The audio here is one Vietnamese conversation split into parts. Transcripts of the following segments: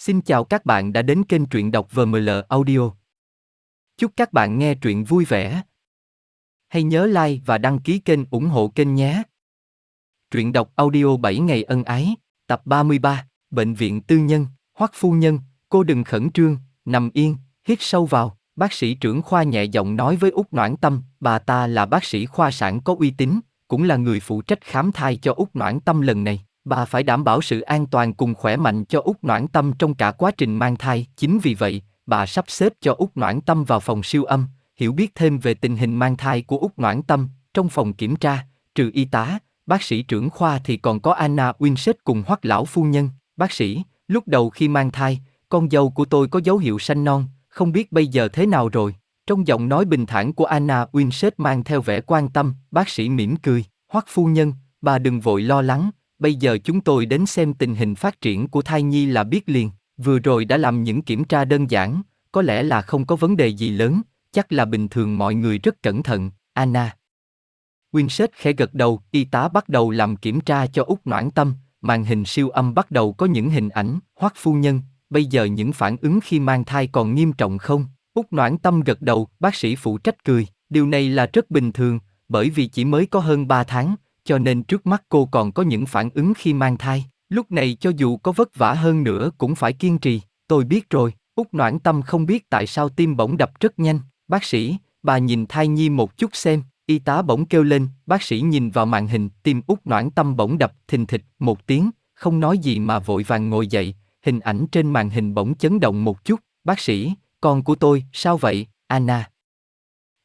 Xin chào các bạn đã đến kênh truyện đọc VML Audio. Chúc các bạn nghe truyện vui vẻ. Hãy nhớ like và đăng ký kênh ủng hộ kênh nhé. Truyện đọc audio 7 ngày ân ái, tập 33, Bệnh viện tư nhân, Hoắc phu nhân, cô đừng khẩn trương, nằm yên, hít sâu vào. Bác sĩ trưởng khoa nhẹ giọng nói với Úc Noãn Tâm, bà ta là bác sĩ khoa sản có uy tín, cũng là người phụ trách khám thai cho Úc Noãn Tâm lần này. Bà phải đảm bảo sự an toàn cùng khỏe mạnh cho Úc Noãn Tâm trong cả quá trình mang thai. Chính vì vậy, bà sắp xếp cho Úc Noãn Tâm vào phòng siêu âm, hiểu biết thêm về tình hình mang thai của Úc Noãn Tâm. Trong phòng kiểm tra, trừ y tá, bác sĩ trưởng khoa thì còn có Anna Winsett cùng Hoắc lão phu nhân. Bác sĩ, lúc đầu khi mang thai, con dâu của tôi có dấu hiệu sanh non, không biết bây giờ thế nào rồi. Trong giọng nói bình thản của Anna Winsett mang theo vẻ quan tâm, bác sĩ mỉm cười. Hoắc phu nhân, bà đừng vội lo lắng, bây giờ chúng tôi đến xem tình hình phát triển của thai nhi là biết liền. Vừa rồi đã làm những kiểm tra đơn giản, có lẽ là không có vấn đề gì lớn, chắc là bình thường mọi người rất cẩn thận, Anna. Winsett khẽ gật đầu, y tá bắt đầu làm kiểm tra cho Úc Noãn Tâm, màn hình siêu âm bắt đầu có những hình ảnh, hoắc phu nhân, bây giờ những phản ứng khi mang thai còn nghiêm trọng không? Úc Noãn Tâm gật đầu, bác sĩ phụ trách cười, điều này là rất bình thường, bởi vì chỉ mới có hơn 3 tháng, cho nên trước mắt cô còn có những phản ứng khi mang thai. Lúc này cho dù có vất vả hơn nữa cũng phải kiên trì, tôi biết rồi, Úc Noãn Tâm không biết tại sao tim bỗng đập rất nhanh, bác sĩ, bà nhìn thai nhi một chút xem, y tá bỗng kêu lên, bác sĩ nhìn vào màn hình, tim Úc Noãn Tâm bỗng đập thình thịch một tiếng, không nói gì mà vội vàng ngồi dậy, hình ảnh trên màn hình bỗng chấn động một chút, bác sĩ, con của tôi, sao vậy, Anna?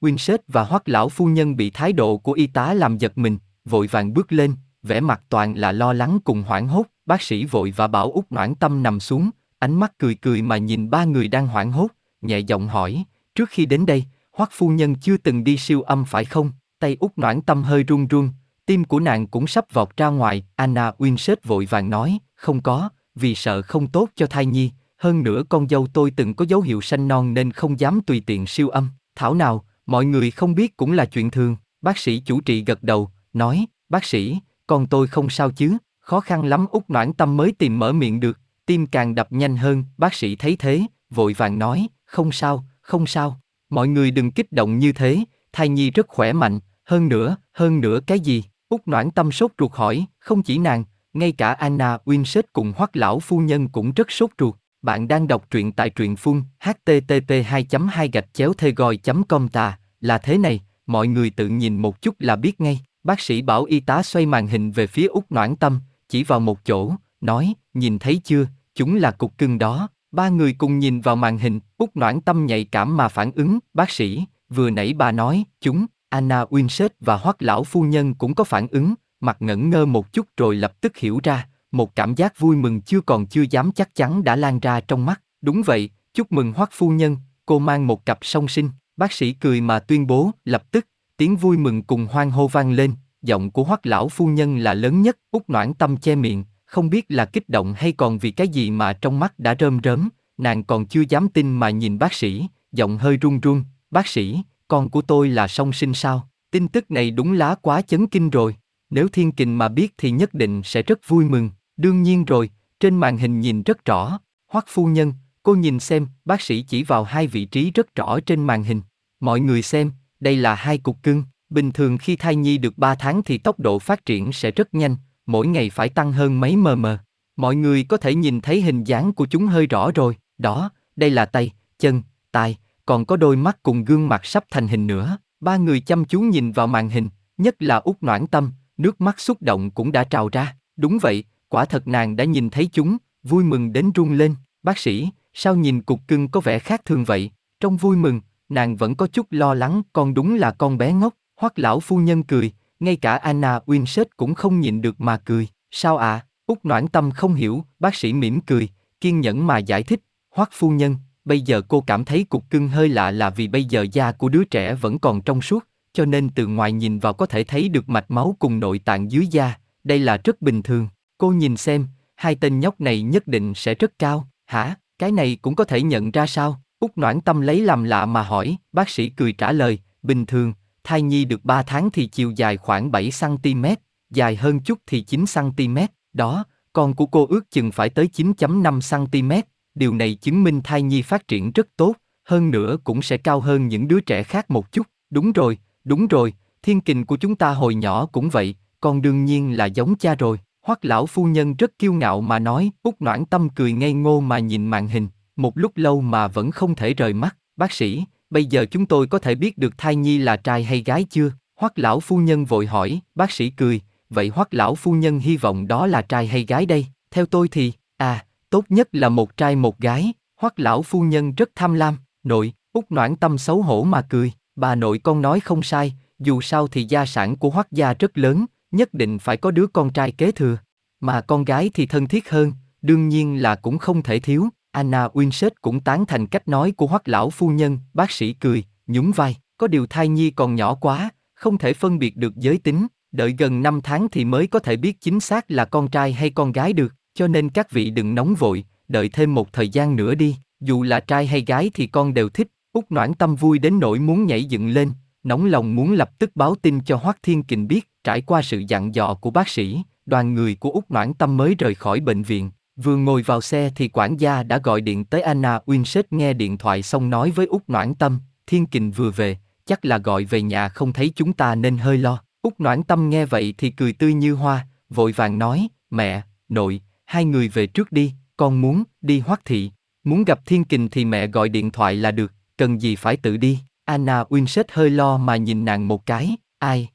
Winsett và Hoắc lão phu nhân bị thái độ của y tá làm giật mình, vội vàng bước lên, vẻ mặt toàn là lo lắng cùng hoảng hốt, bác sĩ vội và bảo út noãn tâm nằm xuống, ánh mắt cười cười mà nhìn ba người đang hoảng hốt, nhẹ giọng hỏi, trước khi đến đây, Hoắc phu nhân chưa từng đi siêu âm phải không? Tay út noãn tâm hơi run run, tim của nàng cũng sắp vọt ra ngoài, Anna Winsett vội vàng nói, không có, vì sợ không tốt cho thai nhi, hơn nữa con dâu tôi từng có dấu hiệu sanh non nên không dám tùy tiện siêu âm, thảo nào, mọi người không biết cũng là chuyện thường, bác sĩ chủ trị gật đầu, nói, bác sĩ, con tôi không sao chứ, khó khăn lắm út noãn tâm mới tìm mở miệng được, tim càng đập nhanh hơn, bác sĩ thấy thế, vội vàng nói, không sao, không sao, mọi người đừng kích động như thế, thai nhi rất khỏe mạnh, hơn nữa, hơn nữa cái gì? Út noãn tâm sốt ruột hỏi, không chỉ nàng, ngay cả Anna Winsett cùng Hoắc lão phu nhân cũng rất sốt ruột. Bạn đang đọc truyện tại truyện phun http 2 2 gạch chéo thê gòi com ta là thế này, mọi người tự nhìn một chút là biết ngay. Bác sĩ bảo y tá xoay màn hình về phía út noãn tâm, chỉ vào một chỗ, nói, nhìn thấy chưa, chúng là cục cưng đó. Ba người cùng nhìn vào màn hình, út noãn tâm nhạy cảm mà phản ứng, bác sĩ, vừa nãy bà nói, chúng, Anna Winsett và Hoắc lão phu nhân cũng có phản ứng, mặt ngẩn ngơ một chút rồi lập tức hiểu ra, một cảm giác vui mừng chưa còn chưa dám chắc chắn đã lan ra trong mắt. Đúng vậy, chúc mừng Hoắc phu nhân, cô mang một cặp song sinh. Bác sĩ cười mà tuyên bố, lập tức, tiếng vui mừng cùng hoan hô vang lên, giọng của Hoắc lão phu nhân là lớn nhất, út noãn tâm che miệng, không biết là kích động hay còn vì cái gì mà trong mắt đã rơm rớm, nàng còn chưa dám tin mà nhìn bác sĩ, giọng hơi run run, bác sĩ, con của tôi là song sinh sao? Tin tức này đúng lá quá chấn kinh rồi. Nếu thiên kình mà biết thì nhất định sẽ rất vui mừng. Đương nhiên rồi, trên màn hình nhìn rất rõ. Hoắc phu nhân, cô nhìn xem, bác sĩ chỉ vào hai vị trí rất rõ trên màn hình. Mọi người xem, đây là hai cục cưng. Bình thường khi thai nhi được 3 tháng thì tốc độ phát triển sẽ rất nhanh, mỗi ngày phải tăng hơn mấy mm. Mọi người có thể nhìn thấy hình dáng của chúng hơi rõ rồi. Đó, đây là tay, chân, tai, còn có đôi mắt cùng gương mặt sắp thành hình nữa. Ba người chăm chú nhìn vào màn hình, nhất là út noãn tâm, nước mắt xúc động cũng đã trào ra. Đúng vậy, quả thật nàng đã nhìn thấy chúng, vui mừng đến run lên. Bác sĩ, sao nhìn cục cưng có vẻ khác thường vậy? Trong vui mừng, nàng vẫn có chút lo lắng, con đúng là con bé ngốc. Hoắc lão phu nhân cười, ngay cả Anna Winsett cũng không nhịn được mà cười. Sao ạ? À? Úc Noãn Tâm không hiểu, bác sĩ mỉm cười, kiên nhẫn mà giải thích. Hoắc phu nhân, bây giờ cô cảm thấy cục cưng hơi lạ là vì bây giờ da của đứa trẻ vẫn còn trong suốt, cho nên từ ngoài nhìn vào có thể thấy được mạch máu cùng nội tạng dưới da, đây là rất bình thường. Cô nhìn xem, hai tên nhóc này nhất định sẽ rất cao, hả? Cái này cũng có thể nhận ra sao? Úc Noãn Tâm lấy làm lạ mà hỏi, bác sĩ cười trả lời, bình thường, thai nhi được 3 tháng thì chiều dài khoảng 7cm, dài hơn chút thì 9cm, đó, con của cô ước chừng phải tới 9.5cm, điều này chứng minh thai nhi phát triển rất tốt, hơn nữa cũng sẽ cao hơn những đứa trẻ khác một chút. Đúng rồi, đúng rồi, thiên kình của chúng ta hồi nhỏ cũng vậy, con đương nhiên là giống cha rồi. Hoắc lão phu nhân rất kiêu ngạo mà nói, Úc Noãn Tâm cười ngây ngô mà nhìn màn hình, một lúc lâu mà vẫn không thể rời mắt. Bác sĩ, bây giờ chúng tôi có thể biết được thai nhi là trai hay gái chưa? Hoắc lão phu nhân vội hỏi, bác sĩ cười, vậy Hoắc lão phu nhân hy vọng đó là trai hay gái đây? Theo tôi thì, à, tốt nhất là một trai một gái. Hoắc lão phu nhân rất tham lam, nội, út Noãn Tâm xấu hổ mà cười, bà nội con nói không sai, dù sao thì gia sản của Hoắc gia rất lớn, nhất định phải có đứa con trai kế thừa. Mà con gái thì thân thiết hơn, đương nhiên là cũng không thể thiếu. Anna Winsett cũng tán thành cách nói của Hoắc lão phu nhân, bác sĩ cười, nhún vai, có điều thai nhi còn nhỏ quá, không thể phân biệt được giới tính, đợi gần 5 tháng thì mới có thể biết chính xác là con trai hay con gái được, cho nên các vị đừng nóng vội, đợi thêm một thời gian nữa đi, dù là trai hay gái thì con đều thích. Úc Noãn Tâm vui đến nỗi muốn nhảy dựng lên, nóng lòng muốn lập tức báo tin cho Hoắc Thiên Kình biết, trải qua sự dặn dò của bác sĩ, đoàn người của Úc Noãn Tâm mới rời khỏi bệnh viện. Vừa ngồi vào xe thì quản gia đã gọi điện tới Anna Winsett nghe điện thoại xong nói với Úc Noãn Tâm, Thiên Kình vừa về, chắc là gọi về nhà không thấy chúng ta nên hơi lo. Úc Noãn Tâm nghe vậy thì cười tươi như hoa, vội vàng nói, mẹ, nội, hai người về trước đi, con muốn, đi hoắc thị. Muốn gặp Thiên Kình thì mẹ gọi điện thoại là được, cần gì phải tự đi. Anna Winsett hơi lo mà nhìn nàng một cái, ai?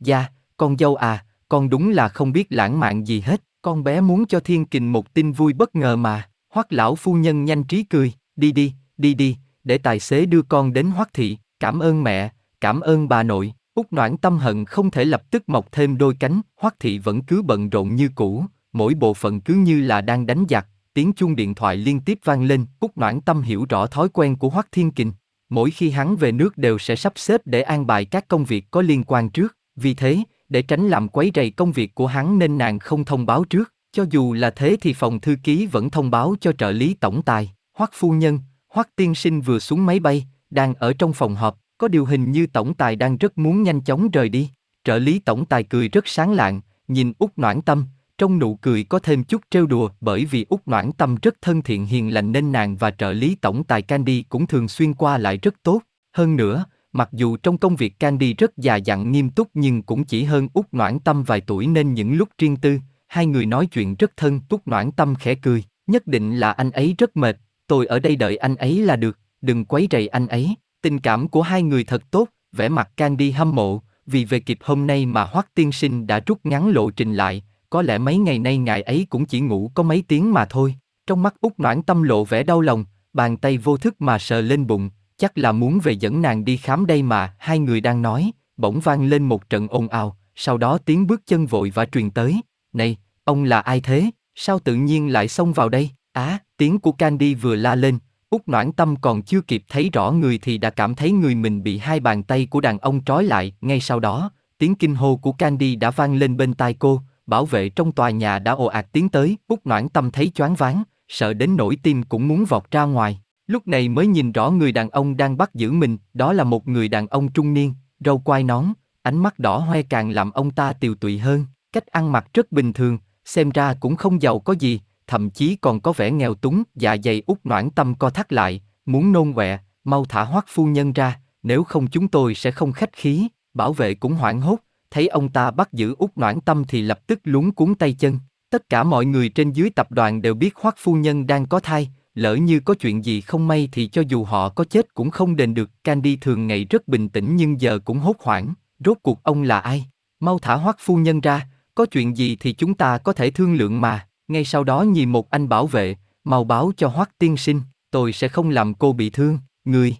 Dạ, con dâu à, con đúng là không biết lãng mạn gì hết, con bé muốn cho Thiên Kình một tin vui bất ngờ mà. Hoắc lão phu nhân nhanh trí cười, đi đi, đi đi, để tài xế đưa con đến Hoắc thị, cảm ơn mẹ, cảm ơn bà nội. Úc Noãn tâm hận không thể lập tức mọc thêm đôi cánh, Hoắc thị vẫn cứ bận rộn như cũ, mỗi bộ phận cứ như là đang đánh giặc, tiếng chuông điện thoại liên tiếp vang lên, Úc Noãn tâm hiểu rõ thói quen của Hoắc Thiên Kình. Mỗi khi hắn về nước đều sẽ sắp xếp để an bài các công việc có liên quan trước, vì thế, để tránh làm quấy rầy công việc của hắn nên nàng không thông báo trước, cho dù là thế thì phòng thư ký vẫn thông báo cho trợ lý tổng tài, Hoắc phu nhân, Hoắc tiên sinh vừa xuống máy bay, đang ở trong phòng họp, có điều hình như tổng tài đang rất muốn nhanh chóng rời đi. Trợ lý tổng tài cười rất sáng lạng, nhìn Úc Noãn Tâm, trong nụ cười có thêm chút trêu đùa bởi vì Úc Noãn Tâm rất thân thiện hiền lành nên nàng và trợ lý tổng tài Candy cũng thường xuyên qua lại rất tốt. Hơn nữa, mặc dù trong công việc Candy rất già dặn nghiêm túc nhưng cũng chỉ hơn Úc Noãn Tâm vài tuổi nên những lúc riêng tư, hai người nói chuyện rất thân. Úc Noãn Tâm khẽ cười, nhất định là anh ấy rất mệt, tôi ở đây đợi anh ấy là được, đừng quấy rầy anh ấy. Tình cảm của hai người thật tốt, vẻ mặt Candy hâm mộ, vì về kịp hôm nay mà Hoắc tiên sinh đã rút ngắn lộ trình lại, có lẽ mấy ngày nay ngài ấy cũng chỉ ngủ có mấy tiếng mà thôi. Trong mắt út noãn tâm lộ vẻ đau lòng, bàn tay vô thức mà sờ lên bụng, chắc là muốn về dẫn nàng đi khám đây mà, hai người đang nói, bỗng vang lên một trận ồn ào, sau đó tiếng bước chân vội và truyền tới, này, ông là ai thế, sao tự nhiên lại xông vào đây, á, à, tiếng của Candy vừa la lên, Út Noãn Tâm còn chưa kịp thấy rõ người thì đã cảm thấy người mình bị hai bàn tay của đàn ông trói lại, ngay sau đó, tiếng kinh hô của Candy đã vang lên bên tai cô, bảo vệ trong tòa nhà đã ồ ạt tiến tới, Út Noãn Tâm thấy choáng váng, sợ đến nỗi tim cũng muốn vọt ra ngoài. Lúc này mới nhìn rõ người đàn ông đang bắt giữ mình, đó là một người đàn ông trung niên, râu quai nón, ánh mắt đỏ hoe càng làm ông ta tiều tụy hơn, cách ăn mặc rất bình thường, xem ra cũng không giàu có gì, thậm chí còn có vẻ nghèo túng, dạ dày út noãn tâm co thắt lại, muốn nôn quẹ, mau thả hoắc phu nhân ra, nếu không chúng tôi sẽ không khách khí, bảo vệ cũng hoảng hốt, thấy ông ta bắt giữ út noãn tâm thì lập tức lúng cuốn tay chân. Tất cả mọi người trên dưới tập đoàn đều biết hoắc phu nhân đang có thai, lỡ như có chuyện gì không may thì cho dù họ có chết cũng không đền được. Candy thường ngày rất bình tĩnh nhưng giờ cũng hốt hoảng, rốt cuộc ông là ai? Mau thả hoắc phu nhân ra, có chuyện gì thì chúng ta có thể thương lượng mà. Ngay sau đó nhìn một anh bảo vệ, mau báo cho Hoắc tiên sinh, tôi sẽ không làm cô bị thương, người.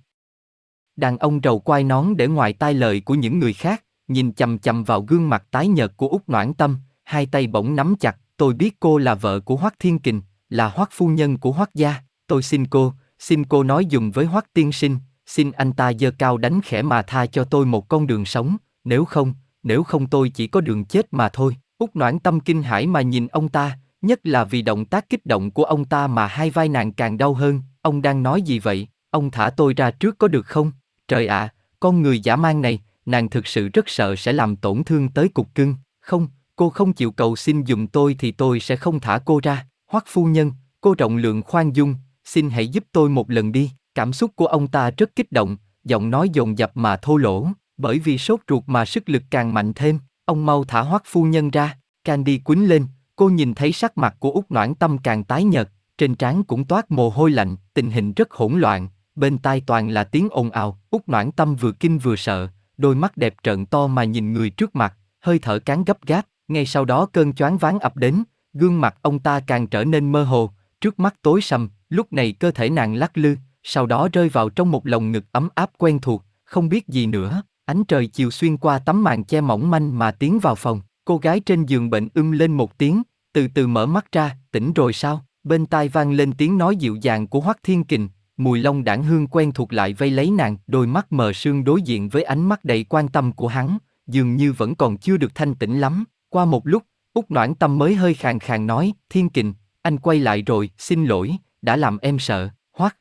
Đàn ông rầu quai nón để ngoài tai lời của những người khác, nhìn chầm chầm vào gương mặt tái nhợt của út Noãn Tâm, hai tay bỗng nắm chặt, tôi biết cô là vợ của Hoắc Thiên Kình, là Hoắc phu nhân của Hoắc gia, tôi xin cô, xin cô nói dùng với Hoắc tiên sinh, xin anh ta giơ cao đánh khẽ mà tha cho tôi một con đường sống, nếu không, nếu không tôi chỉ có đường chết mà thôi. Úc Noãn Tâm kinh hãi mà nhìn ông ta, nhất là vì động tác kích động của ông ta mà hai vai nàng càng đau hơn, ông đang nói gì vậy, ông thả tôi ra trước có được không? Trời ạ, con người giả man này, nàng thực sự rất sợ sẽ làm tổn thương tới cục cưng, không, cô không chịu cầu xin dùm tôi thì tôi sẽ không thả cô ra, hoắc phu nhân, cô rộng lượng khoan dung, xin hãy giúp tôi một lần đi. Cảm xúc của ông ta rất kích động, giọng nói dồn dập mà thô lỗ, bởi vì sốt ruột mà sức lực càng mạnh thêm, ông mau thả hoắc phu nhân ra, Candy quýnh lên, cô nhìn thấy sắc mặt của út noãn tâm càng tái nhợt, trên trán cũng toát mồ hôi lạnh, tình hình rất hỗn loạn, bên tai toàn là tiếng ồn ào, út noãn tâm vừa kinh vừa sợ, đôi mắt đẹp trợn to mà nhìn người trước mặt, hơi thở cán gấp gáp, ngay sau đó cơn choáng váng ập đến, gương mặt ông ta càng trở nên mơ hồ, trước mắt tối sầm, lúc này cơ thể nàng lắc lư, sau đó rơi vào trong một lồng ngực ấm áp quen thuộc, không biết gì nữa, ánh trời chiều xuyên qua tấm màn che mỏng manh mà tiến vào phòng, cô gái trên giường bệnh ưng lên một tiếng, từ từ mở mắt ra, tỉnh rồi sao? Bên tai vang lên tiếng nói dịu dàng của Hoắc Thiên Kình, mùi long đảng hương quen thuộc lại vây lấy nàng, đôi mắt mờ sương đối diện với ánh mắt đầy quan tâm của hắn, dường như vẫn còn chưa được thanh tĩnh lắm. Qua một lúc, Úc Noãn Tâm mới hơi khàn khàn nói, Thiên Kình, anh quay lại rồi, xin lỗi, đã làm em sợ, Hoắc.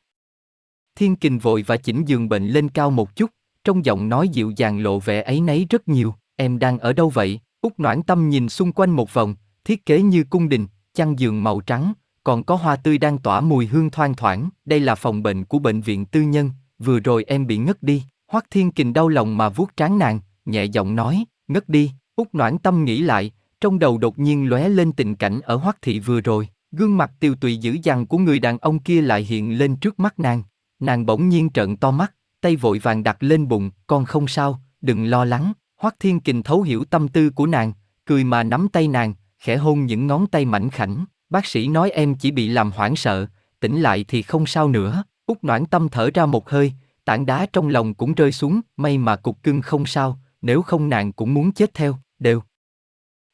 Thiên Kình vội và chỉnh giường bệnh lên cao một chút, trong giọng nói dịu dàng lộ vẻ ấy nấy rất nhiều, em đang ở đâu vậy? Úc Noãn Tâm nhìn xung quanh một vòng, thiết kế như cung đình, chăn giường màu trắng, còn có hoa tươi đang tỏa mùi hương thoang thoảng, đây là phòng bệnh của bệnh viện tư nhân, vừa rồi em bị ngất đi, Hoắc Thiên Kình đau lòng mà vuốt trán nàng, nhẹ giọng nói, ngất đi, Úc Noãn Tâm nghĩ lại, trong đầu đột nhiên lóe lên tình cảnh ở Hoắc Thị vừa rồi, gương mặt tiêu tụy dữ dằn của người đàn ông kia lại hiện lên trước mắt nàng, nàng bỗng nhiên trợn to mắt, tay vội vàng đặt lên bụng, con không sao, đừng lo lắng, Hoắc Thiên Kình thấu hiểu tâm tư của nàng, cười mà nắm tay nàng, khẽ hôn những ngón tay mảnh khảnh, bác sĩ nói em chỉ bị làm hoảng sợ, tỉnh lại thì không sao nữa, út noãn tâm thở ra một hơi, tảng đá trong lòng cũng rơi xuống, may mà cục cưng không sao, nếu không nàng cũng muốn chết theo, đều.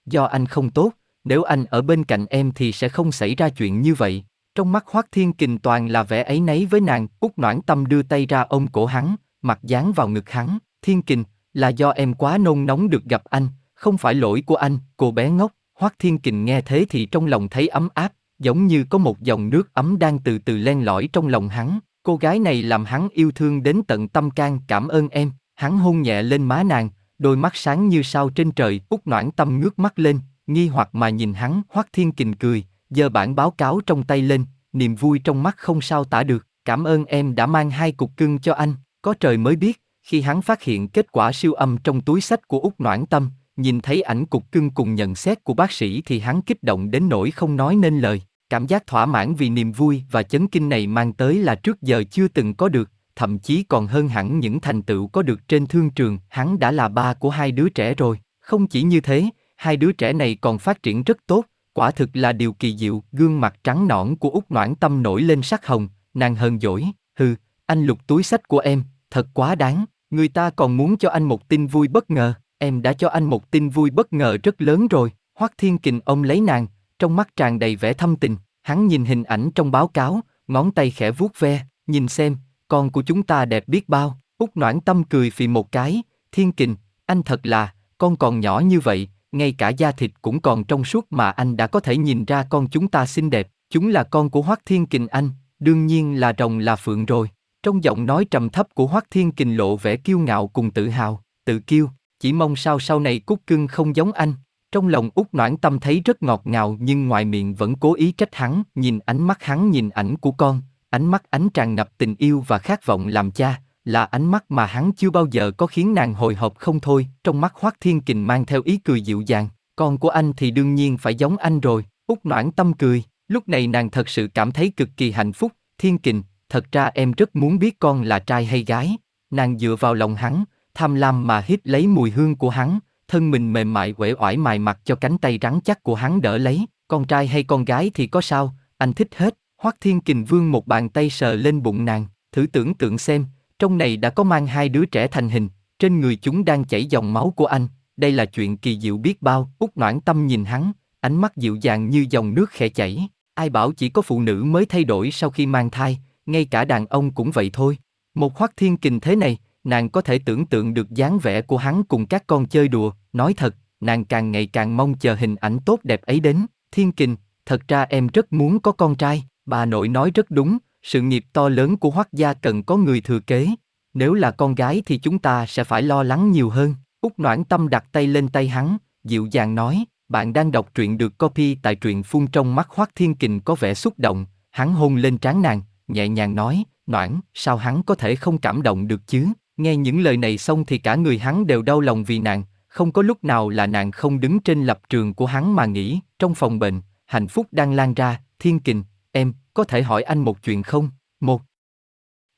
Do anh không tốt, nếu anh ở bên cạnh em thì sẽ không xảy ra chuyện như vậy. Trong mắt Hoắc Thiên Kình toàn là vẻ ấy nấy với nàng, Cúc noãn tâm đưa tay ra ôm cổ hắn, mặt dán vào ngực hắn, Thiên Kình, là do em quá nôn nóng được gặp anh, không phải lỗi của anh, cô bé ngốc. Hoắc Thiên Kình nghe thế thì trong lòng thấy ấm áp, giống như có một dòng nước ấm đang từ từ len lỏi trong lòng hắn. Cô gái này làm hắn yêu thương đến tận tâm can, cảm ơn em. Hắn hôn nhẹ lên má nàng, đôi mắt sáng như sao trên trời. út noãn tâm ngước mắt lên, nghi hoặc mà nhìn hắn. Hoắc Thiên Kình cười, giơ bản báo cáo trong tay lên, niềm vui trong mắt không sao tả được. Cảm ơn em đã mang hai cục cưng cho anh. Có trời mới biết, khi hắn phát hiện kết quả siêu âm trong túi sách của út noãn tâm, nhìn thấy ảnh cục cưng cùng nhận xét của bác sĩ thì hắn kích động đến nỗi không nói nên lời. Cảm giác thỏa mãn vì niềm vui và chấn kinh này mang tới là trước giờ chưa từng có được, thậm chí còn hơn hẳn những thành tựu có được trên thương trường. Hắn đã là ba của hai đứa trẻ rồi. Không chỉ như thế, hai đứa trẻ này còn phát triển rất tốt, quả thực là điều kỳ diệu. Gương mặt trắng nõn của út noãn tâm nổi lên sắc hồng, nàng hờn dỗi, hừ, anh lục túi sách của em, thật quá đáng. Người ta còn muốn cho anh một tin vui bất ngờ, em đã cho anh một tin vui bất ngờ rất lớn rồi. Hoắc Thiên Kình ôm lấy nàng, trong mắt tràn đầy vẻ thâm tình, hắn nhìn hình ảnh trong báo cáo, ngón tay khẽ vuốt ve, nhìn xem, con của chúng ta đẹp biết bao. Út Noãn Tâm cười phì một cái, Thiên Kình, anh thật là, con còn nhỏ như vậy, ngay cả da thịt cũng còn trong suốt mà anh đã có thể nhìn ra con chúng ta xinh đẹp, chúng là con của Hoắc Thiên Kình anh, đương nhiên là rồng là phượng rồi. Trong giọng nói trầm thấp của Hoắc Thiên Kình lộ vẻ kiêu ngạo cùng tự hào, tự kiêu, chỉ mong sao sau này cúc cưng không giống anh. Trong lòng út noãn tâm thấy rất ngọt ngào nhưng ngoài miệng vẫn cố ý trách hắn, nhìn ánh mắt hắn nhìn ảnh của con, ánh mắt ánh tràn ngập tình yêu và khát vọng làm cha, là ánh mắt mà hắn chưa bao giờ có khiến nàng hồi hộp không thôi, trong mắt Hoắc Thiên Kình mang theo ý cười dịu dàng, con của anh thì đương nhiên phải giống anh rồi, út noãn tâm cười, lúc này nàng thật sự cảm thấy cực kỳ hạnh phúc, Thiên Kình, thật ra em rất muốn biết con là trai hay gái. Nàng dựa vào lòng hắn, tham lam mà hít lấy mùi hương của hắn, thân mình mềm mại uể oải mài mặt cho cánh tay rắn chắc của hắn đỡ lấy. Con trai hay con gái thì có sao, anh thích hết. Hoắc Thiên Kình Vương một bàn tay sờ lên bụng nàng, thử tưởng tượng xem, trong này đã có mang hai đứa trẻ thành hình, trên người chúng đang chảy dòng máu của anh. Đây là chuyện kỳ diệu biết bao. Út Noãn Tâm nhìn hắn, ánh mắt dịu dàng như dòng nước khẽ chảy. Ai bảo chỉ có phụ nữ mới thay đổi sau khi mang thai, ngay cả đàn ông cũng vậy thôi. Một khoác thiên kình thế này, nàng có thể tưởng tượng được dáng vẻ của hắn cùng các con chơi đùa, nói thật, nàng càng ngày càng mong chờ hình ảnh tốt đẹp ấy đến. Thiên kình, thật ra em rất muốn có con trai, bà nội nói rất đúng, sự nghiệp to lớn của hoắc gia cần có người thừa kế. Nếu là con gái thì chúng ta sẽ phải lo lắng nhiều hơn. út Noãn Tâm đặt tay lên tay hắn, dịu dàng nói, bạn đang đọc truyện được copy tại truyện phun trong mắt Hoắc Thiên Kình có vẻ xúc động, hắn hôn lên trán nàng, nhẹ nhàng nói, Noãn, sao hắn có thể không cảm động được chứ? Nghe những lời này xong thì cả người hắn đều đau lòng vì nàng, không có lúc nào là nàng không đứng trên lập trường của hắn mà nghĩ, trong phòng bệnh, hạnh phúc đang lan ra, thiên kình, em, có thể hỏi anh một chuyện không? Một.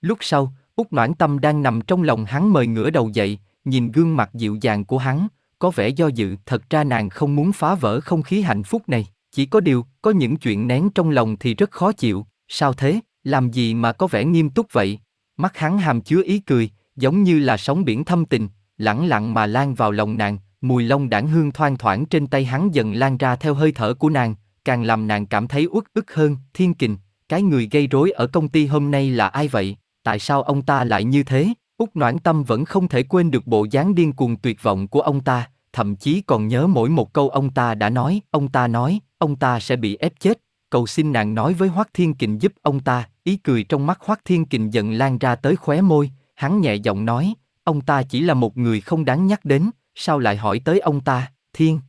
Lúc sau, Úc Noãn Tâm đang nằm trong lòng hắn mời ngửa đầu dậy, nhìn gương mặt dịu dàng của hắn, có vẻ do dự, thật ra nàng không muốn phá vỡ không khí hạnh phúc này, chỉ có điều, có những chuyện nén trong lòng thì rất khó chịu, sao thế, làm gì mà có vẻ nghiêm túc vậy? Mắt hắn hàm chứa ý cười, giống như là sóng biển thâm tình, lẳng lặng mà lan vào lòng nàng, mùi lông đảng hương thoang thoảng trên tay hắn dần lan ra theo hơi thở của nàng, càng làm nàng cảm thấy uất ức hơn, thiên kình, cái người gây rối ở công ty hôm nay là ai vậy, tại sao ông ta lại như thế? Úc Noãn Tâm vẫn không thể quên được bộ dáng điên cuồng tuyệt vọng của ông ta, thậm chí còn nhớ mỗi một câu ông ta đã nói, ông ta nói, ông ta sẽ bị ép chết, cầu xin nàng nói với Hoắc Thiên Kình giúp ông ta, ý cười trong mắt Hoắc Thiên Kình dần lan ra tới khóe môi, hắn nhẹ giọng nói, ông ta chỉ là một người không đáng nhắc đến, sao lại hỏi tới ông ta, Thiên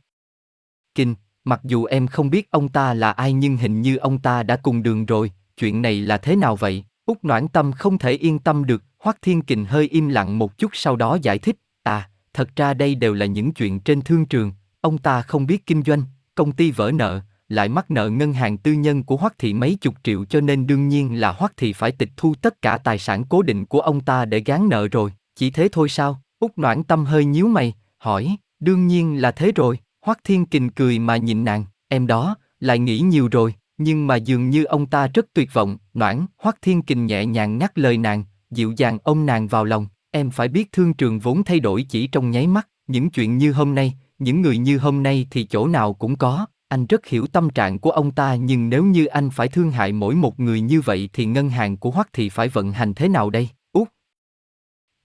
Kình, mặc dù em không biết ông ta là ai nhưng hình như ông ta đã cùng đường rồi, chuyện này là thế nào vậy? Úc Noãn Tâm không thể yên tâm được, Hoắc Thiên Kình hơi im lặng một chút sau đó giải thích, à, thật ra đây đều là những chuyện trên thương trường, ông ta không biết kinh doanh, công ty vỡ nợ, lại mắc nợ ngân hàng tư nhân của Hoắc Thị mấy chục triệu cho nên đương nhiên là Hoắc Thị phải tịch thu tất cả tài sản cố định của ông ta để gán nợ rồi, chỉ thế thôi sao? Úc Noãn Tâm hơi nhíu mày, hỏi, đương nhiên là thế rồi, Hoắc Thiên Kình cười mà nhìn nàng, em đó, lại nghĩ nhiều rồi, nhưng mà dường như ông ta rất tuyệt vọng, Noãn, Hoắc Thiên Kình nhẹ nhàng ngắt lời nàng, dịu dàng ôm nàng vào lòng, em phải biết thương trường vốn thay đổi chỉ trong nháy mắt, những chuyện như hôm nay, những người như hôm nay thì chỗ nào cũng có, anh rất hiểu tâm trạng của ông ta nhưng nếu như anh phải thương hại mỗi một người như vậy thì ngân hàng của Hoắc thì phải vận hành thế nào đây? Út.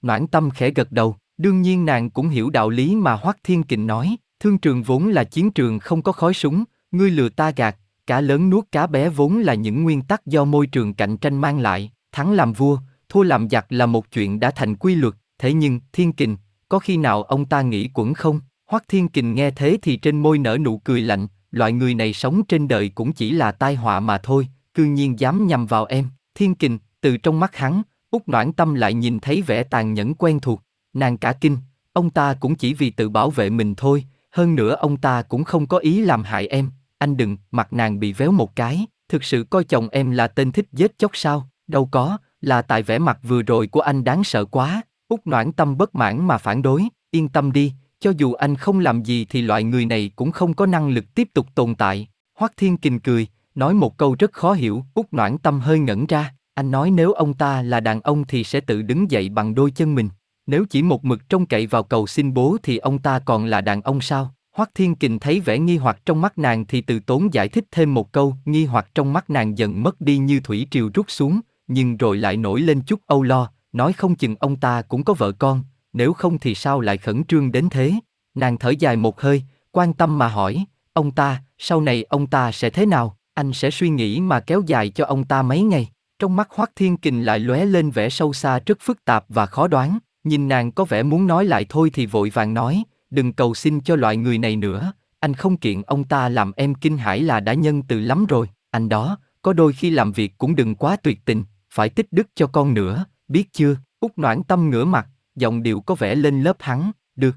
Noãn tâm khẽ gật đầu, đương nhiên nàng cũng hiểu đạo lý mà Hoắc Thiên Kình nói, thương trường vốn là chiến trường không có khói súng, ngươi lừa ta gạt, cá lớn nuốt cá bé vốn là những nguyên tắc do môi trường cạnh tranh mang lại, thắng làm vua, thua làm giặc là một chuyện đã thành quy luật, thế nhưng, Thiên Kình, có khi nào ông ta nghĩ quẩn không? Hoắc Thiên Kình nghe thế thì trên môi nở nụ cười lạnh, loại người này sống trên đời cũng chỉ là tai họa mà thôi, cư nhiên dám nhầm vào em. Thiên kình, từ trong mắt hắn, út noãn tâm lại nhìn thấy vẻ tàn nhẫn quen thuộc, nàng cả kinh, ông ta cũng chỉ vì tự bảo vệ mình thôi, hơn nữa ông ta cũng không có ý làm hại em, anh đừng, mặt nàng bị véo một cái, thực sự coi chồng em là tên thích giết chóc sao, đâu có, là tại vẻ mặt vừa rồi của anh đáng sợ quá, út noãn tâm bất mãn mà phản đối, yên tâm đi, cho dù anh không làm gì thì loại người này cũng không có năng lực tiếp tục tồn tại. Hoắc Thiên Kình cười, nói một câu rất khó hiểu, út noãn tâm hơi ngẩn ra, anh nói nếu ông ta là đàn ông thì sẽ tự đứng dậy bằng đôi chân mình. Nếu chỉ một mực trông cậy vào cầu xin bố thì ông ta còn là đàn ông sao? Hoắc Thiên Kình thấy vẻ nghi hoặc trong mắt nàng thì từ tốn giải thích thêm một câu, nghi hoặc trong mắt nàng dần mất đi như thủy triều rút xuống, nhưng rồi lại nổi lên chút âu lo, nói không chừng ông ta cũng có vợ con, nếu không thì sao lại khẩn trương đến thế? Nàng thở dài một hơi, quan tâm mà hỏi, ông ta, sau này ông ta sẽ thế nào? Anh sẽ suy nghĩ mà kéo dài cho ông ta mấy ngày. Trong mắt Hoắc Thiên Kình lại lóe lên vẻ sâu xa rất phức tạp và khó đoán, nhìn nàng có vẻ muốn nói lại thôi thì vội vàng nói, đừng cầu xin cho loại người này nữa, anh không kiện ông ta làm em kinh hãi là đã nhân từ lắm rồi, anh đó, có đôi khi làm việc cũng đừng quá tuyệt tình, phải tích đức cho con nữa, biết chưa? Út noãn tâm ngửa mặt, giọng điệu có vẻ lên lớp hắn, được.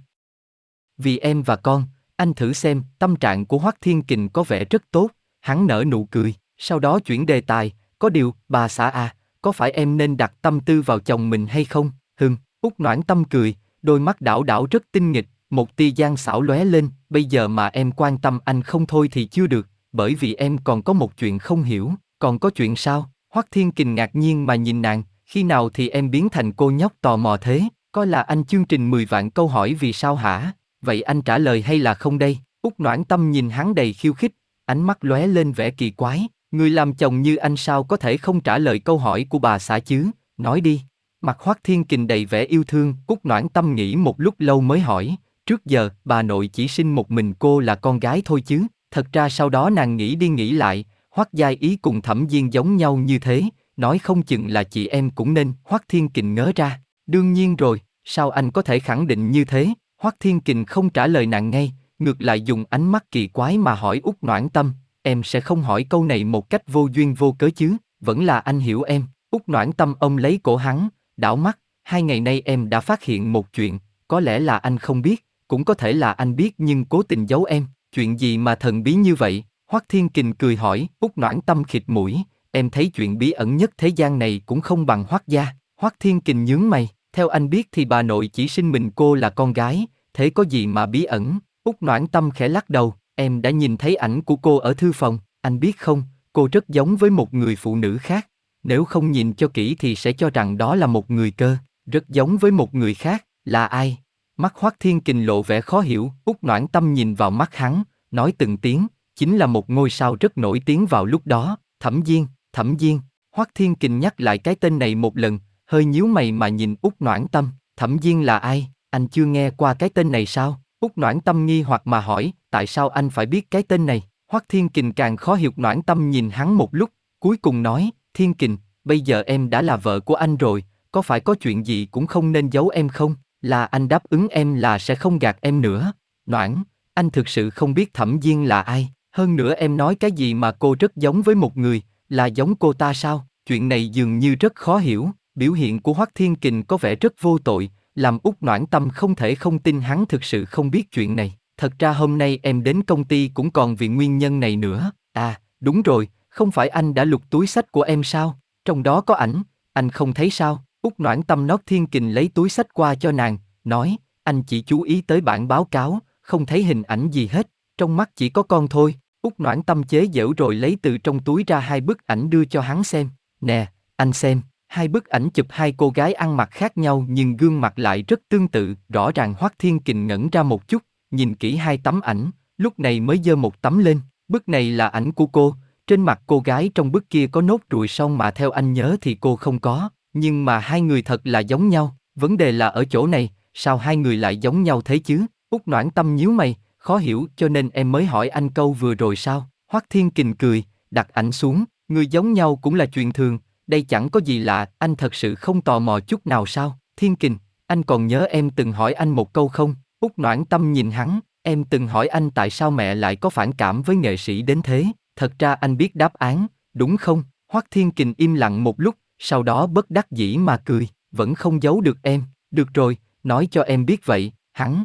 Vì em và con, anh thử xem, tâm trạng của Hoắc Thiên Kình có vẻ rất tốt, hắn nở nụ cười, sau đó chuyển đề tài, có điều, bà xã à, có phải em nên đặt tâm tư vào chồng mình hay không? hưng út noãn tâm cười, đôi mắt đảo đảo rất tinh nghịch, một tia gian xảo lóe lên, bây giờ mà em quan tâm anh không thôi thì chưa được, bởi vì em còn có một chuyện không hiểu, còn có chuyện sao? Hoắc Thiên Kình ngạc nhiên mà nhìn nàng, khi nào thì em biến thành cô nhóc tò mò thế? Coi là anh chương trình 10 vạn câu hỏi vì sao hả? Vậy anh trả lời hay là không đây? Út noãn tâm nhìn hắn đầy khiêu khích, ánh mắt lóe lên vẻ kỳ quái. Người làm chồng như anh sao có thể không trả lời câu hỏi của bà xã chứ? Nói đi. Mặt Hoắc Thiên Kình đầy vẻ yêu thương, Cúc Noãn Tâm nghĩ một lúc lâu mới hỏi, trước giờ bà nội chỉ sinh một mình cô là con gái thôi chứ, thật ra sau đó nàng nghĩ đi nghĩ lại, Hoắc Giai Ý cùng Thẩm Diên giống nhau như thế, nói không chừng là chị em cũng nên, Hoắc Thiên Kình ngớ ra, đương nhiên rồi, sao anh có thể khẳng định như thế? Hoắc Thiên Kình không trả lời nàng ngay, ngược lại dùng ánh mắt kỳ quái mà hỏi út noãn tâm, em sẽ không hỏi câu này một cách vô duyên vô cớ chứ, vẫn là anh hiểu em. Út noãn tâm ông lấy cổ hắn, đảo mắt, hai ngày nay em đã phát hiện một chuyện, có lẽ là anh không biết, cũng có thể là anh biết nhưng cố tình giấu em, chuyện gì mà thần bí như vậy? Hoắc Thiên Kình cười hỏi, Út noãn tâm khịt mũi, em thấy chuyện bí ẩn nhất thế gian này cũng không bằng Hoắc gia. Hoắc Thiên Kình nhướng mày, theo anh biết thì bà nội chỉ sinh mình cô là con gái, thế có gì mà bí ẩn? Úc noãn tâm khẽ lắc đầu, em đã nhìn thấy ảnh của cô ở thư phòng, anh biết không, cô rất giống với một người phụ nữ khác. Nếu không nhìn cho kỹ thì sẽ cho rằng đó là một người cơ, rất giống với một người khác, là ai? Mắt Hoắc Thiên Kình lộ vẻ khó hiểu, Út Noãn Tâm nhìn vào mắt hắn, nói từng tiếng, chính là một ngôi sao rất nổi tiếng vào lúc đó, Thẩm Diên, Thẩm Diên. Hoắc Thiên Kình nhắc lại cái tên này một lần, hơi nhíu mày mà nhìn Út Noãn Tâm, Thẩm Diên là ai? Anh chưa nghe qua cái tên này sao? Út Noãn Tâm nghi hoặc mà hỏi, tại sao anh phải biết cái tên này? Hoắc Thiên Kình càng khó hiểu Noãn Tâm nhìn hắn một lúc, cuối cùng nói, Thiên Kình, bây giờ em đã là vợ của anh rồi, có phải có chuyện gì cũng không nên giấu em không? Là anh đáp ứng em là sẽ không gạt em nữa. Noãn, anh thực sự không biết Thẩm Diên là ai, hơn nữa em nói cái gì mà cô rất giống với một người, là giống cô ta sao? Chuyện này dường như rất khó hiểu, biểu hiện của Hoắc Thiên Kình có vẻ rất vô tội, làm út noãn tâm không thể không tin hắn thực sự không biết chuyện này. Thật ra hôm nay em đến công ty cũng còn vì nguyên nhân này nữa. À, đúng rồi, không phải anh đã lục túi sách của em sao? Trong đó có ảnh, anh không thấy sao? Út noãn tâm nót thiên kình lấy túi sách qua cho nàng, nói, anh chỉ chú ý tới bản báo cáo, không thấy hình ảnh gì hết, trong mắt chỉ có con thôi. Út noãn tâm chế giễu rồi lấy từ trong túi ra hai bức ảnh đưa cho hắn xem. Nè, anh xem, hai bức ảnh chụp hai cô gái ăn mặc khác nhau nhưng gương mặt lại rất tương tự, rõ ràng Hoắc Thiên Kình ngẩn ra một chút, nhìn kỹ hai tấm ảnh, lúc này mới giơ một tấm lên, bức này là ảnh của cô, trên mặt cô gái trong bức kia có nốt ruồi son mà theo anh nhớ thì cô không có, nhưng mà hai người thật là giống nhau, vấn đề là ở chỗ này, sao hai người lại giống nhau thế chứ? Út noãn tâm nhíu mày, khó hiểu cho nên em mới hỏi anh câu vừa rồi sao? Hoắc Thiên Kình cười, đặt ảnh xuống, người giống nhau cũng là chuyện thường, đây chẳng có gì lạ, anh thật sự không tò mò chút nào sao? Thiên Kình, anh còn nhớ em từng hỏi anh một câu không? Út noãn tâm nhìn hắn, em từng hỏi anh tại sao mẹ lại có phản cảm với nghệ sĩ đến thế, thật ra anh biết đáp án, đúng không? Hoắc Thiên Kình im lặng một lúc, sau đó bất đắc dĩ mà cười, vẫn không giấu được em, được rồi, nói cho em biết vậy, hắn.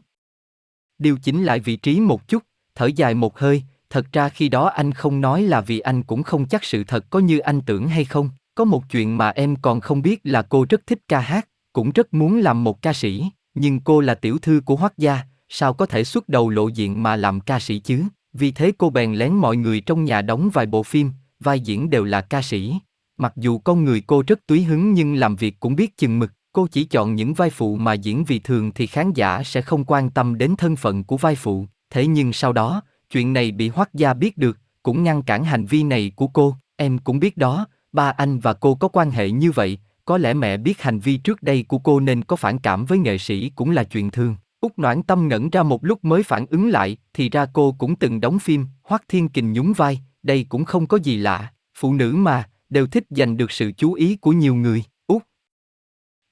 Điều chỉnh lại vị trí một chút, thở dài một hơi, thật ra khi đó anh không nói là vì anh cũng không chắc sự thật có như anh tưởng hay không, có một chuyện mà em còn không biết là cô rất thích ca hát, cũng rất muốn làm một ca sĩ, nhưng cô là tiểu thư của Hoắc gia, sao có thể xuất đầu lộ diện mà làm ca sĩ chứ? Vì thế cô bèn lén mọi người trong nhà đóng vài bộ phim, vai diễn đều là ca sĩ. Mặc dù con người cô rất túy hứng nhưng làm việc cũng biết chừng mực, cô chỉ chọn những vai phụ mà diễn vì thường thì khán giả sẽ không quan tâm đến thân phận của vai phụ. Thế nhưng sau đó, chuyện này bị Hoắc gia biết được, cũng ngăn cản hành vi này của cô. Em cũng biết đó, ba anh và cô có quan hệ như vậy, có lẽ mẹ biết hành vi trước đây của cô nên có phản cảm với nghệ sĩ cũng là chuyện thường. Úc Noãn Tâm ngẩn ra một lúc mới phản ứng lại, thì ra cô cũng từng đóng phim, Hoắc Thiên Kình nhún vai, đây cũng không có gì lạ, phụ nữ mà, đều thích giành được sự chú ý của nhiều người, Úc.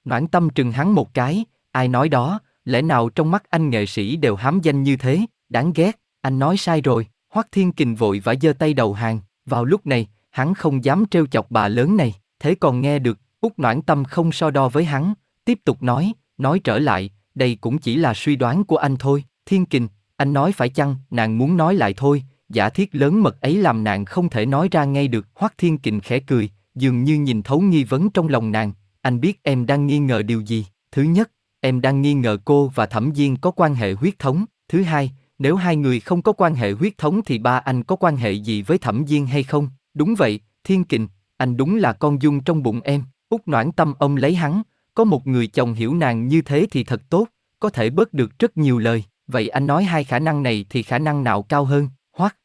Noãn Tâm trừng hắn một cái, ai nói đó, lẽ nào trong mắt anh nghệ sĩ đều hám danh như thế, đáng ghét, anh nói sai rồi, Hoắc Thiên Kình vội vã giơ tay đầu hàng, vào lúc này, hắn không dám trêu chọc bà lớn này, thế còn nghe được, Úc Noãn Tâm không so đo với hắn, tiếp tục nói, nói trở lại, đây cũng chỉ là suy đoán của anh thôi, Thiên Kình, anh nói phải chăng, nàng muốn nói lại thôi, giả thiết lớn mật ấy làm nàng không thể nói ra ngay được, Hoắc Thiên Kình khẽ cười, dường như nhìn thấu nghi vấn trong lòng nàng, anh biết em đang nghi ngờ điều gì, thứ nhất, em đang nghi ngờ cô và Thẩm Diên có quan hệ huyết thống, thứ hai, nếu hai người không có quan hệ huyết thống thì ba anh có quan hệ gì với Thẩm Diên hay không? Đúng vậy, Thiên Kình, anh đúng là con dung trong bụng em. Út noãn tâm ông lấy hắn, có một người chồng hiểu nàng như thế thì thật tốt, có thể bớt được rất nhiều lời. Vậy anh nói hai khả năng này thì khả năng nào cao hơn, hoắc?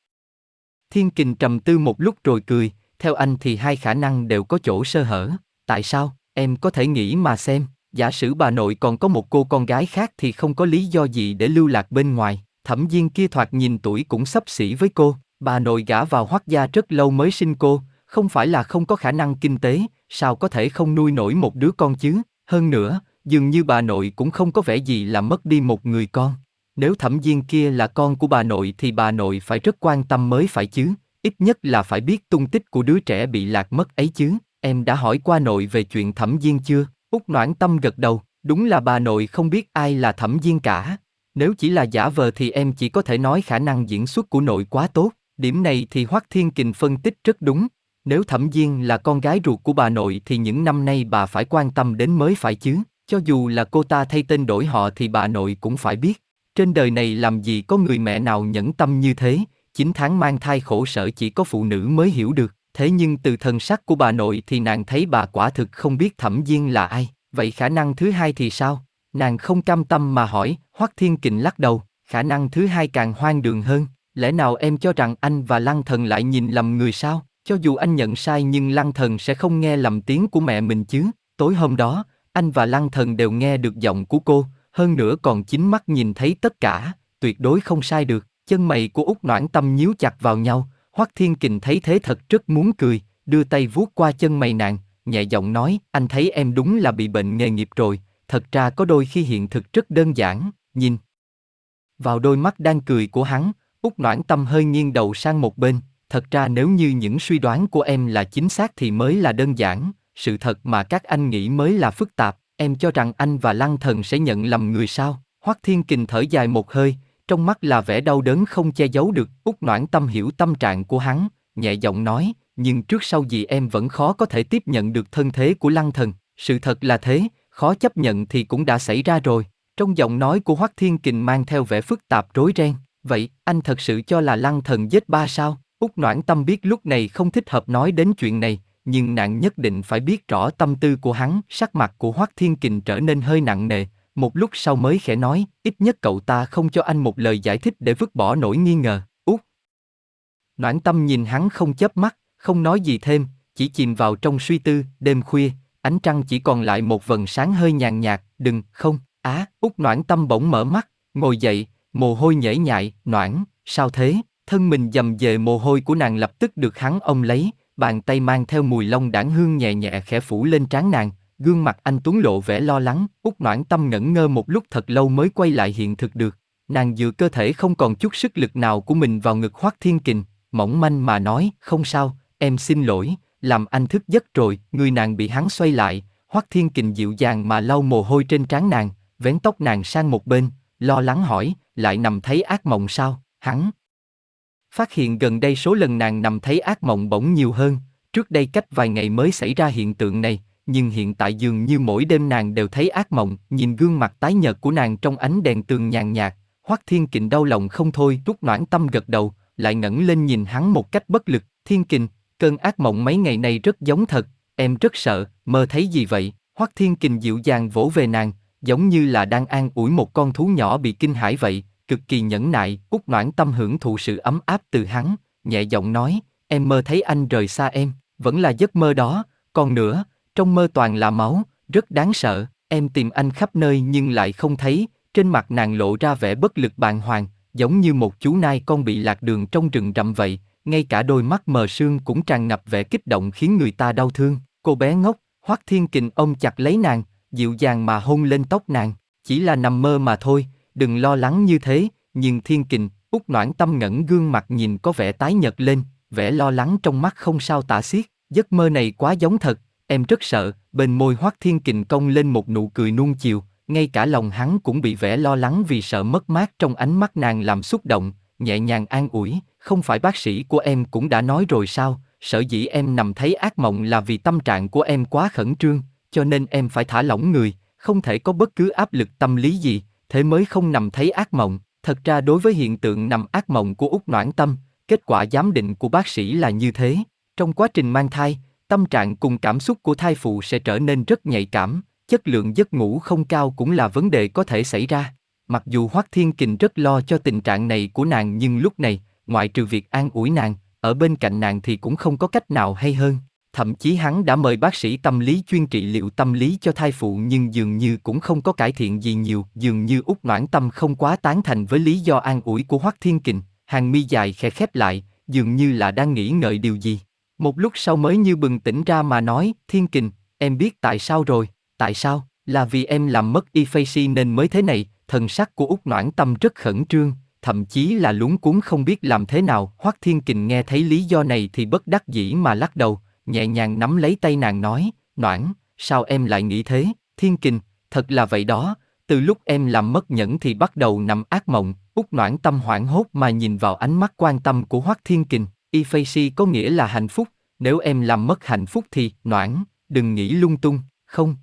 Thiên Kình trầm tư một lúc rồi cười, theo anh thì hai khả năng đều có chỗ sơ hở. Tại sao? Em có thể nghĩ mà xem, giả sử bà nội còn có một cô con gái khác thì không có lý do gì để lưu lạc bên ngoài. Thẩm Viên kia thoạt nhìn tuổi cũng sắp xỉ với cô, Bà nội gả vào hoắc gia rất lâu mới sinh cô, không phải là không có khả năng kinh tế, sao có thể không nuôi nổi một đứa con chứ? Hơn nữa, dường như bà nội cũng không có vẻ gì là mất đi một người con. Nếu thẩm viên kia là con của bà nội thì bà nội phải rất quan tâm mới phải chứ. ít nhất là phải biết tung tích của đứa trẻ bị lạc mất ấy chứ. Em đã hỏi qua nội về chuyện thẩm viên chưa? Út noãn tâm gật đầu, đúng là bà nội không biết ai là thẩm viên cả. Nếu chỉ là giả vờ thì em chỉ có thể nói khả năng diễn xuất của nội quá tốt. Điểm này thì Hoắc Thiên Kình phân tích rất đúng. Nếu Thẩm Diên là con gái ruột của bà nội thì những năm nay bà phải quan tâm đến mới phải chứ. Cho dù là cô ta thay tên đổi họ thì bà nội cũng phải biết. Trên đời này làm gì có người mẹ nào nhẫn tâm như thế, 9 tháng mang thai khổ sở chỉ có phụ nữ mới hiểu được. Thế nhưng từ thần sắc của bà nội thì nàng thấy bà quả thực không biết Thẩm Diên là ai. Vậy khả năng thứ hai thì sao? Nàng không cam tâm mà hỏi, Hoắc Thiên Kình lắc đầu, khả năng thứ hai càng hoang đường hơn. Lẽ nào em cho rằng anh và Lăng Thần lại nhìn lầm người sao? Cho dù anh nhận sai nhưng Lăng Thần sẽ không nghe lầm tiếng của mẹ mình chứ. Tối hôm đó, anh và Lăng Thần đều nghe được giọng của cô, hơn nữa còn chính mắt nhìn thấy tất cả, tuyệt đối không sai được. Chân mày của Út Noãn Tâm nhíu chặt vào nhau, Hoắc Thiên Kình thấy thế thật rất muốn cười, đưa tay vuốt qua chân mày nàng, nhẹ giọng nói, anh thấy em đúng là bị bệnh nghề nghiệp rồi, thật ra có đôi khi hiện thực rất đơn giản, nhìn. Vào đôi mắt đang cười của hắn, Út Noãn Tâm hơi nghiêng đầu sang một bên, thật ra nếu như những suy đoán của em là chính xác thì mới là đơn giản, sự thật mà các anh nghĩ mới là phức tạp, em cho rằng anh và Lăng Thần sẽ nhận lầm người sao? Hoắc Thiên Kình thở dài một hơi, trong mắt là vẻ đau đớn không che giấu được, Út Noãn Tâm hiểu tâm trạng của hắn, nhẹ giọng nói, nhưng trước sau gì em vẫn khó có thể tiếp nhận được thân thế của Lăng Thần, sự thật là thế, khó chấp nhận thì cũng đã xảy ra rồi. Trong giọng nói của Hoắc Thiên Kình mang theo vẻ phức tạp rối ren, vậy anh thật sự cho là Lăng Thần giết ba sao? Úc Noãn Tâm biết lúc này không thích hợp nói đến chuyện này, nhưng nàng nhất định phải biết rõ tâm tư của hắn. Sắc mặt của Hoắc Thiên Kình trở nên hơi nặng nề, một lúc sau mới khẽ nói, ít nhất cậu ta không cho anh một lời giải thích để vứt bỏ nỗi nghi ngờ. Úc. Noãn Tâm nhìn hắn không chớp mắt, không nói gì thêm, chỉ chìm vào trong suy tư. Đêm khuya, ánh trăng chỉ còn lại một vầng sáng hơi nhàn nhạt. Đừng, không. Á, Úc Noãn Tâm bỗng mở mắt, ngồi dậy, mồ hôi nhễ nhại. Noãn, sao thế? Thân mình dầm về mồ hôi của nàng lập tức được hắn ông lấy, bàn tay mang theo mùi lông đảng hương nhẹ nhẹ khẽ phủ lên trán nàng, gương mặt anh Tuấn lộ vẻ lo lắng, út noãn tâm ngẩn ngơ một lúc thật lâu mới quay lại hiện thực được. Nàng dựa cơ thể không còn chút sức lực nào của mình vào ngực Hoắc Thiên Kình, mỏng manh mà nói, không sao, em xin lỗi, làm anh thức giấc rồi, người nàng bị hắn xoay lại, Hoắc Thiên Kình dịu dàng mà lau mồ hôi trên trán nàng, vén tóc nàng sang một bên, lo lắng hỏi, lại nằm thấy ác mộng sao, hắn, Phát hiện gần đây số lần nàng nằm thấy ác mộng bỗng nhiều hơn, trước đây cách vài ngày mới xảy ra hiện tượng này, nhưng hiện tại dường như mỗi đêm nàng đều thấy ác mộng, nhìn gương mặt tái nhợt của nàng trong ánh đèn tường nhàn nhạt, Hoắc Thiên Kình đau lòng không thôi, rút noãn tâm gật đầu, lại ngẩng lên nhìn hắn một cách bất lực, Thiên Kình, cơn ác mộng mấy ngày nay rất giống thật, em rất sợ, mơ thấy gì vậy? Hoắc Thiên Kình dịu dàng vỗ về nàng, giống như là đang an ủi một con thú nhỏ bị kinh hãi vậy, cực kỳ nhẫn nại, út noãn tâm hưởng thụ sự ấm áp từ hắn, nhẹ giọng nói, em mơ thấy anh rời xa em, vẫn là giấc mơ đó, còn nữa, trong mơ toàn là máu, rất đáng sợ, em tìm anh khắp nơi nhưng lại không thấy, trên mặt nàng lộ ra vẻ bất lực bàng hoàng, giống như một chú nai con bị lạc đường trong rừng rậm vậy, ngay cả đôi mắt mờ sương cũng tràn ngập vẻ kích động khiến người ta đau thương. Cô bé ngốc, Hoắc Thiên Kình ôm chặt lấy nàng, dịu dàng mà hôn lên tóc nàng, chỉ là nằm mơ mà thôi, đừng lo lắng như thế, nhưng thiên kình, út noãn tâm ngẩn gương mặt nhìn có vẻ tái nhợt lên, vẻ lo lắng trong mắt không sao tả xiết, giấc mơ này quá giống thật, em rất sợ, bên môi hoác thiên kình cong lên một nụ cười nuông chiều, ngay cả lòng hắn cũng bị vẻ lo lắng vì sợ mất mát trong ánh mắt nàng làm xúc động, nhẹ nhàng an ủi, không phải bác sĩ của em cũng đã nói rồi sao, sở dĩ em nằm thấy ác mộng là vì tâm trạng của em quá khẩn trương, cho nên em phải thả lỏng người, không thể có bất cứ áp lực tâm lý gì, thế mới không nằm thấy ác mộng. Thật ra đối với hiện tượng nằm ác mộng của út Noãn Tâm, kết quả giám định của bác sĩ là như thế. Trong quá trình mang thai, tâm trạng cùng cảm xúc của thai phụ sẽ trở nên rất nhạy cảm, chất lượng giấc ngủ không cao cũng là vấn đề có thể xảy ra. Mặc dù Hoắc Thiên Kình rất lo cho tình trạng này của nàng nhưng lúc này, ngoại trừ việc an ủi nàng, ở bên cạnh nàng thì cũng không có cách nào hay hơn. Thậm chí hắn đã mời bác sĩ tâm lý chuyên trị liệu tâm lý cho thai phụ nhưng dường như cũng không có cải thiện gì nhiều, dường như út noãn tâm không quá tán thành với lý do an ủi của Hoắc Thiên Kình, hàng mi dài khẽ khép lại, dường như là đang nghĩ ngợi điều gì. Một lúc sau mới như bừng tỉnh ra mà nói, Thiên Kình, em biết tại sao rồi, tại sao, là vì em làm mất y nên mới thế này, thần sắc của út noãn tâm rất khẩn trương, thậm chí là lúng cuốn không biết làm thế nào. Hoắc Thiên Kình nghe thấy lý do này thì bất đắc dĩ mà lắc đầu, nhẹ nhàng nắm lấy tay nàng nói, Noãn, sao em lại nghĩ thế? Thiên Kình, thật là vậy đó, từ lúc em làm mất nhẫn thì bắt đầu nằm ác mộng, út noãn tâm hoảng hốt mà nhìn vào ánh mắt quan tâm của Hoắc Thiên Kình, Ifeisi có nghĩa là hạnh phúc, nếu em làm mất hạnh phúc thì, noãn, đừng nghĩ lung tung, không.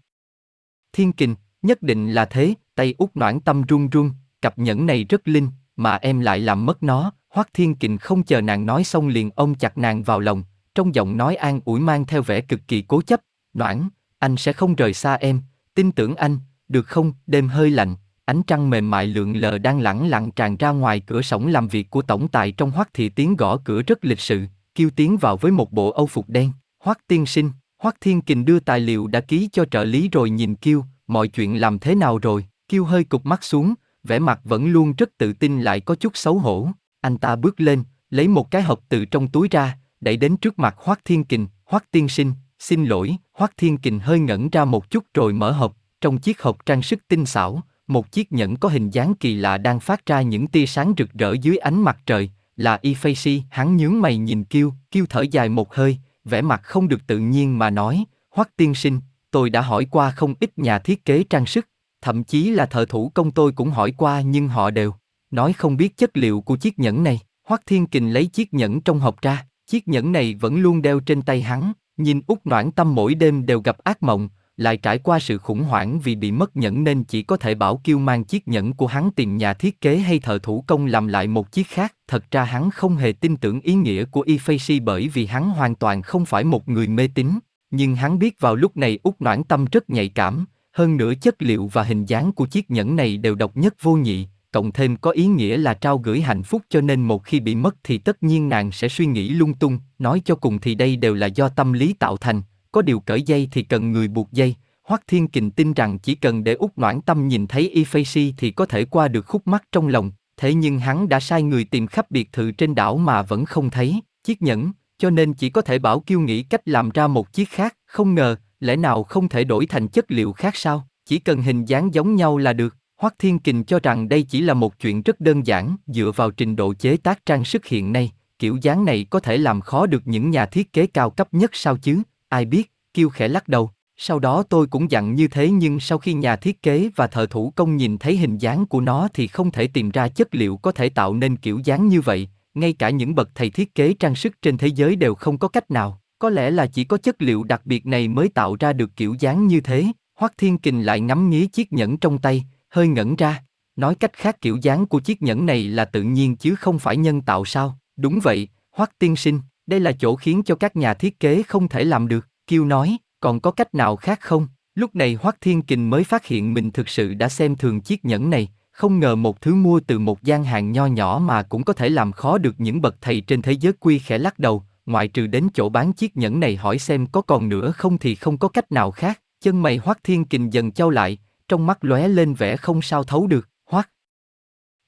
Thiên Kình, nhất định là thế, tay út noãn tâm run run, cặp nhẫn này rất linh, mà em lại làm mất nó, Hoắc Thiên Kình không chờ nàng nói xong liền ôm chặt nàng vào lòng, trong giọng nói an ủi mang theo vẻ cực kỳ cố chấp, noãn, anh sẽ không rời xa em, tin tưởng anh, được không? Đêm hơi lạnh, ánh trăng mềm mại lượn lờ đang lẳng lặng tràn ra ngoài cửa sổng làm việc của tổng tài trong Hoắc Thị tiếng gõ cửa rất lịch sự, kêu tiến vào với một bộ âu phục đen. Hoắc tiên sinh, Hoắc Thiên Kình đưa tài liệu đã ký cho trợ lý rồi nhìn kêu, mọi chuyện làm thế nào rồi? Kêu hơi cụp mắt xuống, vẻ mặt vẫn luôn rất tự tin lại có chút xấu hổ. Anh ta bước lên, lấy một cái hộp từ trong túi ra, đẩy đến trước mặt Hoắc Thiên Kình, Hoắc tiên sinh, xin lỗi, Hoắc Thiên Kình hơi ngẩn ra một chút rồi mở hộp, trong chiếc hộp trang sức tinh xảo, một chiếc nhẫn có hình dáng kỳ lạ đang phát ra những tia sáng rực rỡ dưới ánh mặt trời, là Ifeisi, hắn nhướng mày nhìn Kiêu, Kiêu thở dài một hơi, vẻ mặt không được tự nhiên mà nói, Hoắc tiên sinh, tôi đã hỏi qua không ít nhà thiết kế trang sức, thậm chí là thợ thủ công tôi cũng hỏi qua nhưng họ đều nói không biết chất liệu của chiếc nhẫn này. Hoắc Thiên Kình lấy chiếc nhẫn trong hộp ra, chiếc nhẫn này vẫn luôn đeo trên tay hắn, nhìn út noãn tâm mỗi đêm đều gặp ác mộng, lại trải qua sự khủng hoảng vì bị mất nhẫn nên chỉ có thể bảo kêu mang chiếc nhẫn của hắn tìm nhà thiết kế hay thợ thủ công làm lại một chiếc khác. Thật ra hắn không hề tin tưởng ý nghĩa của Ifeisi bởi vì hắn hoàn toàn không phải một người mê tín. Nhưng hắn biết vào lúc này út noãn tâm rất nhạy cảm, hơn nữa chất liệu và hình dáng của chiếc nhẫn này đều độc nhất vô nhị, cộng thêm có ý nghĩa là trao gửi hạnh phúc cho nên một khi bị mất thì tất nhiên nàng sẽ suy nghĩ lung tung, nói cho cùng thì đây đều là do tâm lý tạo thành, có điều cởi dây thì cần người buộc dây. Hoắc Thiên Kình tin rằng chỉ cần để út noãn tâm nhìn thấy Ifeisi thì có thể qua được khúc mắc trong lòng, thế nhưng hắn đã sai người tìm khắp biệt thự trên đảo mà vẫn không thấy chiếc nhẫn, cho nên chỉ có thể bảo kiêu nghĩ cách làm ra một chiếc khác, không ngờ, lẽ nào không thể đổi thành chất liệu khác sao, chỉ cần hình dáng giống nhau là được. Hoắc Thiên Kình cho rằng đây chỉ là một chuyện rất đơn giản, dựa vào trình độ chế tác trang sức hiện nay, kiểu dáng này có thể làm khó được những nhà thiết kế cao cấp nhất sao chứ, ai biết, kêu khẽ lắc đầu. Sau đó tôi cũng dặn như thế nhưng sau khi nhà thiết kế và thợ thủ công nhìn thấy hình dáng của nó thì không thể tìm ra chất liệu có thể tạo nên kiểu dáng như vậy, ngay cả những bậc thầy thiết kế trang sức trên thế giới đều không có cách nào. Có lẽ là chỉ có chất liệu đặc biệt này mới tạo ra được kiểu dáng như thế. Hoắc Thiên Kình lại ngắm nghía chiếc nhẫn trong tay, hơi ngẩn ra. Nói cách khác kiểu dáng của chiếc nhẫn này là tự nhiên chứ không phải nhân tạo sao? Đúng vậy, Hoắc Tiên Sinh, đây là chỗ khiến cho các nhà thiết kế không thể làm được. Kiêu nói, còn có cách nào khác không? Lúc này Hoắc Thiên Kình mới phát hiện mình thực sự đã xem thường chiếc nhẫn này, không ngờ một thứ mua từ một gian hàng nho nhỏ mà cũng có thể làm khó được những bậc thầy trên thế giới quy khẽ lắc đầu, ngoại trừ đến chỗ bán chiếc nhẫn này hỏi xem có còn nữa không thì không có cách nào khác. Chân mày Hoắc Thiên Kình dần trao lại, trong mắt lóe lên vẻ không sao thấu được. Hoắc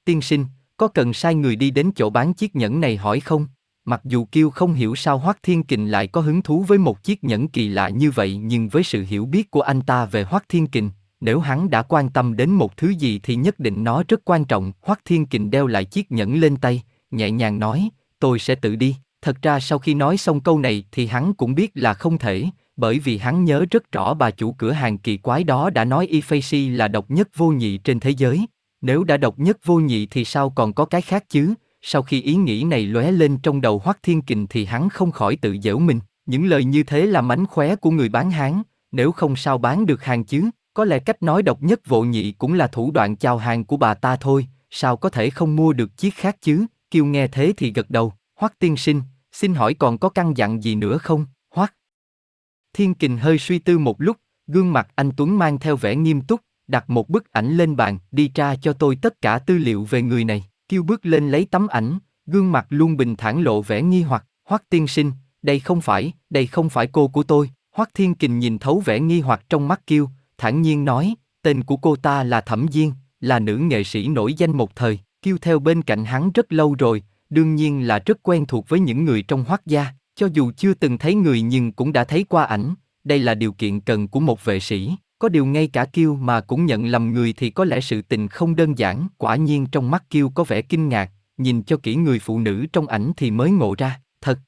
tiên sinh, có cần sai người đi đến chỗ bán chiếc nhẫn này hỏi không? Mặc dù Kiêu không hiểu sao Hoắc Thiên Kình lại có hứng thú với một chiếc nhẫn kỳ lạ như vậy nhưng với sự hiểu biết của anh ta về Hoắc Thiên Kình, nếu hắn đã quan tâm đến một thứ gì thì nhất định nó rất quan trọng. Hoắc Thiên Kình đeo lại chiếc nhẫn lên tay, nhẹ nhàng nói, tôi sẽ tự đi. Thật ra sau khi nói xong câu này thì hắn cũng biết là không thể, bởi vì hắn nhớ rất rõ bà chủ cửa hàng kỳ quái đó đã nói Ifeisi là độc nhất vô nhị trên thế giới. Nếu đã độc nhất vô nhị thì sao còn có cái khác chứ? Sau khi ý nghĩ này lóe lên trong đầu Hoắc Thiên Kình thì hắn không khỏi tự giễu mình, những lời như thế là mánh khóe của người bán hàng, nếu không sao bán được hàng chứ, có lẽ cách nói độc nhất vô nhị cũng là thủ đoạn chào hàng của bà ta thôi, sao có thể không mua được chiếc khác chứ, Kiêu nghe thế thì gật đầu, Hoắc tiên sinh, xin hỏi còn có căn dặn gì nữa không, Thiên Kình hơi suy tư một lúc, gương mặt anh Tuấn mang theo vẻ nghiêm túc, đặt một bức ảnh lên bàn, đi tra cho tôi tất cả tư liệu về người này. Kiêu bước lên lấy tấm ảnh, gương mặt luôn bình thản lộ vẻ nghi hoặc, Hoắc tiên sinh, đây không phải, đây không phải cô của tôi. Hoắc Thiên Kình nhìn thấu vẻ nghi hoặc trong mắt Kiêu, thản nhiên nói, tên của cô ta là Thẩm Diên, là nữ nghệ sĩ nổi danh một thời, Kiêu theo bên cạnh hắn rất lâu rồi, đương nhiên là rất quen thuộc với những người trong Hoắc gia, cho dù chưa từng thấy người nhưng cũng đã thấy qua ảnh, đây là điều kiện cần của một vệ sĩ, Có điều ngay cả Kiêu mà cũng nhận lầm người thì có lẽ sự tình không đơn giản, quả nhiên trong mắt Kiêu có vẻ kinh ngạc, nhìn cho kỹ người phụ nữ trong ảnh thì mới ngộ ra, thật.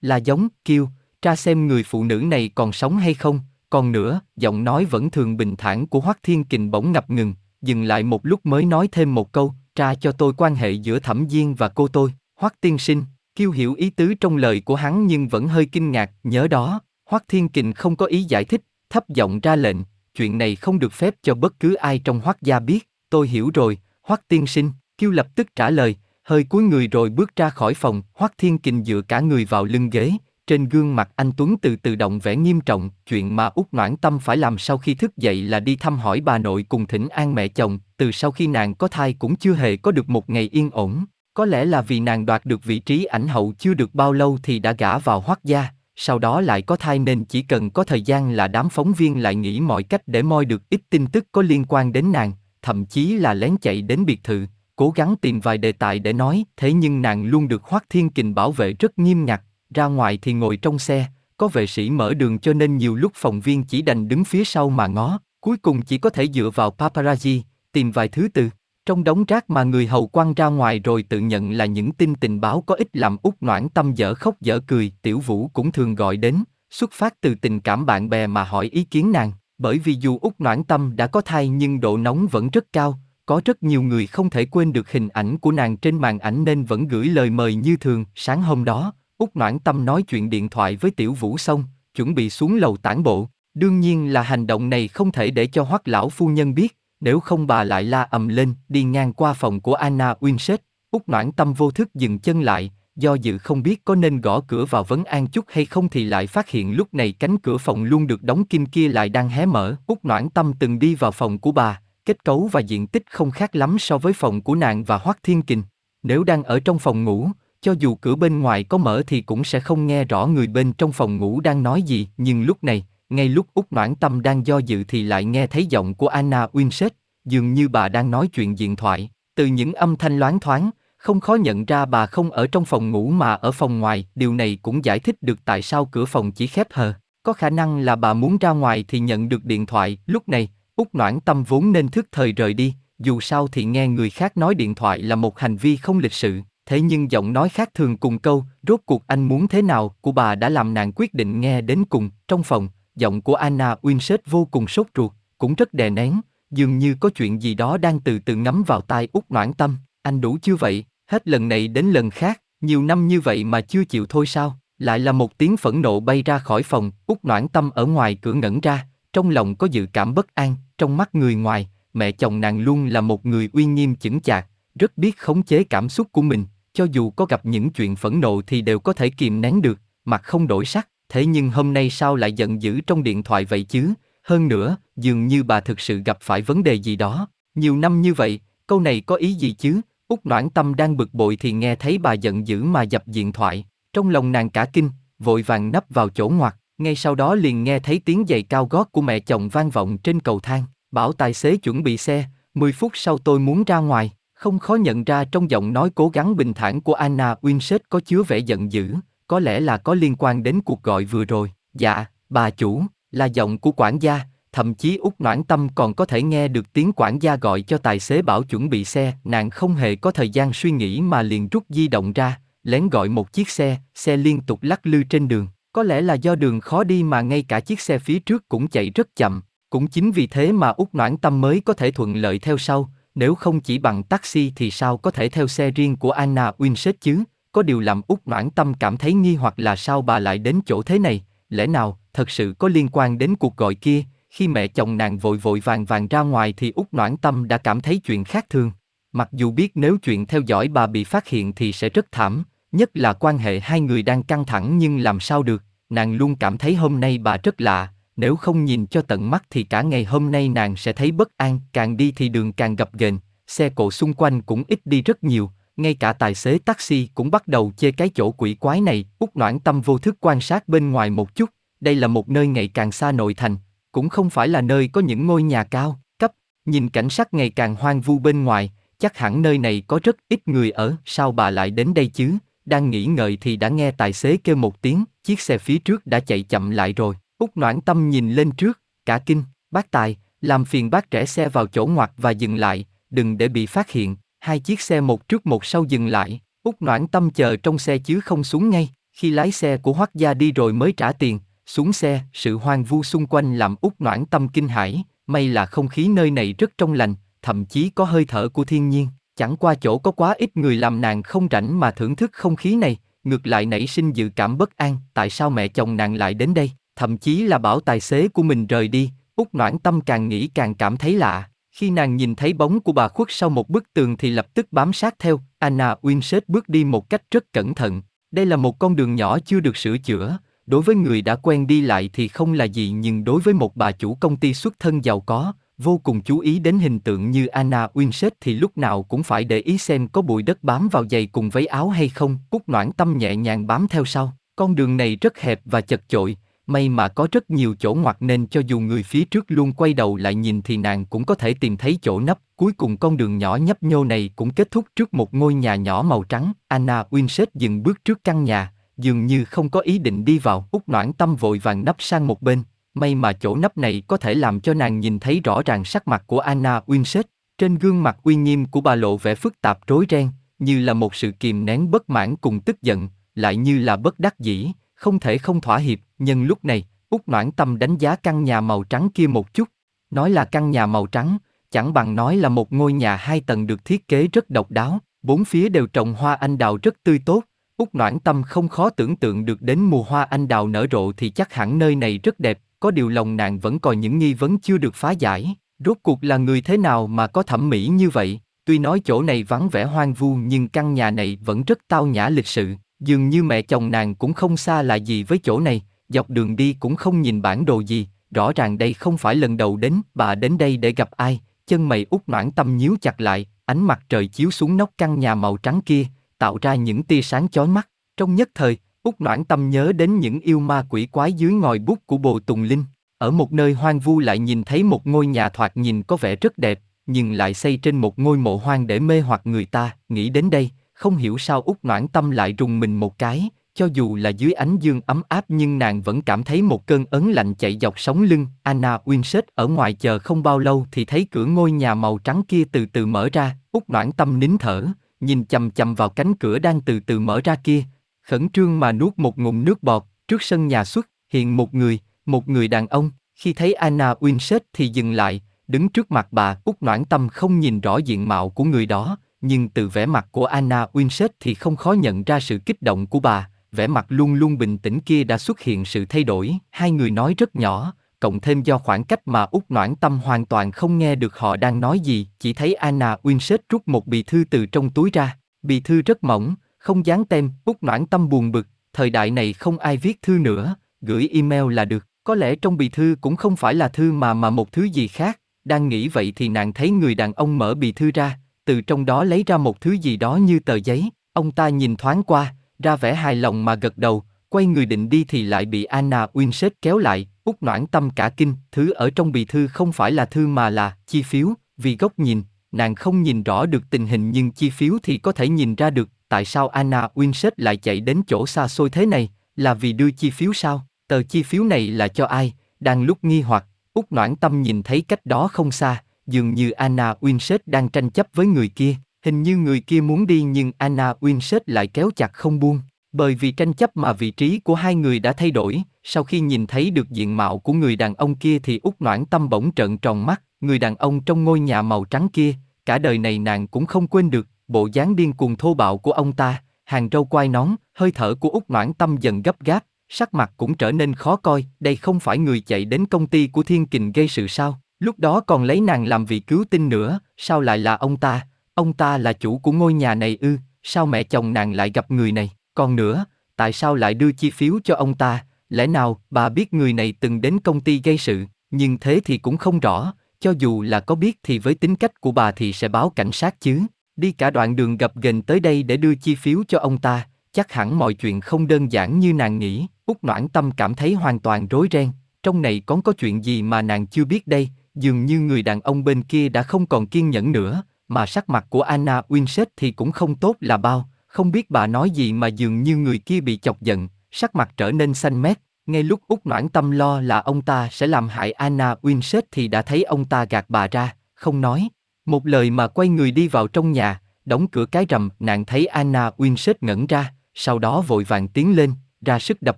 Là giống, Kiêu, tra xem người phụ nữ này còn sống hay không, còn nữa, giọng nói vẫn thường bình thản của Hoắc Thiên Kình bỗng ngập ngừng, dừng lại một lúc mới nói thêm một câu, tra cho tôi quan hệ giữa Thẩm Diên và cô tôi, Hoắc tiên sinh, Kiêu hiểu ý tứ trong lời của hắn nhưng vẫn hơi kinh ngạc, nhớ đó, Hoắc Thiên Kình không có ý giải thích, thấp giọng ra lệnh, chuyện này không được phép cho bất cứ ai trong Hoắc gia biết, tôi hiểu rồi, Hoắc tiên sinh, Kiêu lập tức trả lời, hơi cúi người rồi bước ra khỏi phòng, Hoắc Thiên Kình dựa cả người vào lưng ghế, trên gương mặt anh Tuấn từ từ động vẻ nghiêm trọng, chuyện mà út Noãn Tâm phải làm sau khi thức dậy là đi thăm hỏi bà nội cùng thỉnh an mẹ chồng, từ sau khi nàng có thai cũng chưa hề có được một ngày yên ổn. Có lẽ là vì nàng đoạt được vị trí ảnh hậu chưa được bao lâu thì đã gả vào hoắc gia, sau đó lại có thai nên chỉ cần có thời gian là đám phóng viên lại nghĩ mọi cách để moi được ít tin tức có liên quan đến nàng, thậm chí là lén chạy đến biệt thự, cố gắng tìm vài đề tài để nói, thế nhưng nàng luôn được Hoắc Thiên Kình bảo vệ rất nghiêm ngặt, ra ngoài thì ngồi trong xe, có vệ sĩ mở đường cho nên nhiều lúc phòng viên chỉ đành đứng phía sau mà ngó, cuối cùng chỉ có thể dựa vào paparazzi, tìm vài thứ từ trong đống rác mà người hầu quăng ra ngoài rồi tự nhận là những tin tình báo có ích làm út noãn tâm dở khóc dở cười, tiểu vũ cũng thường gọi đến, xuất phát từ tình cảm bạn bè mà hỏi ý kiến nàng, bởi vì dù út noãn tâm đã có thai nhưng độ nóng vẫn rất cao, có rất nhiều người không thể quên được hình ảnh của nàng trên màn ảnh nên vẫn gửi lời mời như thường, sáng hôm đó, út noãn tâm nói chuyện điện thoại với tiểu vũ xong, chuẩn bị xuống lầu tản bộ, đương nhiên là hành động này không thể để cho hoắc lão phu nhân biết, nếu không bà lại la ầm lên, đi ngang qua phòng của Anna Winsett, út noãn tâm vô thức dừng chân lại, do dự không biết có nên gõ cửa vào vấn an chút hay không thì lại phát hiện lúc này cánh cửa phòng luôn được đóng kim kia lại đang hé mở. út noãn tâm từng đi vào phòng của bà, kết cấu và diện tích không khác lắm so với phòng của nàng và Hoắc Thiên Kình. Nếu đang ở trong phòng ngủ, cho dù cửa bên ngoài có mở thì cũng sẽ không nghe rõ người bên trong phòng ngủ đang nói gì, nhưng lúc này, ngay lúc út noãn tâm đang do dự thì lại nghe thấy giọng của Anna Winsett, dường như bà đang nói chuyện điện thoại. Từ những âm thanh loáng thoáng, không khó nhận ra bà không ở trong phòng ngủ mà ở phòng ngoài, điều này cũng giải thích được tại sao cửa phòng chỉ khép hờ. Có khả năng là bà muốn ra ngoài thì nhận được điện thoại, lúc này, út noãn tâm vốn nên thức thời rời đi, dù sao thì nghe người khác nói điện thoại là một hành vi không lịch sự, thế nhưng giọng nói khác thường cùng câu, rốt cuộc anh muốn thế nào? của bà đã làm nàng quyết định nghe đến cùng, trong phòng, giọng của Anna Winsett vô cùng sốt ruột, cũng rất đè nén, dường như có chuyện gì đó đang từ từ ngấm vào tai út noãn tâm, anh đủ chưa vậy, hết lần này đến lần khác, nhiều năm như vậy mà chưa chịu thôi sao, lại là một tiếng phẫn nộ bay ra khỏi phòng, út noãn tâm ở ngoài cửa ngẩn ra, trong lòng có dự cảm bất an, trong mắt người ngoài, mẹ chồng nàng luôn là một người uy nghiêm chững chạc, rất biết khống chế cảm xúc của mình, cho dù có gặp những chuyện phẫn nộ thì đều có thể kìm nén được, mặt không đổi sắc, thế nhưng hôm nay sao lại giận dữ trong điện thoại vậy chứ? Hơn nữa, dường như bà thực sự gặp phải vấn đề gì đó. Nhiều năm như vậy, câu này có ý gì chứ? Úc Noãn Tâm đang bực bội thì nghe thấy bà giận dữ mà dập điện thoại. Trong lòng nàng cả kinh, vội vàng nấp vào chỗ ngoặt. Ngay sau đó liền nghe thấy tiếng giày cao gót của mẹ chồng vang vọng trên cầu thang. Bảo tài xế chuẩn bị xe, 10 phút sau tôi muốn ra ngoài. Không khó nhận ra trong giọng nói cố gắng bình thản của Anna Winsett có chứa vẻ giận dữ, có lẽ là có liên quan đến cuộc gọi vừa rồi. Dạ, bà chủ, là giọng của quản gia, thậm chí út noãn tâm còn có thể nghe được tiếng quản gia gọi cho tài xế bảo chuẩn bị xe, nàng không hề có thời gian suy nghĩ mà liền rút di động ra, lén gọi một chiếc xe, xe liên tục lắc lư trên đường. Có lẽ là do đường khó đi mà ngay cả chiếc xe phía trước cũng chạy rất chậm, cũng chính vì thế mà út noãn tâm mới có thể thuận lợi theo sau, nếu không chỉ bằng taxi thì sao có thể theo xe riêng của Anna Winsett chứ? Có điều làm út noãn tâm cảm thấy nghi hoặc là sao bà lại đến chỗ thế này, lẽ nào thật sự có liên quan đến cuộc gọi kia, khi mẹ chồng nàng vội vội vàng vàng ra ngoài thì út noãn tâm đã cảm thấy chuyện khác thường. Mặc dù biết nếu chuyện theo dõi bà bị phát hiện thì sẽ rất thảm, nhất là quan hệ hai người đang căng thẳng nhưng làm sao được, nàng luôn cảm thấy hôm nay bà rất lạ, nếu không nhìn cho tận mắt thì cả ngày hôm nay nàng sẽ thấy bất an, càng đi thì đường càng gập ghềnh, xe cộ xung quanh cũng ít đi rất nhiều, ngay cả tài xế taxi cũng bắt đầu chê cái chỗ quỷ quái này, út noãn tâm vô thức quan sát bên ngoài một chút, đây là một nơi ngày càng xa nội thành, cũng không phải là nơi có những ngôi nhà cao, cấp, nhìn cảnh sắc ngày càng hoang vu bên ngoài, chắc hẳn nơi này có rất ít người ở, sao bà lại đến đây chứ? Đang nghĩ ngợi thì đã nghe tài xế kêu một tiếng, chiếc xe phía trước đã chạy chậm lại rồi. Úc noãn tâm nhìn lên trước, cả kinh, Bác Tài, làm phiền bác trẻ xe vào chỗ ngoặt và dừng lại, đừng để bị phát hiện. Hai chiếc xe một trước một sau dừng lại, Úc Noãn Tâm chờ trong xe chứ không xuống ngay. Khi lái xe của Hoắc Gia đi rồi mới trả tiền, xuống xe, sự hoang vu xung quanh làm Úc Noãn Tâm kinh hãi, may là không khí nơi này rất trong lành, thậm chí có hơi thở của thiên nhiên. Chẳng qua chỗ có quá ít người làm nàng không rảnh mà thưởng thức không khí này, ngược lại nảy sinh dự cảm bất an, tại sao mẹ chồng nàng lại đến đây, thậm chí là bảo tài xế của mình rời đi, Úc Noãn Tâm càng nghĩ càng cảm thấy lạ. Khi nàng nhìn thấy bóng của bà khuất sau một bức tường thì lập tức bám sát theo, Anna Winsett bước đi một cách rất cẩn thận. Đây là một con đường nhỏ chưa được sửa chữa, đối với người đã quen đi lại thì không là gì nhưng đối với một bà chủ công ty xuất thân giàu có, vô cùng chú ý đến hình tượng như Anna Winsett thì lúc nào cũng phải để ý xem có bụi đất bám vào giày cùng váy áo hay không. Cúc noãn tâm nhẹ nhàng bám theo sau. Con đường này rất hẹp và chật chội, may mà có rất nhiều chỗ ngoặt nên cho dù người phía trước luôn quay đầu lại nhìn thì nàng cũng có thể tìm thấy chỗ nấp. Cuối cùng con đường nhỏ nhấp nhô này cũng kết thúc trước một ngôi nhà nhỏ màu trắng. Anna Winsett dừng bước trước căn nhà, dường như không có ý định đi vào. Úc noãn tâm vội vàng nấp sang một bên, may mà chỗ nấp này có thể làm cho nàng nhìn thấy rõ ràng sắc mặt của Anna Winsett. Trên gương mặt uy nghiêm của bà lộ vẻ phức tạp rối ren, như là một sự kìm nén bất mãn cùng tức giận, lại như là bất đắc dĩ, không thể không thỏa hiệp. Nhưng lúc này, Úc Noãn Tâm đánh giá căn nhà màu trắng kia một chút. Nói là căn nhà màu trắng, chẳng bằng nói là một ngôi nhà hai tầng được thiết kế rất độc đáo, bốn phía đều trồng hoa anh đào rất tươi tốt. Úc Noãn Tâm không khó tưởng tượng được đến mùa hoa anh đào nở rộ thì chắc hẳn nơi này rất đẹp, có điều lòng nàng vẫn còn những nghi vấn chưa được phá giải. Rốt cuộc là người thế nào mà có thẩm mỹ như vậy? Tuy nói chỗ này vắng vẻ hoang vu nhưng căn nhà này vẫn rất tao nhã lịch sự. Dường như mẹ chồng nàng cũng không xa lạ gì với chỗ này, dọc đường đi cũng không nhìn bản đồ gì, rõ ràng đây không phải lần đầu đến, bà đến đây để gặp ai, chân mày út noãn tâm nhíu chặt lại, ánh mặt trời chiếu xuống nóc căn nhà màu trắng kia, tạo ra những tia sáng chói mắt. Trong nhất thời, út noãn tâm nhớ đến những yêu ma quỷ quái dưới ngòi bút của bồ Tùng Linh. Ở một nơi hoang vu lại nhìn thấy một ngôi nhà thoạt nhìn có vẻ rất đẹp, nhưng lại xây trên một ngôi mộ hoang để mê hoặc người ta, nghĩ đến đây, không hiểu sao út noãn tâm lại rùng mình một cái, cho dù là dưới ánh dương ấm áp nhưng nàng vẫn cảm thấy một cơn ấn lạnh chạy dọc sống lưng. Anna Winsett ở ngoài chờ không bao lâu thì thấy cửa ngôi nhà màu trắng kia từ từ mở ra, út noãn tâm nín thở, nhìn chầm chầm vào cánh cửa đang từ từ mở ra kia, khẩn trương mà nuốt một ngụm nước bọt, trước sân nhà xuất, hiện một người, một người đàn ông, khi thấy Anna Winsett thì dừng lại, đứng trước mặt bà, út noãn tâm không nhìn rõ diện mạo của người đó, nhưng từ vẻ mặt của Anna Winsett thì không khó nhận ra sự kích động của bà, vẻ mặt luôn luôn bình tĩnh kia đã xuất hiện sự thay đổi, hai người nói rất nhỏ, cộng thêm do khoảng cách mà út noãn tâm hoàn toàn không nghe được họ đang nói gì, chỉ thấy Anna Winsett rút một bì thư từ trong túi ra, bì thư rất mỏng, không dán tem, út noãn tâm buồn bực, thời đại này không ai viết thư nữa, gửi email là được, có lẽ trong bì thư cũng không phải là thư mà mà một thứ gì khác, đang nghĩ vậy thì nàng thấy người đàn ông mở bì thư ra, từ trong đó lấy ra một thứ gì đó như tờ giấy, ông ta nhìn thoáng qua, ra vẻ hài lòng mà gật đầu, quay người định đi thì lại bị Anna Winsett kéo lại, út noãn tâm cả kinh, thứ ở trong bì thư không phải là thư mà là chi phiếu, vì góc nhìn, nàng không nhìn rõ được tình hình nhưng chi phiếu thì có thể nhìn ra được, tại sao Anna Winsett lại chạy đến chỗ xa xôi thế này, là vì đưa chi phiếu sao, tờ chi phiếu này là cho ai, đang lúc nghi hoặc, út noãn tâm nhìn thấy cách đó không xa, dường như Anna Winsett đang tranh chấp với người kia, hình như người kia muốn đi nhưng Anna Winsett lại kéo chặt không buông. Bởi vì tranh chấp mà vị trí của hai người đã thay đổi, sau khi nhìn thấy được diện mạo của người đàn ông kia thì út noãn tâm bỗng trợn tròn mắt, người đàn ông trong ngôi nhà màu trắng kia, cả đời này nàng cũng không quên được, bộ dáng điên cuồng thô bạo của ông ta, hàng râu quai nón, hơi thở của út noãn tâm dần gấp gáp, sắc mặt cũng trở nên khó coi, đây không phải người chạy đến công ty của Thiên Kình gây sự sao? Lúc đó còn lấy nàng làm vị cứu tinh nữa, sao lại là ông ta? Ông ta là chủ của ngôi nhà này ư, sao mẹ chồng nàng lại gặp người này? Còn nữa, tại sao lại đưa chi phiếu cho ông ta? Lẽ nào bà biết người này từng đến công ty gây sự, nhưng thế thì cũng không rõ, cho dù là có biết thì với tính cách của bà thì sẽ báo cảnh sát chứ. Đi cả đoạn đường gập ghềnh tới đây để đưa chi phiếu cho ông ta, chắc hẳn mọi chuyện không đơn giản như nàng nghĩ. Úc Noãn Tâm cảm thấy hoàn toàn rối ren, trong này còn có chuyện gì mà nàng chưa biết đây, dường như người đàn ông bên kia đã không còn kiên nhẫn nữa, mà sắc mặt của Anna Winsett thì cũng không tốt là bao, không biết bà nói gì mà dường như người kia bị chọc giận, sắc mặt trở nên xanh mét, Ngay lúc út noãn tâm lo là ông ta sẽ làm hại Anna Winsett thì đã thấy ông ta gạt bà ra, không nói. Một lời mà quay người đi vào trong nhà, đóng cửa cái rầm, nàng thấy Anna Winsett ngẩn ra, sau đó vội vàng tiến lên, ra sức đập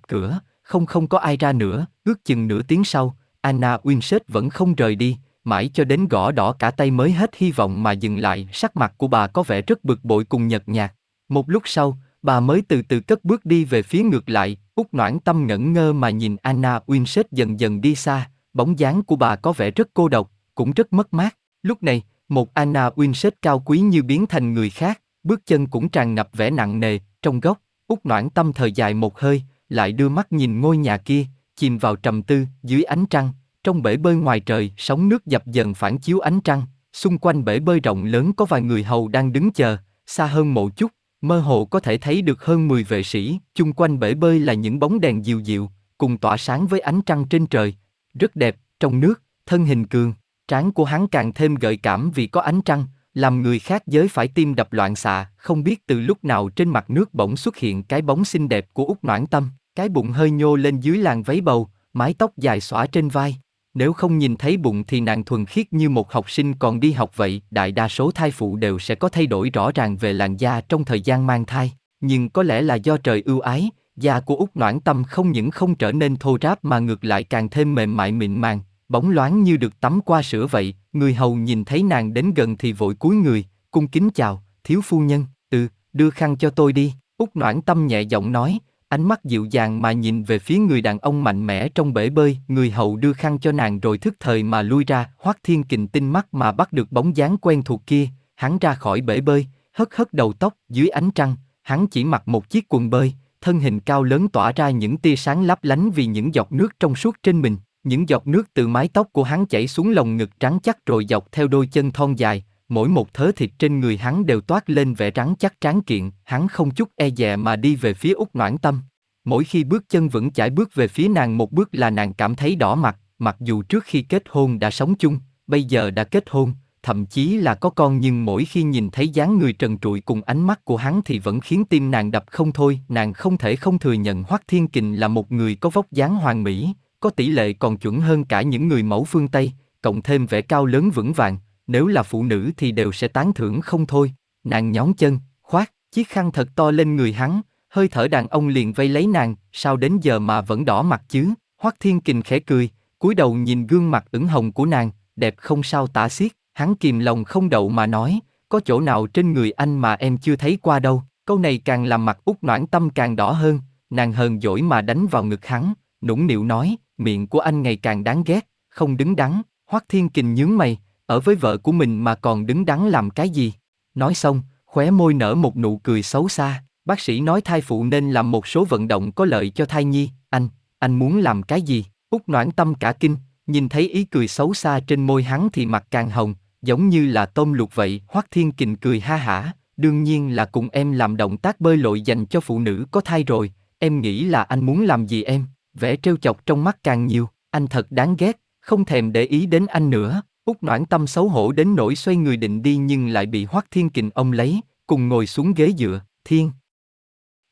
cửa, không không có ai ra nữa, ước chừng nửa tiếng sau, Anna Winsett vẫn không rời đi, mãi cho đến gõ đỏ cả tay mới hết hy vọng mà dừng lại, sắc mặt của bà có vẻ rất bực bội cùng nhợt nhạt. Một lúc sau, bà mới từ từ cất bước đi về phía ngược lại, út noãn tâm ngẩn ngơ mà nhìn Anna Winsett dần dần đi xa, bóng dáng của bà có vẻ rất cô độc, cũng rất mất mát. Lúc này, một Anna Winsett cao quý như biến thành người khác, bước chân cũng tràn ngập vẻ nặng nề, trong góc, út noãn tâm thời dài một hơi, lại đưa mắt nhìn ngôi nhà kia, chìm vào trầm tư, dưới ánh trăng, trong bể bơi ngoài trời, sóng nước dập dần phản chiếu ánh trăng, xung quanh bể bơi rộng lớn có vài người hầu đang đứng chờ, xa hơn một chút, mơ hồ có thể thấy được hơn 10 vệ sĩ, chung quanh bể bơi là những bóng đèn dịu dịu, cùng tỏa sáng với ánh trăng trên trời. Rất đẹp, trong nước, thân hình cường, trán của hắn càng thêm gợi cảm vì có ánh trăng, làm người khác giới phải tim đập loạn xạ, không biết từ lúc nào trên mặt nước bỗng xuất hiện cái bóng xinh đẹp của út noãn tâm, cái bụng hơi nhô lên dưới làn váy bầu, mái tóc dài xõa trên vai, nếu không nhìn thấy bụng thì nàng thuần khiết như một học sinh còn đi học vậy, đại đa số thai phụ đều sẽ có thay đổi rõ ràng về làn da trong thời gian mang thai, nhưng có lẽ là do trời ưu ái, da của út Noãn Tâm không những không trở nên thô ráp mà ngược lại càng thêm mềm mại mịn màng, bóng loáng như được tắm qua sữa vậy, người hầu nhìn thấy nàng đến gần thì vội cúi người, cung kính chào, thiếu phu nhân, ừ, đưa khăn cho tôi đi, út Noãn Tâm nhẹ giọng nói, ánh mắt dịu dàng mà nhìn về phía người đàn ông mạnh mẽ trong bể bơi, người hầu đưa khăn cho nàng rồi thức thời mà lui ra, Hoắc Thiên Kình tinh mắt mà bắt được bóng dáng quen thuộc kia, hắn ra khỏi bể bơi, hất hất đầu tóc, dưới ánh trăng, hắn chỉ mặc một chiếc quần bơi, thân hình cao lớn tỏa ra những tia sáng lấp lánh vì những giọt nước trong suốt trên mình, những giọt nước từ mái tóc của hắn chảy xuống lồng ngực trắng chắc rồi dọc theo đôi chân thon dài, mỗi một thớ thịt trên người hắn đều toát lên vẻ rắn chắc tráng kiện, hắn không chút e dè mà đi về phía út noãn tâm. Mỗi khi bước chân vững chãi bước về phía nàng một bước là nàng cảm thấy đỏ mặt, mặc dù trước khi kết hôn đã sống chung, bây giờ đã kết hôn, thậm chí là có con nhưng mỗi khi nhìn thấy dáng người trần trụi cùng ánh mắt của hắn thì vẫn khiến tim nàng đập không thôi, nàng không thể không thừa nhận Hoắc Thiên Kình là một người có vóc dáng hoàn mỹ, có tỷ lệ còn chuẩn hơn cả những người mẫu phương Tây, cộng thêm vẻ cao lớn vững vàng, nếu là phụ nữ thì đều sẽ tán thưởng không thôi. Nàng nhón chân, khoát, chiếc khăn thật to lên người hắn, hơi thở đàn ông liền vây lấy nàng, sao đến giờ mà vẫn đỏ mặt chứ? Hoắc Thiên Kình khẽ cười, cúi đầu nhìn gương mặt ửng hồng của nàng, đẹp không sao tả xiết, hắn kìm lòng không đậu mà nói, có chỗ nào trên người anh mà em chưa thấy qua đâu, câu này càng làm mặt út noãn tâm càng đỏ hơn, nàng hờn dỗi mà đánh vào ngực hắn, nũng nịu nói, miệng của anh ngày càng đáng ghét, không đứng đắn, Hoắc Thiên Kình nhướng mày, ở với vợ của mình mà còn đứng đắn làm cái gì? Nói xong, khóe môi nở một nụ cười xấu xa, bác sĩ nói thai phụ nên làm một số vận động có lợi cho thai nhi, anh, anh muốn làm cái gì? Út noãn tâm cả kinh, nhìn thấy ý cười xấu xa trên môi hắn thì mặt càng hồng, giống như là tôm luộc vậy. Hoắc Thiên Kình cười ha hả, đương nhiên là cùng em làm động tác bơi lội dành cho phụ nữ có thai rồi, em nghĩ là anh muốn làm gì em? Vẻ trêu chọc trong mắt càng nhiều, anh thật đáng ghét, không thèm để ý đến anh nữa. Úc noãn tâm xấu hổ đến nỗi xoay người định đi nhưng lại bị Hoắc Thiên Kình ông lấy, cùng ngồi xuống ghế dựa, Thiên.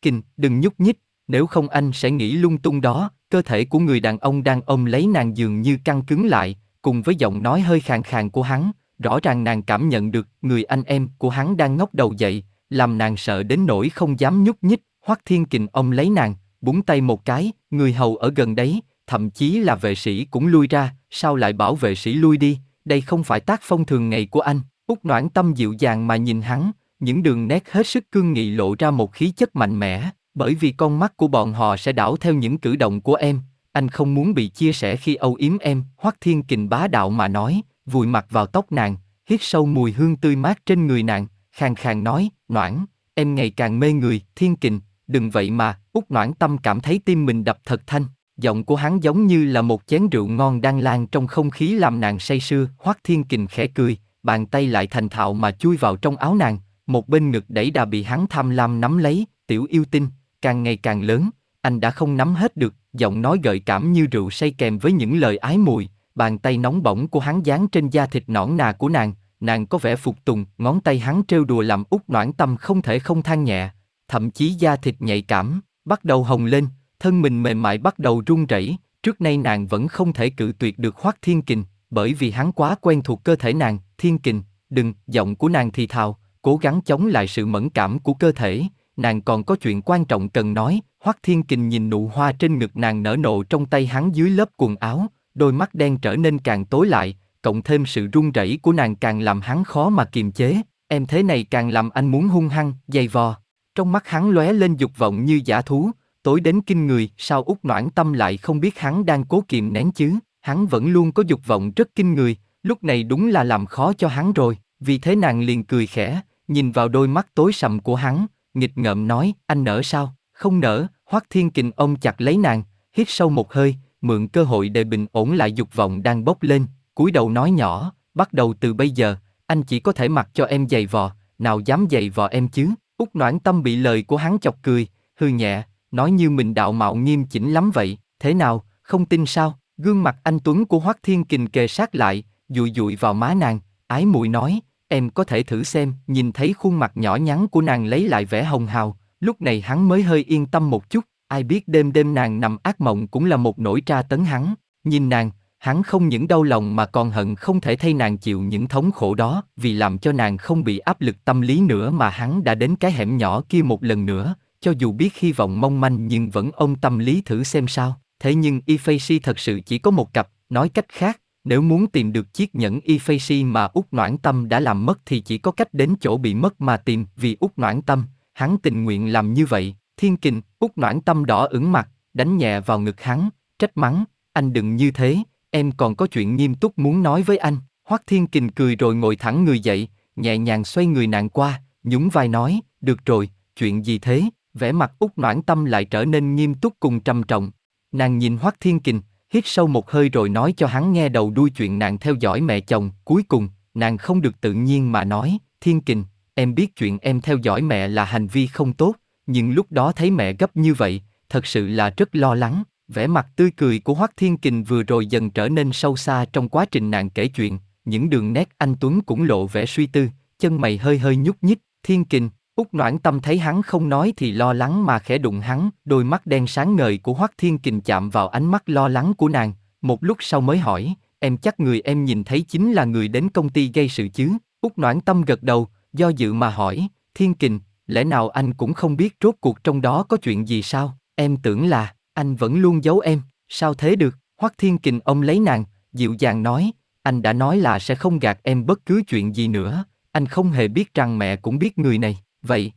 Kình, đừng nhúc nhích, nếu không anh sẽ nghĩ lung tung đó, cơ thể của người đàn ông đang ôm lấy nàng dường như căng cứng lại, cùng với giọng nói hơi khàn khàn của hắn, rõ ràng nàng cảm nhận được người anh em của hắn đang ngóc đầu dậy, làm nàng sợ đến nỗi không dám nhúc nhích, Hoắc Thiên Kình ôm lấy nàng, búng tay một cái, người hầu ở gần đấy, thậm chí là vệ sĩ cũng lui ra, sao lại bảo vệ sĩ lui đi, đây không phải tác phong thường ngày của anh. Úc Noãn Tâm dịu dàng mà nhìn hắn, những đường nét hết sức cương nghị lộ ra một khí chất mạnh mẽ, bởi vì con mắt của bọn họ sẽ đảo theo những cử động của em, anh không muốn bị chia sẻ khi âu yếm em, Hoắc Thiên Kình bá đạo mà nói, vùi mặt vào tóc nàng, hít sâu mùi hương tươi mát trên người nàng, khàn khàn nói, Noãn, em ngày càng mê người, Thiên Kình, đừng vậy mà, út Noãn Tâm cảm thấy tim mình đập thật thanh, giọng của hắn giống như là một chén rượu ngon đang lan trong không khí làm nàng say sưa, Hoắc Thiên Kình khẽ cười, bàn tay lại thành thạo mà chui vào trong áo nàng, một bên ngực đẩy đà bị hắn tham lam nắm lấy, tiểu yêu tinh, càng ngày càng lớn, anh đã không nắm hết được, giọng nói gợi cảm như rượu say kèm với những lời ái mùi, bàn tay nóng bỏng của hắn dán trên da thịt nõn nà của nàng, nàng có vẻ phục tùng, ngón tay hắn trêu đùa làm út noãn tâm không thể không than nhẹ, thậm chí da thịt nhạy cảm, bắt đầu hồng lên, thân mình mềm mại bắt đầu run rẩy, trước nay nàng vẫn không thể cự tuyệt được Hoắc Thiên Kình, bởi vì hắn quá quen thuộc cơ thể nàng, Thiên Kình, đừng, giọng của nàng thì thào, cố gắng chống lại sự mẫn cảm của cơ thể, nàng còn có chuyện quan trọng cần nói, Hoắc Thiên Kình nhìn nụ hoa trên ngực nàng nở nộ trong tay hắn dưới lớp quần áo, đôi mắt đen trở nên càng tối lại, cộng thêm sự run rẩy của nàng càng làm hắn khó mà kiềm chế, em thế này càng làm anh muốn hung hăng, dày vò. Trong mắt hắn lóe lên dục vọng như giả thú, tối đến kinh người, sao út noãn tâm lại không biết hắn đang cố kiềm nén chứ, hắn vẫn luôn có dục vọng rất kinh người, lúc này đúng là làm khó cho hắn rồi, vì thế nàng liền cười khẽ, nhìn vào đôi mắt tối sầm của hắn, nghịch ngợm nói, anh nở sao, không nở, hoắc thiên kình ông chặt lấy nàng, hít sâu một hơi, mượn cơ hội để bình ổn lại dục vọng đang bốc lên, cúi đầu nói nhỏ, bắt đầu từ bây giờ, anh chỉ có thể mặc cho em giày vò, nào dám giày vò em chứ, út noãn tâm bị lời của hắn chọc cười, hư nhẹ, nói như mình đạo mạo nghiêm chỉnh lắm vậy, thế nào, không tin sao, gương mặt anh Tuấn của Hoắc Thiên Kình kề sát lại, dụi dụi vào má nàng, ái muội nói, em có thể thử xem, nhìn thấy khuôn mặt nhỏ nhắn của nàng lấy lại vẻ hồng hào, lúc này hắn mới hơi yên tâm một chút, ai biết đêm đêm nàng nằm ác mộng cũng là một nỗi tra tấn hắn, nhìn nàng, hắn không những đau lòng mà còn hận không thể thay nàng chịu những thống khổ đó, vì làm cho nàng không bị áp lực tâm lý nữa mà hắn đã đến cái hẻm nhỏ kia một lần nữa, cho dù biết hy vọng mong manh nhưng vẫn ông tâm lý thử xem sao. Thế nhưng Ifacy thật sự chỉ có một cặp, nói cách khác, nếu muốn tìm được chiếc nhẫn Ifacy mà Úc Noãn Tâm đã làm mất thì chỉ có cách đến chỗ bị mất mà tìm, vì Úc Noãn Tâm, hắn tình nguyện làm như vậy. Thiên kình, Úc Noãn Tâm đỏ ửng mặt, đánh nhẹ vào ngực hắn, trách mắng, anh đừng như thế, em còn có chuyện nghiêm túc muốn nói với anh. Hoắc Thiên Kình cười rồi ngồi thẳng người dậy, nhẹ nhàng xoay người nàng qua, nhún vai nói, được rồi, chuyện gì thế? Vẻ mặt út noãn tâm lại trở nên nghiêm túc cùng trầm trọng. Nàng nhìn Hoắc Thiên Kình, hít sâu một hơi rồi nói cho hắn nghe đầu đuôi chuyện nàng theo dõi mẹ chồng. Cuối cùng, nàng không được tự nhiên mà nói, Thiên Kình, em biết chuyện em theo dõi mẹ là hành vi không tốt, nhưng lúc đó thấy mẹ gấp như vậy, thật sự là rất lo lắng. Vẻ mặt tươi cười của Hoắc Thiên Kình vừa rồi dần trở nên sâu xa trong quá trình nàng kể chuyện, những đường nét anh Tuấn cũng lộ vẻ suy tư, chân mày hơi hơi nhúc nhích, Thiên Kình, Úc Noãn Tâm thấy hắn không nói thì lo lắng mà khẽ đụng hắn, đôi mắt đen sáng ngời của Hoắc Thiên Kình chạm vào ánh mắt lo lắng của nàng, một lúc sau mới hỏi, em chắc người em nhìn thấy chính là người đến công ty gây sự chứ? Úc Noãn Tâm gật đầu, do dự mà hỏi, Thiên Kình, lẽ nào anh cũng không biết rốt cuộc trong đó có chuyện gì sao? Em tưởng là, anh vẫn luôn giấu em, sao thế được? Hoắc Thiên Kình ông lấy nàng, dịu dàng nói, anh đã nói là sẽ không gạt em bất cứ chuyện gì nữa, anh không hề biết rằng mẹ cũng biết người này. Vậy,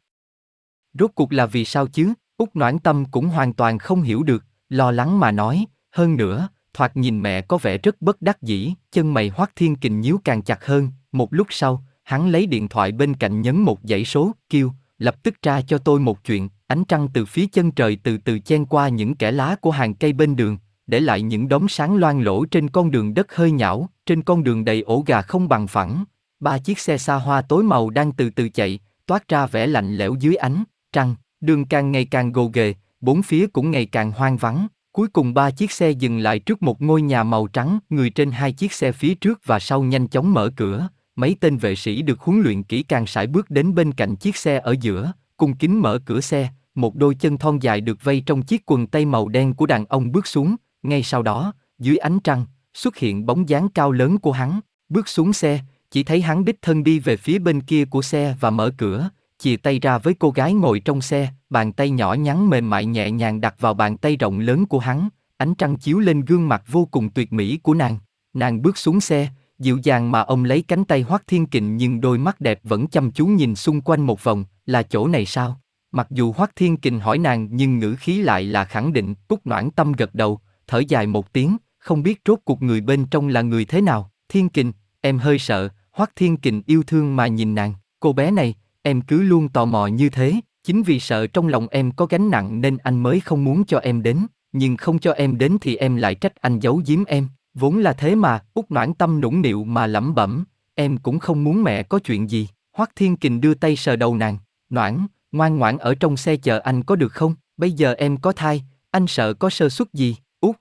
rốt cuộc là vì sao chứ? Úc Noãn Tâm cũng hoàn toàn không hiểu được, lo lắng mà nói, hơn nữa, thoạt nhìn mẹ có vẻ rất bất đắc dĩ, chân mày Hoắc Thiên Kình nhíu càng chặt hơn, một lúc sau, hắn lấy điện thoại bên cạnh nhấn một dãy số, kêu, lập tức tra cho tôi một chuyện, ánh trăng từ phía chân trời từ từ chen qua những kẻ lá của hàng cây bên đường, để lại những đốm sáng loang lỗ trên con đường đất hơi nhão, trên con đường đầy ổ gà không bằng phẳng. Ba chiếc xe xa hoa tối màu đang từ từ chạy, toát ra vẻ lạnh lẽo dưới ánh trăng, đường càng ngày càng gồ ghề, bốn phía cũng ngày càng hoang vắng. Cuối cùng ba chiếc xe dừng lại trước một ngôi nhà màu trắng, người trên hai chiếc xe phía trước và sau nhanh chóng mở cửa, mấy tên vệ sĩ được huấn luyện kỹ càng sải bước đến bên cạnh chiếc xe ở giữa, cung kính mở cửa xe, một đôi chân thon dài được vây trong chiếc quần tây màu đen của đàn ông bước xuống, ngay sau đó, dưới ánh trăng, xuất hiện bóng dáng cao lớn của hắn, bước xuống xe, chỉ thấy hắn đích thân đi về phía bên kia của xe và mở cửa, chìa tay ra với cô gái ngồi trong xe, bàn tay nhỏ nhắn mềm mại nhẹ nhàng đặt vào bàn tay rộng lớn của hắn, ánh trăng chiếu lên gương mặt vô cùng tuyệt mỹ của nàng. Nàng bước xuống xe, dịu dàng mà ông lấy cánh tay Hoắc Thiên Kình nhưng đôi mắt đẹp vẫn chăm chú nhìn xung quanh một vòng, là chỗ này sao? Mặc dù Hoắc Thiên Kình hỏi nàng nhưng ngữ khí lại là khẳng định, Cúc Noãn Tâm gật đầu, thở dài một tiếng, không biết rốt cuộc người bên trong là người thế nào. Thiên Kình, em hơi sợ, Hoắc Thiên Kình yêu thương mà nhìn nàng, cô bé này, em cứ luôn tò mò như thế, chính vì sợ trong lòng em có gánh nặng nên anh mới không muốn cho em đến, nhưng không cho em đến thì em lại trách anh giấu giếm em, vốn là thế mà, út noãn tâm nũng nịu mà lẩm bẩm, em cũng không muốn mẹ có chuyện gì, Hoắc Thiên Kình đưa tay sờ đầu nàng, noãn, ngoan ngoãn ở trong xe chờ anh có được không, bây giờ em có thai, anh sợ có sơ suất gì, út.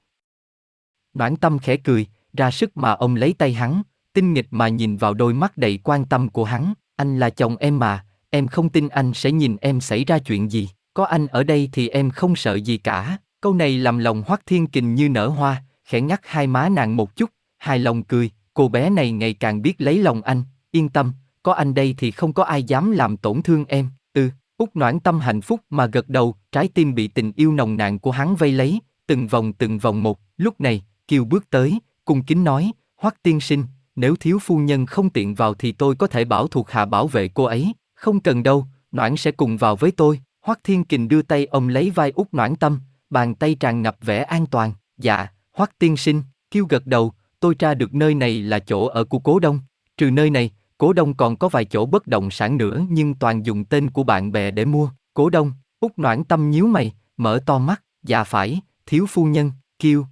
Noãn tâm khẽ cười, ra sức mà ông lấy tay hắn, tinh nghịch mà nhìn vào đôi mắt đầy quan tâm của hắn, anh là chồng em mà, em không tin anh sẽ nhìn em xảy ra chuyện gì, có anh ở đây thì em không sợ gì cả. Câu này làm lòng Hoắc Thiên Kình như nở hoa, khẽ ngắt hai má nàng một chút, hài lòng cười, cô bé này ngày càng biết lấy lòng anh, yên tâm, có anh đây thì không có ai dám làm tổn thương em, ừ, út noãn tâm hạnh phúc mà gật đầu, trái tim bị tình yêu nồng nàn của hắn vây lấy, từng vòng từng vòng một, lúc này, Kiều bước tới, cung kính nói, Hoắc tiên sinh, nếu thiếu phu nhân không tiện vào thì tôi có thể bảo thuộc hạ bảo vệ cô ấy, không cần đâu, Noãn sẽ cùng vào với tôi. Hoắc Thiên Kình đưa tay ông lấy vai út Noãn Tâm, bàn tay tràn ngập vẻ an toàn. Dạ, Hoắc tiên sinh, kêu gật đầu, tôi tra được nơi này là chỗ ở của Cố Đông. Trừ nơi này, Cố Đông còn có vài chỗ bất động sản nữa nhưng toàn dùng tên của bạn bè để mua. Cố Đông, út Noãn Tâm nhíu mày, mở to mắt, dạ phải, thiếu phu nhân, kêu.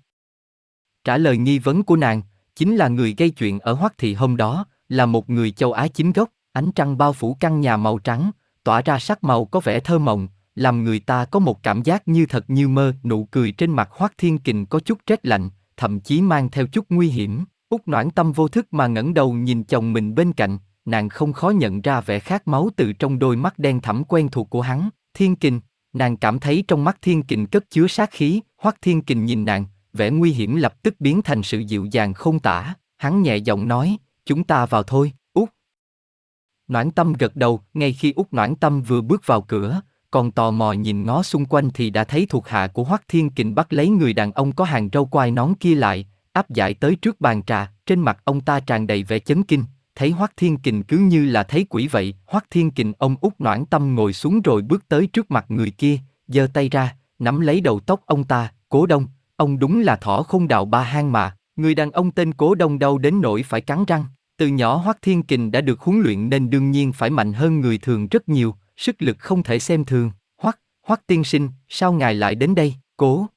Trả lời nghi vấn của nàng, chính là người gây chuyện ở Hoắc Thị hôm đó, là một người châu Á chính gốc, ánh trăng bao phủ căn nhà màu trắng, tỏa ra sắc màu có vẻ thơ mộng, làm người ta có một cảm giác như thật như mơ. Nụ cười trên mặt Hoắc Thiên Kình có chút rét lạnh, thậm chí mang theo chút nguy hiểm. Úc Noãn Tâm vô thức mà ngẩng đầu nhìn chồng mình bên cạnh, nàng không khó nhận ra vẻ khát máu từ trong đôi mắt đen thẳm quen thuộc của hắn. Thiên Kình, nàng cảm thấy trong mắt Thiên Kình cất chứa sát khí. Hoắc Thiên Kình nhìn nàng, vẻ nguy hiểm lập tức biến thành sự dịu dàng không tả. Hắn nhẹ giọng nói, chúng ta vào thôi. út. Noãn Tâm gật đầu, ngay khi út Noãn Tâm vừa bước vào cửa, còn tò mò nhìn ngó xung quanh thì đã thấy thuộc hạ của Hoắc Thiên Kình bắt lấy người đàn ông có hàng râu quai nón kia lại, áp giải tới trước bàn trà, trên mặt ông ta tràn đầy vẻ chấn kinh, thấy Hoắc Thiên Kình cứ như là thấy quỷ vậy, Hoắc Thiên Kình ông út Noãn Tâm ngồi xuống rồi bước tới trước mặt người kia, giơ tay ra, nắm lấy đầu tóc ông ta, Cố Đông, ông đúng là thỏ không đạo ba hang mà, người đàn ông tên Cố Đông đau đến nỗi phải cắn răng. Từ nhỏ Hoắc Thiên Kình đã được huấn luyện nên đương nhiên phải mạnh hơn người thường rất nhiều, sức lực không thể xem thường. Hoắc, Hoắc tiên sinh, sao ngài lại đến đây? Cố.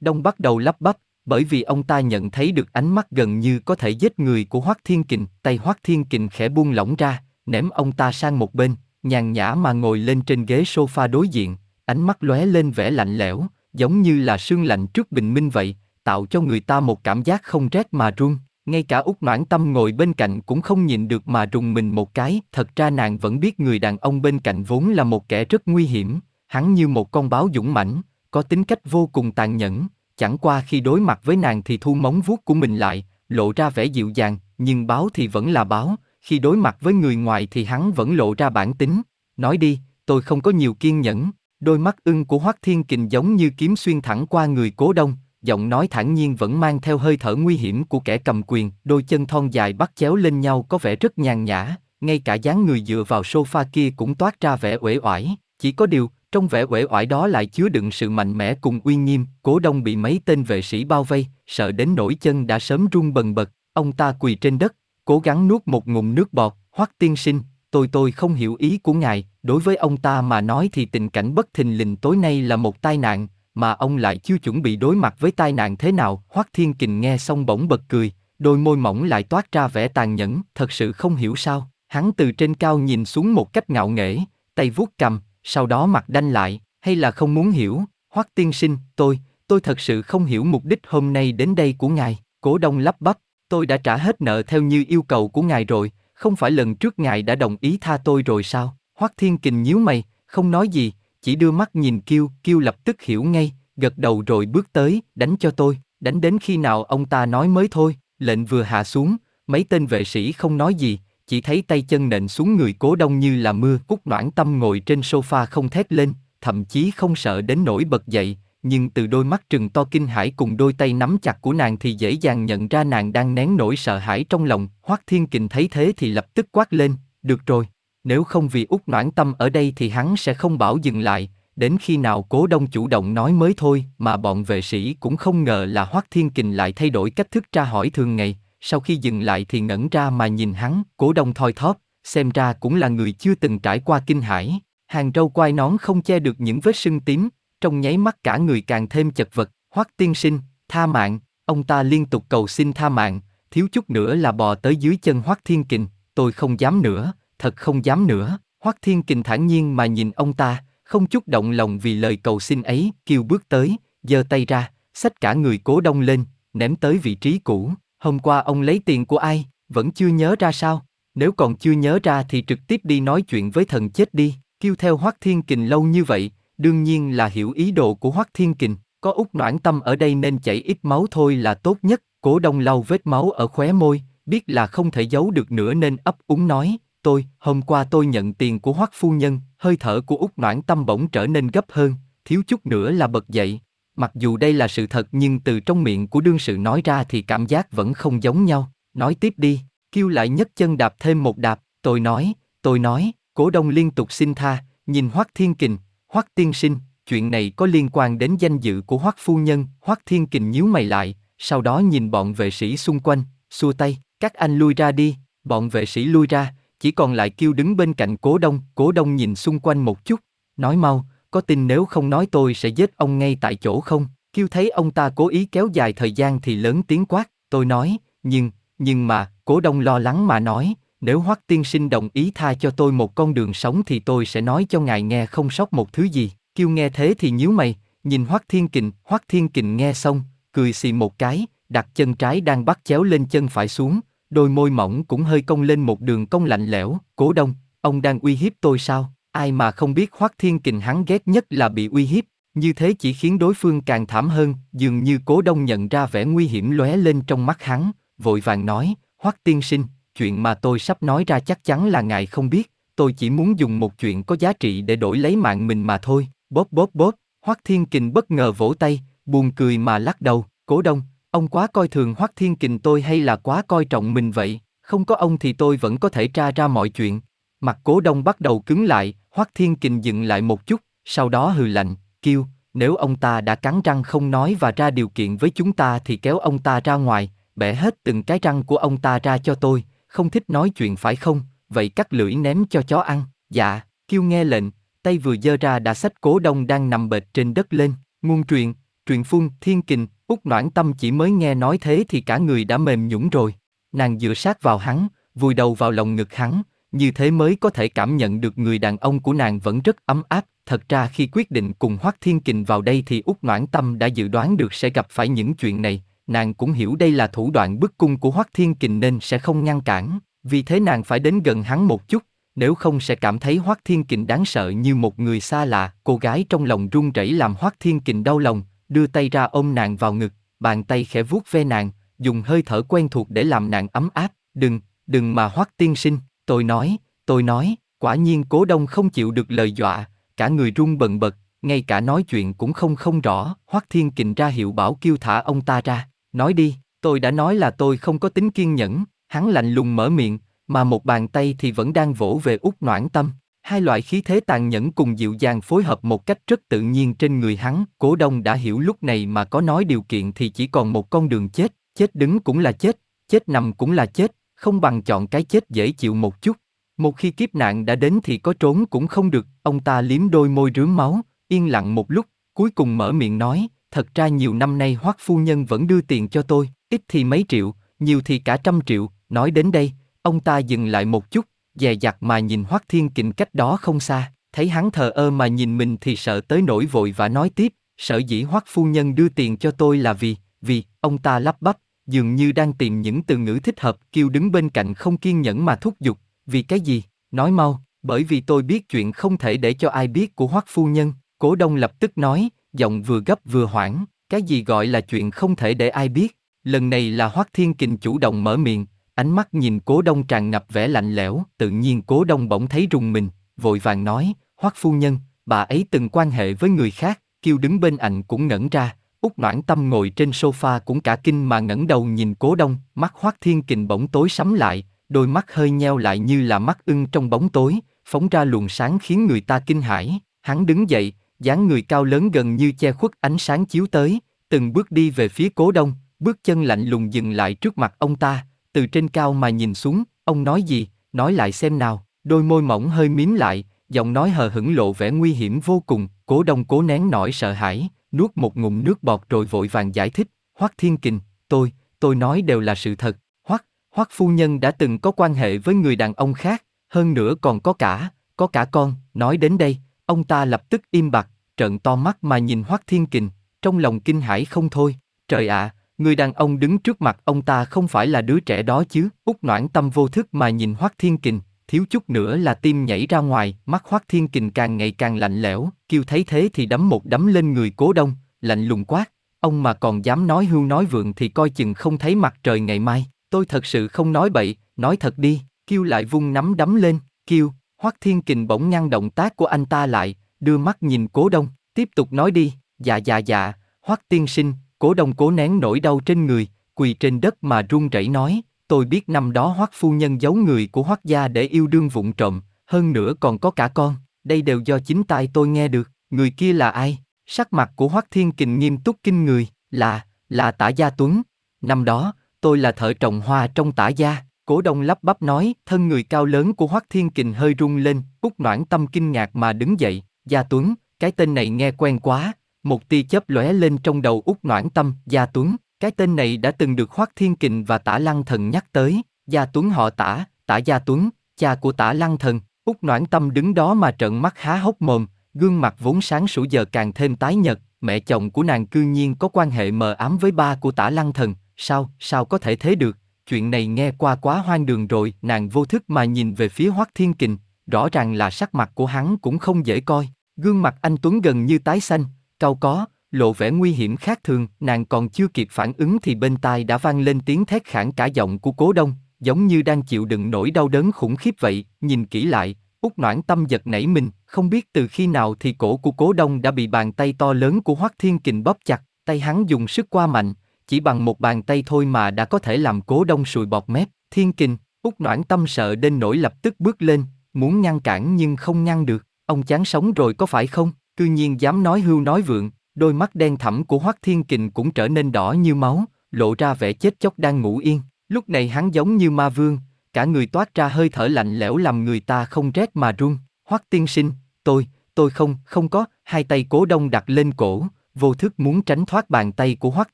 Đông bắt đầu lắp bắp, bởi vì ông ta nhận thấy được ánh mắt gần như có thể giết người của Hoắc Thiên Kình. Tay Hoắc Thiên Kình khẽ buông lỏng ra, ném ông ta sang một bên, nhàn nhã mà ngồi lên trên ghế sofa đối diện, ánh mắt lóe lên vẻ lạnh lẽo, giống như là sương lạnh trước bình minh vậy, tạo cho người ta một cảm giác không rét mà run. Ngay cả út noãn tâm ngồi bên cạnh cũng không nhìn được mà rùng mình một cái, thật ra nàng vẫn biết người đàn ông bên cạnh vốn là một kẻ rất nguy hiểm, hắn như một con báo dũng mãnh, có tính cách vô cùng tàn nhẫn, chẳng qua khi đối mặt với nàng thì thu móng vuốt của mình lại, lộ ra vẻ dịu dàng, nhưng báo thì vẫn là báo, khi đối mặt với người ngoài thì hắn vẫn lộ ra bản tính. Nói đi, tôi không có nhiều kiên nhẫn, đôi mắt ưng của Hoắc Thiên Kình giống như kiếm xuyên thẳng qua người cố đông, giọng nói thản nhiên vẫn mang theo hơi thở nguy hiểm của kẻ cầm quyền, đôi chân thon dài bắt chéo lên nhau có vẻ rất nhàn nhã, ngay cả dáng người dựa vào sofa kia cũng toát ra vẻ uể oải, chỉ có điều, trong vẻ uể oải đó lại chứa đựng sự mạnh mẽ cùng uy nghiêm, Cố Đông bị mấy tên vệ sĩ bao vây, sợ đến nỗi chân đã sớm run bần bật, ông ta quỳ trên đất, cố gắng nuốt một ngụm nước bọt, Hoắc tiên sinh, tôi tôi không hiểu ý của ngài, đối với ông ta mà nói thì tình cảnh bất thình lình tối nay là một tai nạn, mà ông lại chưa chuẩn bị đối mặt với tai nạn thế nào. Hoắc Thiên Kình nghe xong bỗng bật cười, đôi môi mỏng lại toát ra vẻ tàn nhẫn, thật sự không hiểu sao. Hắn từ trên cao nhìn xuống một cách ngạo nghễ, tay vuốt cầm, sau đó mặt đanh lại, hay là không muốn hiểu. Hoắc tiên sinh, tôi, tôi thật sự không hiểu mục đích hôm nay đến đây của ngài. Cố Đông lắp bắp, tôi đã trả hết nợ theo như yêu cầu của ngài rồi, không phải lần trước ngài đã đồng ý tha tôi rồi sao? Hoắc Thiên Kình nhíu mày, không nói gì, chỉ đưa mắt nhìn Kiêu, Kiêu lập tức hiểu ngay, gật đầu rồi bước tới, đánh cho tôi, đánh đến khi nào ông ta nói mới thôi, lệnh vừa hạ xuống, mấy tên vệ sĩ không nói gì, chỉ thấy tay chân nện xuống người cố đông như là mưa, cúc noãn tâm ngồi trên sofa không thét lên, thậm chí không sợ đến nỗi bật dậy, nhưng từ đôi mắt trừng to kinh hãi cùng đôi tay nắm chặt của nàng thì dễ dàng nhận ra nàng đang nén nỗi sợ hãi trong lòng, Hoắc Thiên Kình thấy thế thì lập tức quát lên, được rồi, nếu không vì út noãn tâm ở đây thì hắn sẽ không bảo dừng lại, đến khi nào cố đông chủ động nói mới thôi mà bọn vệ sĩ cũng không ngờ là Hoắc Thiên Kình lại thay đổi cách thức tra hỏi thường ngày, sau khi dừng lại thì ngẩn ra mà nhìn hắn, cố đông thoi thóp, xem ra cũng là người chưa từng trải qua kinh hãi, hàng râu quai nón không che được những vết sưng tím, trong nháy mắt cả người càng thêm chật vật, Hoắc tiên sinh, tha mạng, ông ta liên tục cầu xin tha mạng, thiếu chút nữa là bò tới dưới chân Hoắc Thiên Kình, tôi không dám nữa, thật không dám nữa. Hoắc Thiên Kình thản nhiên mà nhìn ông ta, không chút động lòng vì lời cầu xin ấy, kêu bước tới, giơ tay ra, xách cả người cố đông lên, ném tới vị trí cũ. Hôm qua ông lấy tiền của ai, vẫn chưa nhớ ra sao? Nếu còn chưa nhớ ra thì trực tiếp đi nói chuyện với thần chết đi. Kêu theo Hoắc Thiên Kình lâu như vậy, đương nhiên là hiểu ý đồ của Hoắc Thiên Kình. Có út noãn tâm ở đây nên chảy ít máu thôi là tốt nhất, cố đông lau vết máu ở khóe môi, biết là không thể giấu được nữa nên ấp úng nói, tôi, hôm qua tôi nhận tiền của hoắc phu nhân, hơi thở của út noãn tâm bỗng trở nên gấp hơn, thiếu chút nữa là bật dậy. Mặc dù đây là sự thật nhưng từ trong miệng của đương sự nói ra thì cảm giác vẫn không giống nhau. Nói tiếp đi, kêu lại nhấc chân đạp thêm một đạp, tôi nói, tôi nói, cố đông liên tục xin tha, nhìn hoắc thiên kình, hoắc tiên sinh, chuyện này có liên quan đến danh dự của hoắc phu nhân, hoắc thiên kình nhíu mày lại, sau đó nhìn bọn vệ sĩ xung quanh, xua tay, các anh lui ra đi, bọn vệ sĩ lui ra, chỉ còn lại kêu đứng bên cạnh cố đông, cố đông nhìn xung quanh một chút, nói mau, có tin nếu không nói tôi sẽ giết ông ngay tại chỗ không? Kêu thấy ông ta cố ý kéo dài thời gian thì lớn tiếng quát, tôi nói, nhưng, nhưng mà, cố đông lo lắng mà nói, nếu Hoắc tiên sinh đồng ý tha cho tôi một con đường sống thì tôi sẽ nói cho ngài nghe không sót một thứ gì. Kêu nghe thế thì nhíu mày, nhìn Hoắc Thiên Kình, Hoắc Thiên Kình nghe xong, cười xì một cái, đặt chân trái đang bắt chéo lên chân phải xuống, đôi môi mỏng cũng hơi cong lên một đường cong lạnh lẽo, cố đông, ông đang uy hiếp tôi sao? Ai mà không biết Hoắc Thiên Kình hắn ghét nhất là bị uy hiếp, như thế chỉ khiến đối phương càng thảm hơn, dường như cố đông nhận ra vẻ nguy hiểm lóe lên trong mắt hắn, vội vàng nói, Hoắc tiên sinh, chuyện mà tôi sắp nói ra chắc chắn là ngài không biết, tôi chỉ muốn dùng một chuyện có giá trị để đổi lấy mạng mình mà thôi, bóp bóp bóp, Hoắc Thiên Kình bất ngờ vỗ tay, buồn cười mà lắc đầu, cố đông, ông quá coi thường Hoắc Thiên Kình tôi hay là quá coi trọng mình vậy, không có ông thì tôi vẫn có thể tra ra mọi chuyện. Mặt cố đông bắt đầu cứng lại, Hoắc Thiên Kình dừng lại một chút, sau đó hừ lạnh, kêu, nếu ông ta đã cắn răng không nói và ra điều kiện với chúng ta thì kéo ông ta ra ngoài, bẻ hết từng cái răng của ông ta ra cho tôi, không thích nói chuyện phải không, vậy cắt lưỡi ném cho chó ăn, dạ, kêu nghe lệnh, tay vừa giơ ra đã xách cố đông đang nằm bệt trên đất lên, ngôn truyền, truyền phun, thiên kình, út noãn tâm chỉ mới nghe nói thế thì cả người đã mềm nhũng rồi, nàng dựa sát vào hắn, vùi đầu vào lòng ngực hắn, như thế mới có thể cảm nhận được người đàn ông của nàng vẫn rất ấm áp. Thật ra khi quyết định cùng Hoắc Thiên Kình vào đây thì Úc Noãn Tâm đã dự đoán được sẽ gặp phải những chuyện này, nàng cũng hiểu đây là thủ đoạn bức cung của Hoắc Thiên Kình nên sẽ không ngăn cản, vì thế nàng phải đến gần hắn một chút, nếu không sẽ cảm thấy Hoắc Thiên Kình đáng sợ như một người xa lạ. Cô gái trong lòng run rẩy làm Hoắc Thiên Kình đau lòng, đưa tay ra ôm nàng vào ngực, bàn tay khẽ vuốt ve nàng, dùng hơi thở quen thuộc để làm nàng ấm áp. Đừng, đừng mà Hoắc tiên sinh, tôi nói, tôi nói, quả nhiên Cố Đông không chịu được lời dọa, cả người run bần bật, ngay cả nói chuyện cũng không không rõ. Hoắc Thiên Kình ra hiệu bảo kêu thả ông ta ra. Nói đi, tôi đã nói là tôi không có tính kiên nhẫn, hắn lạnh lùng mở miệng, mà một bàn tay thì vẫn đang vỗ về út noãn tâm. Hai loại khí thế tàn nhẫn cùng dịu dàng phối hợp một cách rất tự nhiên trên người hắn. Cố đông đã hiểu lúc này mà có nói điều kiện thì chỉ còn một con đường chết, chết đứng cũng là chết, chết nằm cũng là chết, không bằng chọn cái chết dễ chịu một chút. Một khi kiếp nạn đã đến thì có trốn cũng không được, ông ta liếm đôi môi rướm máu, yên lặng một lúc, cuối cùng mở miệng nói, thật ra nhiều năm nay hoắc phu nhân vẫn đưa tiền cho tôi, ít thì mấy triệu, nhiều thì cả trăm triệu, nói đến đây, ông ta dừng lại một chút, dè dặt mà nhìn hoắc thiên kình cách đó không xa, thấy hắn thờ ơ mà nhìn mình thì sợ tới nỗi vội và nói tiếp, sợ dĩ hoắc phu nhân đưa tiền cho tôi là vì, vì, ông ta lắp bắp, dường như đang tìm những từ ngữ thích hợp, kêu đứng bên cạnh không kiên nhẫn mà thúc giục, vì cái gì, nói mau, bởi vì tôi biết chuyện không thể để cho ai biết của hoắc phu nhân, cố đông lập tức nói, giọng vừa gấp vừa hoảng, cái gì gọi là chuyện không thể để ai biết. Lần này là Hoắc Thiên Kình chủ động mở miệng, ánh mắt nhìn Cố Đông tràn ngập vẻ lạnh lẽo, tự nhiên Cố Đông bỗng thấy rùng mình, vội vàng nói, Hoắc phu nhân, bà ấy từng quan hệ với người khác, kêu đứng bên ảnh cũng ngẩn ra, Úc Noãn Tâm ngồi trên sofa cũng cả kinh mà ngẩng đầu nhìn Cố Đông, mắt Hoắc Thiên Kình bỗng tối sắm lại, đôi mắt hơi nheo lại như là mắt ưng trong bóng tối, phóng ra luồng sáng khiến người ta kinh hãi. Hắn đứng dậy, dáng người cao lớn gần như che khuất ánh sáng chiếu tới, từng bước đi về phía cố đông, bước chân lạnh lùng dừng lại trước mặt ông ta, từ trên cao mà nhìn xuống, ông nói gì, nói lại xem nào, đôi môi mỏng hơi mím lại, giọng nói hờ hững lộ vẻ nguy hiểm vô cùng, cố đông cố nén nỗi sợ hãi, nuốt một ngụm nước bọt rồi vội vàng giải thích, Hoắc Thiên Kình, tôi, tôi nói đều là sự thật, Hoắc, Hoắc phu nhân đã từng có quan hệ với người đàn ông khác, hơn nữa còn có cả, có cả con, nói đến đây, Ông ta lập tức im bặt, trợn to mắt mà nhìn Hoắc Thiên Kình, trong lòng kinh hãi không thôi. Trời ạ, người đàn ông đứng trước mặt ông ta không phải là đứa trẻ đó chứ? Út Noãn Tâm vô thức mà nhìn Hoắc Thiên Kình, thiếu chút nữa là tim nhảy ra ngoài, mắt Hoắc Thiên Kình càng ngày càng lạnh lẽo, kêu thấy thế thì đấm một đấm lên người Cố Đông, lạnh lùng quát, ông mà còn dám nói hưu nói vượng thì coi chừng không thấy mặt trời ngày mai, tôi thật sự không nói bậy, nói thật đi, kêu lại vung nắm đấm lên, kêu, Hoắc Thiên Kình bỗng ngăn động tác của anh ta lại, đưa mắt nhìn Cố Đông, tiếp tục nói đi, dạ dạ dạ, Hoắc tiên sinh, Cố Đông cố nén nỗi đau trên người, quỳ trên đất mà run rẩy nói, tôi biết năm đó Hoắc phu nhân giấu người của Hoắc gia để yêu đương vụng trộm, hơn nữa còn có cả con, đây đều do chính tai tôi nghe được, người kia là ai? Sắc mặt của Hoắc Thiên Kình nghiêm túc kinh người, là, là Tả Gia Tuấn. Năm đó, tôi là thợ trồng hoa trong Tả Gia. Cố Đông lắp bắp nói, thân người cao lớn của Hoắc Thiên Kình hơi rung lên, út Noãn Tâm kinh ngạc mà đứng dậy, Gia Tuấn, cái tên này nghe quen quá, một tia chớp lóe lên trong đầu Úc Noãn Tâm, Gia Tuấn, cái tên này đã từng được Hoắc Thiên Kình và Tả Lăng Thần nhắc tới, Gia Tuấn họ Tả, Tả Gia Tuấn, cha của Tả Lăng Thần, Úc Noãn Tâm đứng đó mà trợn mắt há hốc mồm, gương mặt vốn sáng sủa giờ càng thêm tái nhợt, mẹ chồng của nàng cư nhiên có quan hệ mờ ám với ba của Tả Lăng Thần, sao, sao có thể thế được? Chuyện này nghe qua quá hoang đường rồi, nàng vô thức mà nhìn về phía Hoắc Thiên Kình, rõ ràng là sắc mặt của hắn cũng không dễ coi, gương mặt anh Tuấn gần như tái xanh, cau có, lộ vẻ nguy hiểm khác thường, nàng còn chưa kịp phản ứng thì bên tai đã vang lên tiếng thét khản cả giọng của Cố Đông, giống như đang chịu đựng nỗi đau đớn khủng khiếp vậy, nhìn kỹ lại, út Noãn Tâm giật nảy mình, không biết từ khi nào thì cổ của Cố Đông đã bị bàn tay to lớn của Hoắc Thiên Kình bóp chặt, tay hắn dùng sức qua mạnh, chỉ bằng một bàn tay thôi mà đã có thể làm Cố Đông sùi bọt mép. Thiên Kình, út Noãn Tâm sợ đến nỗi lập tức bước lên, muốn ngăn cản nhưng không ngăn được. Ông chán sống rồi có phải không? Cư nhiên dám nói hưu nói vượng, đôi mắt đen thẳm của Hoắc Thiên Kình cũng trở nên đỏ như máu, lộ ra vẻ chết chóc đang ngủ yên. Lúc này hắn giống như ma vương, cả người toát ra hơi thở lạnh lẽo làm người ta không rét mà run. Hoắc tiên sinh, tôi, tôi không, không có, hai tay cố đông đặt lên cổ, vô thức muốn tránh thoát bàn tay của Hoắc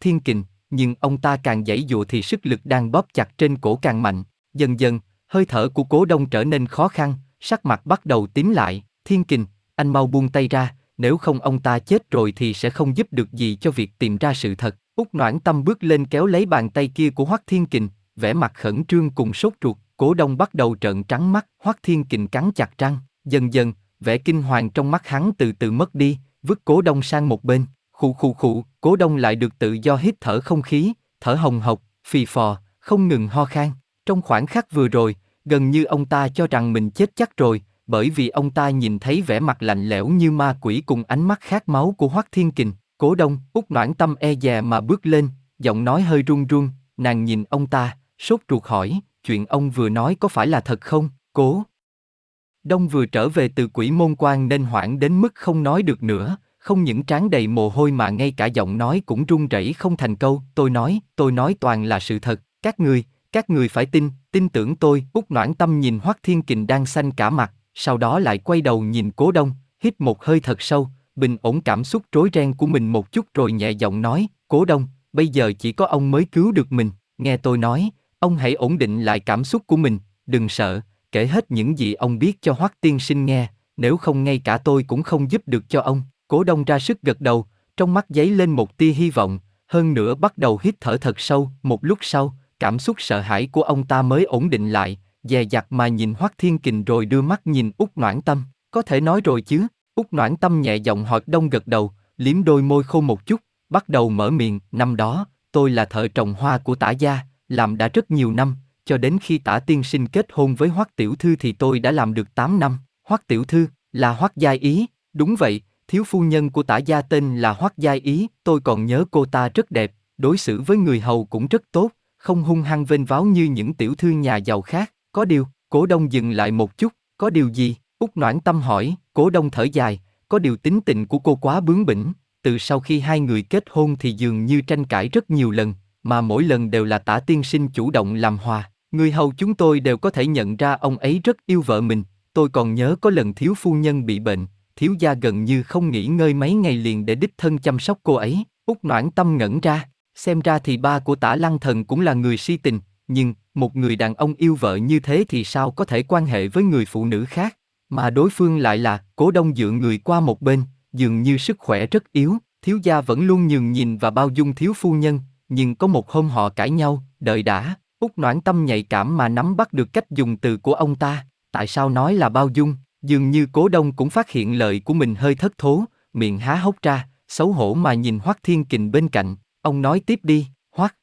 Thiên Kình, nhưng ông ta càng giãy dụa thì sức lực đang bóp chặt trên cổ càng mạnh. Dần dần, hơi thở của cố đông trở nên khó khăn, sắc mặt bắt đầu tím lại. Thiên Kình, anh mau buông tay ra, nếu không ông ta chết rồi thì sẽ không giúp được gì cho việc tìm ra sự thật. Úc Noãn Tâm bước lên kéo lấy bàn tay kia của Hoắc Thiên Kình, vẻ mặt khẩn trương cùng sốt ruột. Cố Đông bắt đầu trợn trắng mắt, Hoắc Thiên Kình cắn chặt răng, dần dần, vẻ kinh hoàng trong mắt hắn từ từ mất đi, vứt Cố Đông sang một bên, khụ khụ khụ, Cố Đông lại được tự do hít thở không khí, thở hồng hộc, phì phò, không ngừng ho khan. Trong khoảng khắc vừa rồi, gần như ông ta cho rằng mình chết chắc rồi, bởi vì ông ta nhìn thấy vẻ mặt lạnh lẽo như ma quỷ cùng ánh mắt khát máu của Hoắc Thiên Kình. Cố Đông, út noãn tâm e dè mà bước lên, giọng nói hơi run run, nàng nhìn ông ta, sốt ruột hỏi, chuyện ông vừa nói có phải là thật không, cố? Đông vừa trở về từ quỷ môn quan nên hoảng đến mức không nói được nữa, không những trán đầy mồ hôi mà ngay cả giọng nói cũng run rẩy không thành câu, tôi nói, tôi nói toàn là sự thật, các người, các người phải tin, tin tưởng tôi, út noãn tâm nhìn Hoắc Thiên Kình đang xanh cả mặt, sau đó lại quay đầu nhìn Cố Đông, hít một hơi thật sâu, bình ổn cảm xúc rối ren của mình một chút rồi nhẹ giọng nói, Cố Đông, bây giờ chỉ có ông mới cứu được mình, nghe tôi nói, ông hãy ổn định lại cảm xúc của mình, đừng sợ, kể hết những gì ông biết cho Hoắc tiên sinh nghe, nếu không ngay cả tôi cũng không giúp được cho ông. Cố Đông ra sức gật đầu, trong mắt giấy lên một tia hy vọng, hơn nữa bắt đầu hít thở thật sâu, một lúc sau, cảm xúc sợ hãi của ông ta mới ổn định lại, dè dặt mà nhìn Hoắc Thiên Kình rồi đưa mắt nhìn út Noãn Tâm, có thể nói rồi chứ? út Noãn Tâm nhẹ giọng hỏi Đông gật đầu, liếm đôi môi khô một chút, bắt đầu mở miệng, năm đó, tôi là thợ trồng hoa của tả gia, làm đã rất nhiều năm, cho đến khi tả tiên sinh kết hôn với Hoắc Tiểu Thư thì tôi đã làm được 8 năm, Hoắc Tiểu Thư, là Hoắc Gia Ý, đúng vậy, thiếu phu nhân của tả gia tên là Hoắc Gia Ý, tôi còn nhớ cô ta rất đẹp, đối xử với người hầu cũng rất tốt, không hung hăng vênh váo như những tiểu thư nhà giàu khác, có điều, cố đông dừng lại một chút, có điều gì? Úc noãn tâm hỏi, cố đông thở dài, có điều tính tình của cô quá bướng bỉnh, từ sau khi hai người kết hôn thì dường như tranh cãi rất nhiều lần, mà mỗi lần đều là tả tiên sinh chủ động làm hòa. Người hầu chúng tôi đều có thể nhận ra ông ấy rất yêu vợ mình, tôi còn nhớ có lần thiếu phu nhân bị bệnh, thiếu gia gần như không nghỉ ngơi mấy ngày liền để đích thân chăm sóc cô ấy. Úc noãn tâm ngẩn ra, xem ra thì ba của tả lăng thần cũng là người si tình, nhưng một người đàn ông yêu vợ như thế thì sao có thể quan hệ với người phụ nữ khác, mà đối phương lại là cố đông dựa người qua một bên, dường như sức khỏe rất yếu, thiếu gia vẫn luôn nhường nhìn và bao dung thiếu phu nhân, nhưng có một hôm họ cãi nhau, đợi đã, út noãn tâm nhạy cảm mà nắm bắt được cách dùng từ của ông ta, tại sao nói là bao dung, dường như cố đông cũng phát hiện lời của mình hơi thất thố, miệng há hốc ra, xấu hổ mà nhìn Hoắc Thiên Kình bên cạnh, ông nói tiếp đi, Hoắc.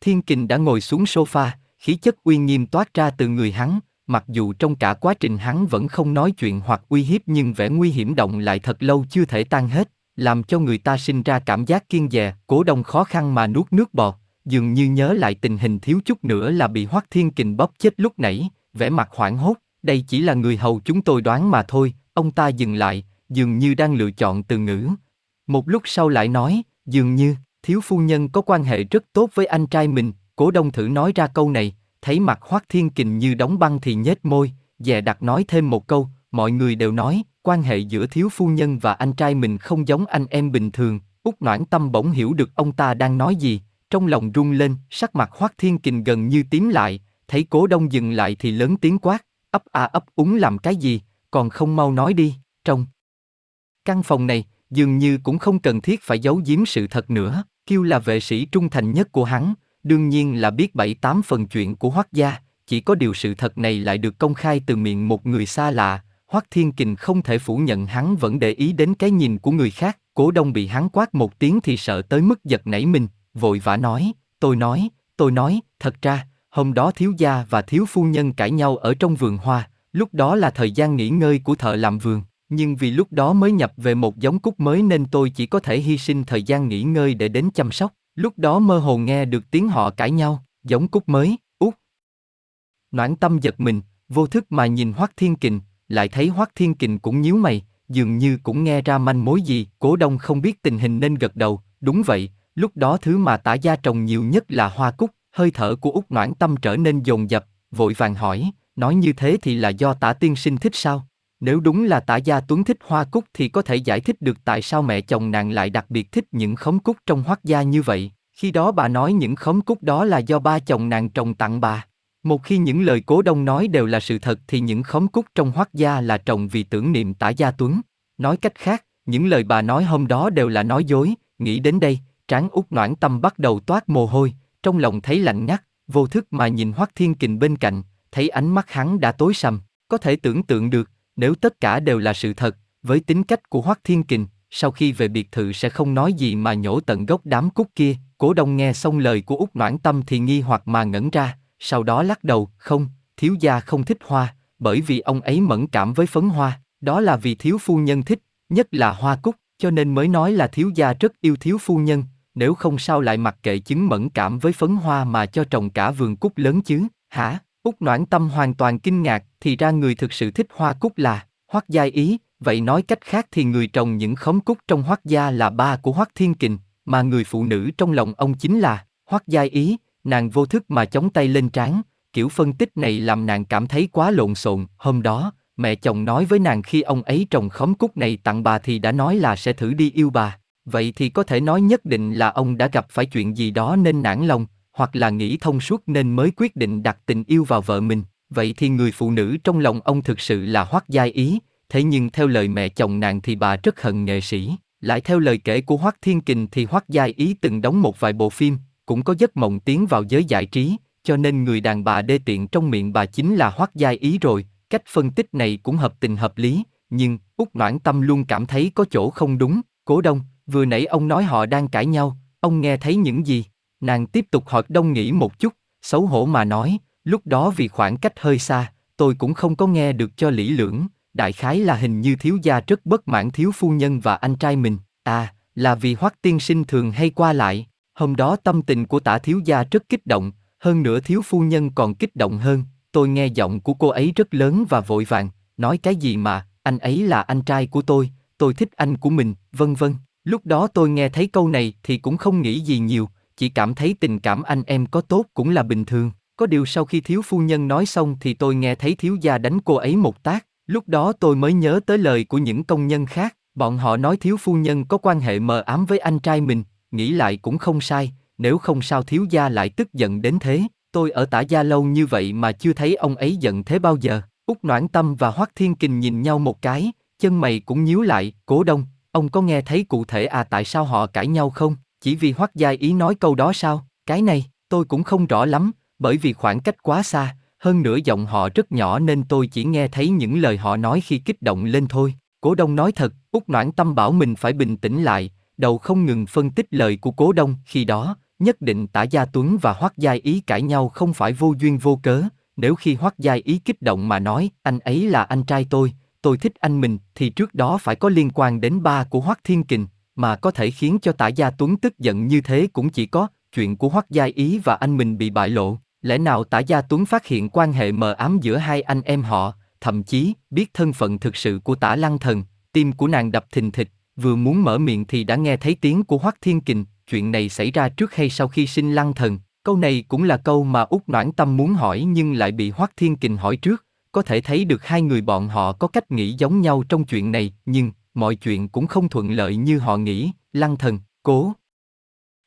Thiên Kình đã ngồi xuống sofa, khí chất uy nghiêm toát ra từ người hắn, mặc dù trong cả quá trình hắn vẫn không nói chuyện hoặc uy hiếp nhưng vẻ nguy hiểm động lại thật lâu chưa thể tan hết, làm cho người ta sinh ra cảm giác kiên dè, cố đông khó khăn mà nuốt nước bọt, dường như nhớ lại tình hình thiếu chút nữa là bị Hoắc Thiên Kình bóp chết lúc nãy, vẻ mặt hoảng hốt, đây chỉ là người hầu chúng tôi đoán mà thôi, ông ta dừng lại, dường như đang lựa chọn từ ngữ. Một lúc sau lại nói, dường như, thiếu phu nhân có quan hệ rất tốt với anh trai mình, cố đông thử nói ra câu này, thấy mặt Hoắc Thiên Kình như đóng băng thì nhếch môi, dè đặt nói thêm một câu, mọi người đều nói, quan hệ giữa thiếu phu nhân và anh trai mình không giống anh em bình thường, Úc Noãn Tâm bỗng hiểu được ông ta đang nói gì, trong lòng rung lên, sắc mặt Hoắc Thiên Kình gần như tím lại, thấy Cố Đông dừng lại thì lớn tiếng quát, ấp a ấp úng làm cái gì, còn không mau nói đi, trong căn phòng này, dường như cũng không cần thiết phải giấu giếm sự thật nữa, Kiêu là vệ sĩ trung thành nhất của hắn, đương nhiên là biết bảy tám phần chuyện của Hoắc gia, chỉ có điều sự thật này lại được công khai từ miệng một người xa lạ, Hoắc Thiên Kình không thể phủ nhận hắn vẫn để ý đến cái nhìn của người khác, Cố Đông bị hắn quát một tiếng thì sợ tới mức giật nảy mình, vội vã nói, tôi nói, tôi nói, thật ra, hôm đó thiếu gia và thiếu phu nhân cãi nhau ở trong vườn hoa, lúc đó là thời gian nghỉ ngơi của thợ làm vườn, nhưng vì lúc đó mới nhập về một giống cúc mới nên tôi chỉ có thể hy sinh thời gian nghỉ ngơi để đến chăm sóc, lúc đó mơ hồ nghe được tiếng họ cãi nhau, giống cúc mới, út. Noãn tâm giật mình, vô thức mà nhìn Hoắc Thiên Kình, lại thấy Hoắc Thiên Kình cũng nhíu mày, dường như cũng nghe ra manh mối gì, Cố Đông không biết tình hình nên gật đầu, đúng vậy, lúc đó thứ mà tả gia trồng nhiều nhất là hoa cúc, hơi thở của út Noãn Tâm trở nên dồn dập, vội vàng hỏi, nói như thế thì là do tả tiên sinh thích sao? Nếu đúng là tả gia tuấn thích hoa cúc thì có thể giải thích được tại sao mẹ chồng nàng lại đặc biệt thích những khóm cúc trong hoắc gia như vậy. Khi đó bà nói những khóm cúc đó là do ba chồng nàng trồng tặng bà. Một khi những lời cố đông nói đều là sự thật thì những khóm cúc trong hoắc gia là trồng vì tưởng niệm tả gia tuấn. Nói cách khác, những lời bà nói hôm đó đều là nói dối, nghĩ đến đây, tráng út noãn tâm bắt đầu toát mồ hôi, trong lòng thấy lạnh ngắt, vô thức mà nhìn Hoắc Thiên Kình bên cạnh, thấy ánh mắt hắn đã tối sầm, có thể tưởng tượng được, nếu tất cả đều là sự thật, với tính cách của Hoắc Thiên Kình, sau khi về biệt thự sẽ không nói gì mà nhổ tận gốc đám cúc kia. Cố Đông nghe xong lời của Úc Noãn Tâm thì nghi hoặc mà ngẩn ra, sau đó lắc đầu, không, thiếu gia không thích hoa, bởi vì ông ấy mẫn cảm với phấn hoa, đó là vì thiếu phu nhân thích, nhất là hoa cúc, cho nên mới nói là thiếu gia rất yêu thiếu phu nhân, nếu không sao lại mặc kệ chứng mẫn cảm với phấn hoa mà cho trồng cả vườn cúc lớn chứ, hả? Úc Noãn Tâm hoàn toàn kinh ngạc, thì ra người thực sự thích hoa cúc là Hoắc Gia Ý, vậy nói cách khác thì người trồng những khóm cúc trong Hoắc gia là ba của Hoắc Thiên Kình, mà người phụ nữ trong lòng ông chính là Hoắc Gia Ý, nàng vô thức mà chống tay lên trán, kiểu phân tích này làm nàng cảm thấy quá lộn xộn. Hôm đó, mẹ chồng nói với nàng khi ông ấy trồng khóm cúc này tặng bà thì đã nói là sẽ thử đi yêu bà. Vậy thì có thể nói nhất định là ông đã gặp phải chuyện gì đó nên nản lòng, hoặc là nghĩ thông suốt nên mới quyết định đặt tình yêu vào vợ mình. Vậy thì người phụ nữ trong lòng ông thực sự là Hoắc Giai Ý, thế nhưng theo lời mẹ chồng nàng thì bà rất hận nghệ sĩ. Lại theo lời kể của Hoắc Thiên Kình thì Hoắc Giai Ý từng đóng một vài bộ phim, cũng có giấc mộng tiến vào giới giải trí, cho nên người đàn bà đê tiện trong miệng bà chính là Hoắc Giai Ý rồi. Cách phân tích này cũng hợp tình hợp lý, nhưng út Noãn Tâm luôn cảm thấy có chỗ không đúng. Cố Đông, vừa nãy ông nói họ đang cãi nhau, ông nghe thấy những gì? Nàng tiếp tục hỏi Đông nghĩ một chút, xấu hổ mà nói, lúc đó vì khoảng cách hơi xa, tôi cũng không có nghe được cho lý lưỡng, đại khái là hình như thiếu gia rất bất mãn thiếu phu nhân và anh trai mình, à, là vì hoắc tiên sinh thường hay qua lại, hôm đó tâm tình của tả thiếu gia rất kích động, hơn nữa thiếu phu nhân còn kích động hơn, tôi nghe giọng của cô ấy rất lớn và vội vàng, nói cái gì mà, anh ấy là anh trai của tôi, tôi thích anh của mình, vân vân. Lúc đó tôi nghe thấy câu này thì cũng không nghĩ gì nhiều, chỉ cảm thấy tình cảm anh em có tốt cũng là bình thường. Có điều sau khi thiếu phu nhân nói xong thì tôi nghe thấy thiếu gia đánh cô ấy một tác, lúc đó tôi mới nhớ tới lời của những công nhân khác, bọn họ nói thiếu phu nhân có quan hệ mờ ám với anh trai mình, nghĩ lại cũng không sai, nếu không sao thiếu gia lại tức giận đến thế, tôi ở tả gia lâu như vậy mà chưa thấy ông ấy giận thế bao giờ. Úc Noãn Tâm và Hoắc Thiên Kình nhìn nhau một cái, chân mày cũng nhíu lại, cố đông, ông có nghe thấy cụ thể à tại sao họ cãi nhau không? Chỉ vì Hoắc Gia Ý nói câu đó sao? Cái này, tôi cũng không rõ lắm, bởi vì khoảng cách quá xa, hơn nữa giọng họ rất nhỏ nên tôi chỉ nghe thấy những lời họ nói khi kích động lên thôi. Cố Đông nói thật, Úc Noãn Tâm bảo mình phải bình tĩnh lại, đầu không ngừng phân tích lời của Cố Đông, khi đó, nhất định Tả Gia Tuấn và Hoắc Gia Ý cãi nhau không phải vô duyên vô cớ, nếu khi Hoắc Gia Ý kích động mà nói, anh ấy là anh trai tôi, tôi thích anh mình, thì trước đó phải có liên quan đến ba của Hoắc Thiên Kình, mà có thể khiến cho Tả Gia Tuấn tức giận như thế cũng chỉ có chuyện của Hoắc Gia Ý và anh mình bị bại lộ. Lẽ nào Tả Gia Tuấn phát hiện quan hệ mờ ám giữa hai anh em họ, thậm chí biết thân phận thực sự của Tả Lăng Thần, tim của nàng đập thình thịch, vừa muốn mở miệng thì đã nghe thấy tiếng của Hoắc Thiên Kình, chuyện này xảy ra trước hay sau khi sinh Lăng Thần, câu này cũng là câu mà út Noãn Tâm muốn hỏi nhưng lại bị Hoắc Thiên Kình hỏi trước, có thể thấy được hai người bọn họ có cách nghĩ giống nhau trong chuyện này, nhưng mọi chuyện cũng không thuận lợi như họ nghĩ, Lăng Thần, cố.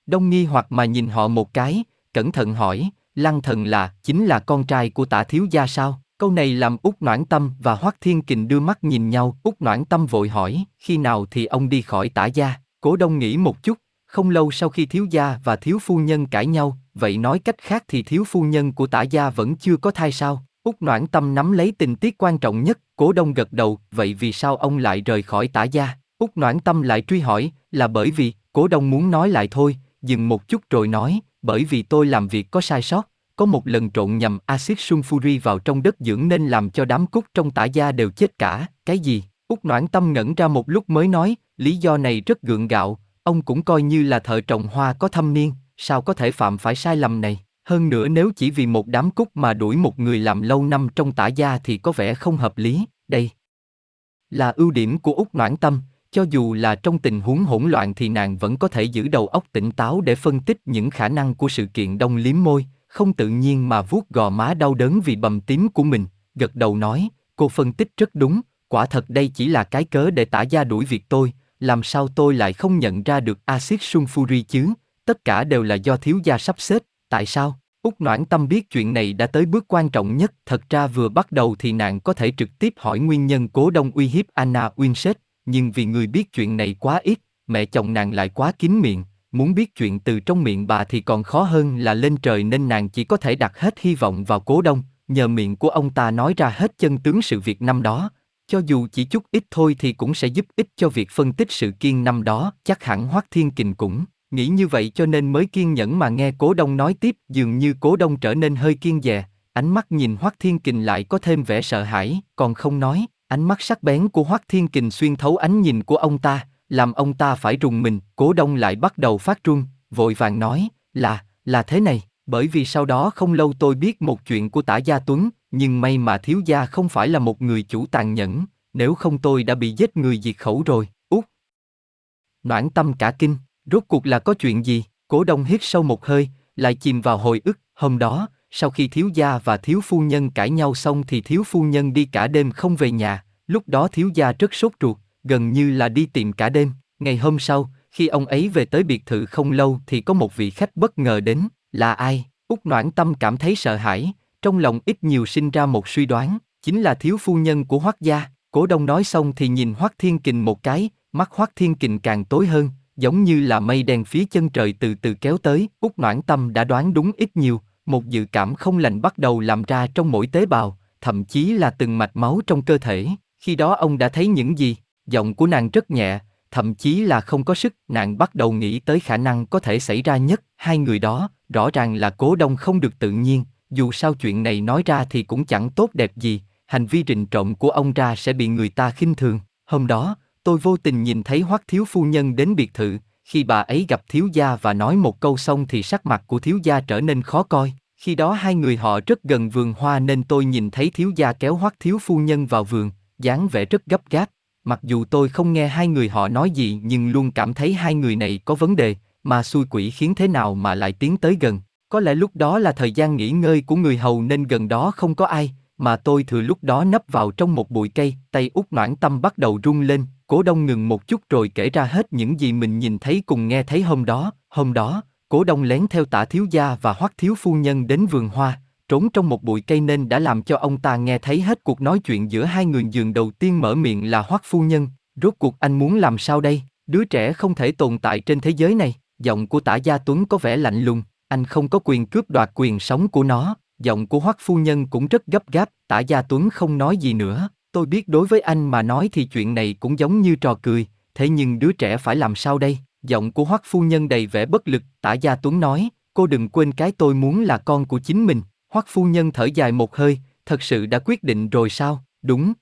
Đông nghi hoặc mà nhìn họ một cái, cẩn thận hỏi, Lăng Thần là, chính là con trai của tả thiếu gia sao? Câu này làm Úc Noãn Tâm và Hoắc Thiên Kình đưa mắt nhìn nhau, Úc Noãn Tâm vội hỏi, khi nào thì ông đi khỏi tả gia? Cố Đông nghĩ một chút, không lâu sau khi thiếu gia và thiếu phu nhân cãi nhau, vậy nói cách khác thì thiếu phu nhân của tả gia vẫn chưa có thai sao? Úc Noãn Tâm nắm lấy tình tiết quan trọng nhất, Cố Đông gật đầu, vậy vì sao ông lại rời khỏi tả gia? Úc Noãn Tâm lại truy hỏi, là bởi vì, Cố Đông muốn nói lại thôi, dừng một chút rồi nói, bởi vì tôi làm việc có sai sót, có một lần trộn nhầm axit sulfuric vào trong đất dưỡng nên làm cho đám cúc trong tả gia đều chết cả, cái gì? Úc Noãn Tâm ngẩn ra một lúc mới nói, lý do này rất gượng gạo, ông cũng coi như là thợ trồng hoa có thâm niên, sao có thể phạm phải sai lầm này? Hơn nữa nếu chỉ vì một đám cúc mà đuổi một người làm lâu năm trong tả gia thì có vẻ không hợp lý, đây. Là ưu điểm của Úc Noãn Tâm, cho dù là trong tình huống hỗn loạn thì nàng vẫn có thể giữ đầu óc tỉnh táo để phân tích những khả năng của sự kiện đông liếm môi, không tự nhiên mà vuốt gò má đau đớn vì bầm tím của mình, gật đầu nói, cô phân tích rất đúng, quả thật đây chỉ là cái cớ để tả gia đuổi việc tôi, làm sao tôi lại không nhận ra được axit sulfuric chứ, tất cả đều là do thiếu gia sắp xếp, tại sao? Úc Noãn Tâm biết chuyện này đã tới bước quan trọng nhất, thật ra vừa bắt đầu thì nàng có thể trực tiếp hỏi nguyên nhân cố đông uy hiếp Anna Winsett, nhưng vì người biết chuyện này quá ít, mẹ chồng nàng lại quá kín miệng, muốn biết chuyện từ trong miệng bà thì còn khó hơn là lên trời nên nàng chỉ có thể đặt hết hy vọng vào cố đông, nhờ miệng của ông ta nói ra hết chân tướng sự việc năm đó. Cho dù chỉ chút ít thôi thì cũng sẽ giúp ích cho việc phân tích sự kiên năm đó, chắc hẳn Hoắc Thiên Kình cũng nghĩ như vậy cho nên mới kiên nhẫn mà nghe Cố Đông nói tiếp, dường như Cố Đông trở nên hơi kiên dè, ánh mắt nhìn Hoắc Thiên Kình lại có thêm vẻ sợ hãi, còn không nói, ánh mắt sắc bén của Hoắc Thiên Kình xuyên thấu ánh nhìn của ông ta, làm ông ta phải rùng mình, cố đông lại bắt đầu phát run, vội vàng nói, là, là thế này, bởi vì sau đó không lâu tôi biết một chuyện của tả gia Tuấn, nhưng may mà thiếu gia không phải là một người chủ tàn nhẫn, nếu không tôi đã bị giết người diệt khẩu rồi, út. Noãn tâm cả kinh, rốt cuộc là có chuyện gì, cố đông hít sâu một hơi, lại chìm vào hồi ức, hôm đó, sau khi thiếu gia và thiếu phu nhân cãi nhau xong thì thiếu phu nhân đi cả đêm không về nhà, lúc đó thiếu gia rất sốt ruột, gần như là đi tìm cả đêm. Ngày hôm sau, khi ông ấy về tới biệt thự không lâu thì có một vị khách bất ngờ đến, là ai? Úc Noãn Tâm cảm thấy sợ hãi, trong lòng ít nhiều sinh ra một suy đoán, chính là thiếu phu nhân của Hoắc gia. Cố Đông nói xong thì nhìn Hoắc Thiên Kình một cái, mắt Hoắc Thiên Kình càng tối hơn, giống như là mây đen phía chân trời từ từ kéo tới. Úc Noãn Tâm đã đoán đúng ít nhiều, một dự cảm không lành bắt đầu làm ra trong mỗi tế bào, thậm chí là từng mạch máu trong cơ thể. Khi đó ông đã thấy những gì? Giọng của nàng rất nhẹ, thậm chí là không có sức, nàng bắt đầu nghĩ tới khả năng có thể xảy ra nhất, hai người đó, rõ ràng là cố đông không được tự nhiên, dù sao chuyện này nói ra thì cũng chẳng tốt đẹp gì, hành vi rình trộm của ông ra sẽ bị người ta khinh thường. Hôm đó, tôi vô tình nhìn thấy hoắc thiếu phu nhân đến biệt thự, khi bà ấy gặp thiếu gia và nói một câu xong thì sắc mặt của thiếu gia trở nên khó coi. Khi đó hai người họ rất gần vườn hoa nên tôi nhìn thấy thiếu gia kéo hoắc thiếu phu nhân vào vườn, dáng vẻ rất gấp gáp, Mặc dù tôi không nghe hai người họ nói gì nhưng luôn cảm thấy hai người này có vấn đề, mà xui quỷ khiến thế nào mà lại tiến tới gần. Có lẽ lúc đó là thời gian nghỉ ngơi của người hầu nên gần đó không có ai, mà tôi thừa lúc đó nấp vào trong một bụi cây, tay út noãn tâm bắt đầu run lên, cố đông ngừng một chút rồi kể ra hết những gì mình nhìn thấy cùng nghe thấy hôm đó, hôm đó, cố đông lén theo tả thiếu gia và hoắc thiếu phu nhân đến vườn hoa, trốn trong một bụi cây nên đã làm cho ông ta nghe thấy hết cuộc nói chuyện giữa hai người giường đầu tiên mở miệng là hoắc phu nhân, rốt cuộc anh muốn làm sao đây, đứa trẻ không thể tồn tại trên thế giới này, giọng của tả gia tuấn có vẻ lạnh lùng, anh không có quyền cướp đoạt quyền sống của nó, giọng của hoắc phu nhân cũng rất gấp gáp, tả gia tuấn không nói gì nữa, Tôi biết đối với anh mà nói thì chuyện này cũng giống như trò cười, thế nhưng đứa trẻ phải làm sao đây? Giọng của Hoắc phu nhân đầy vẻ bất lực, Tả Gia Tuấn nói, cô đừng quên cái tôi muốn là con của chính mình. Hoắc phu nhân thở dài một hơi, thật sự đã quyết định rồi sao? Đúng.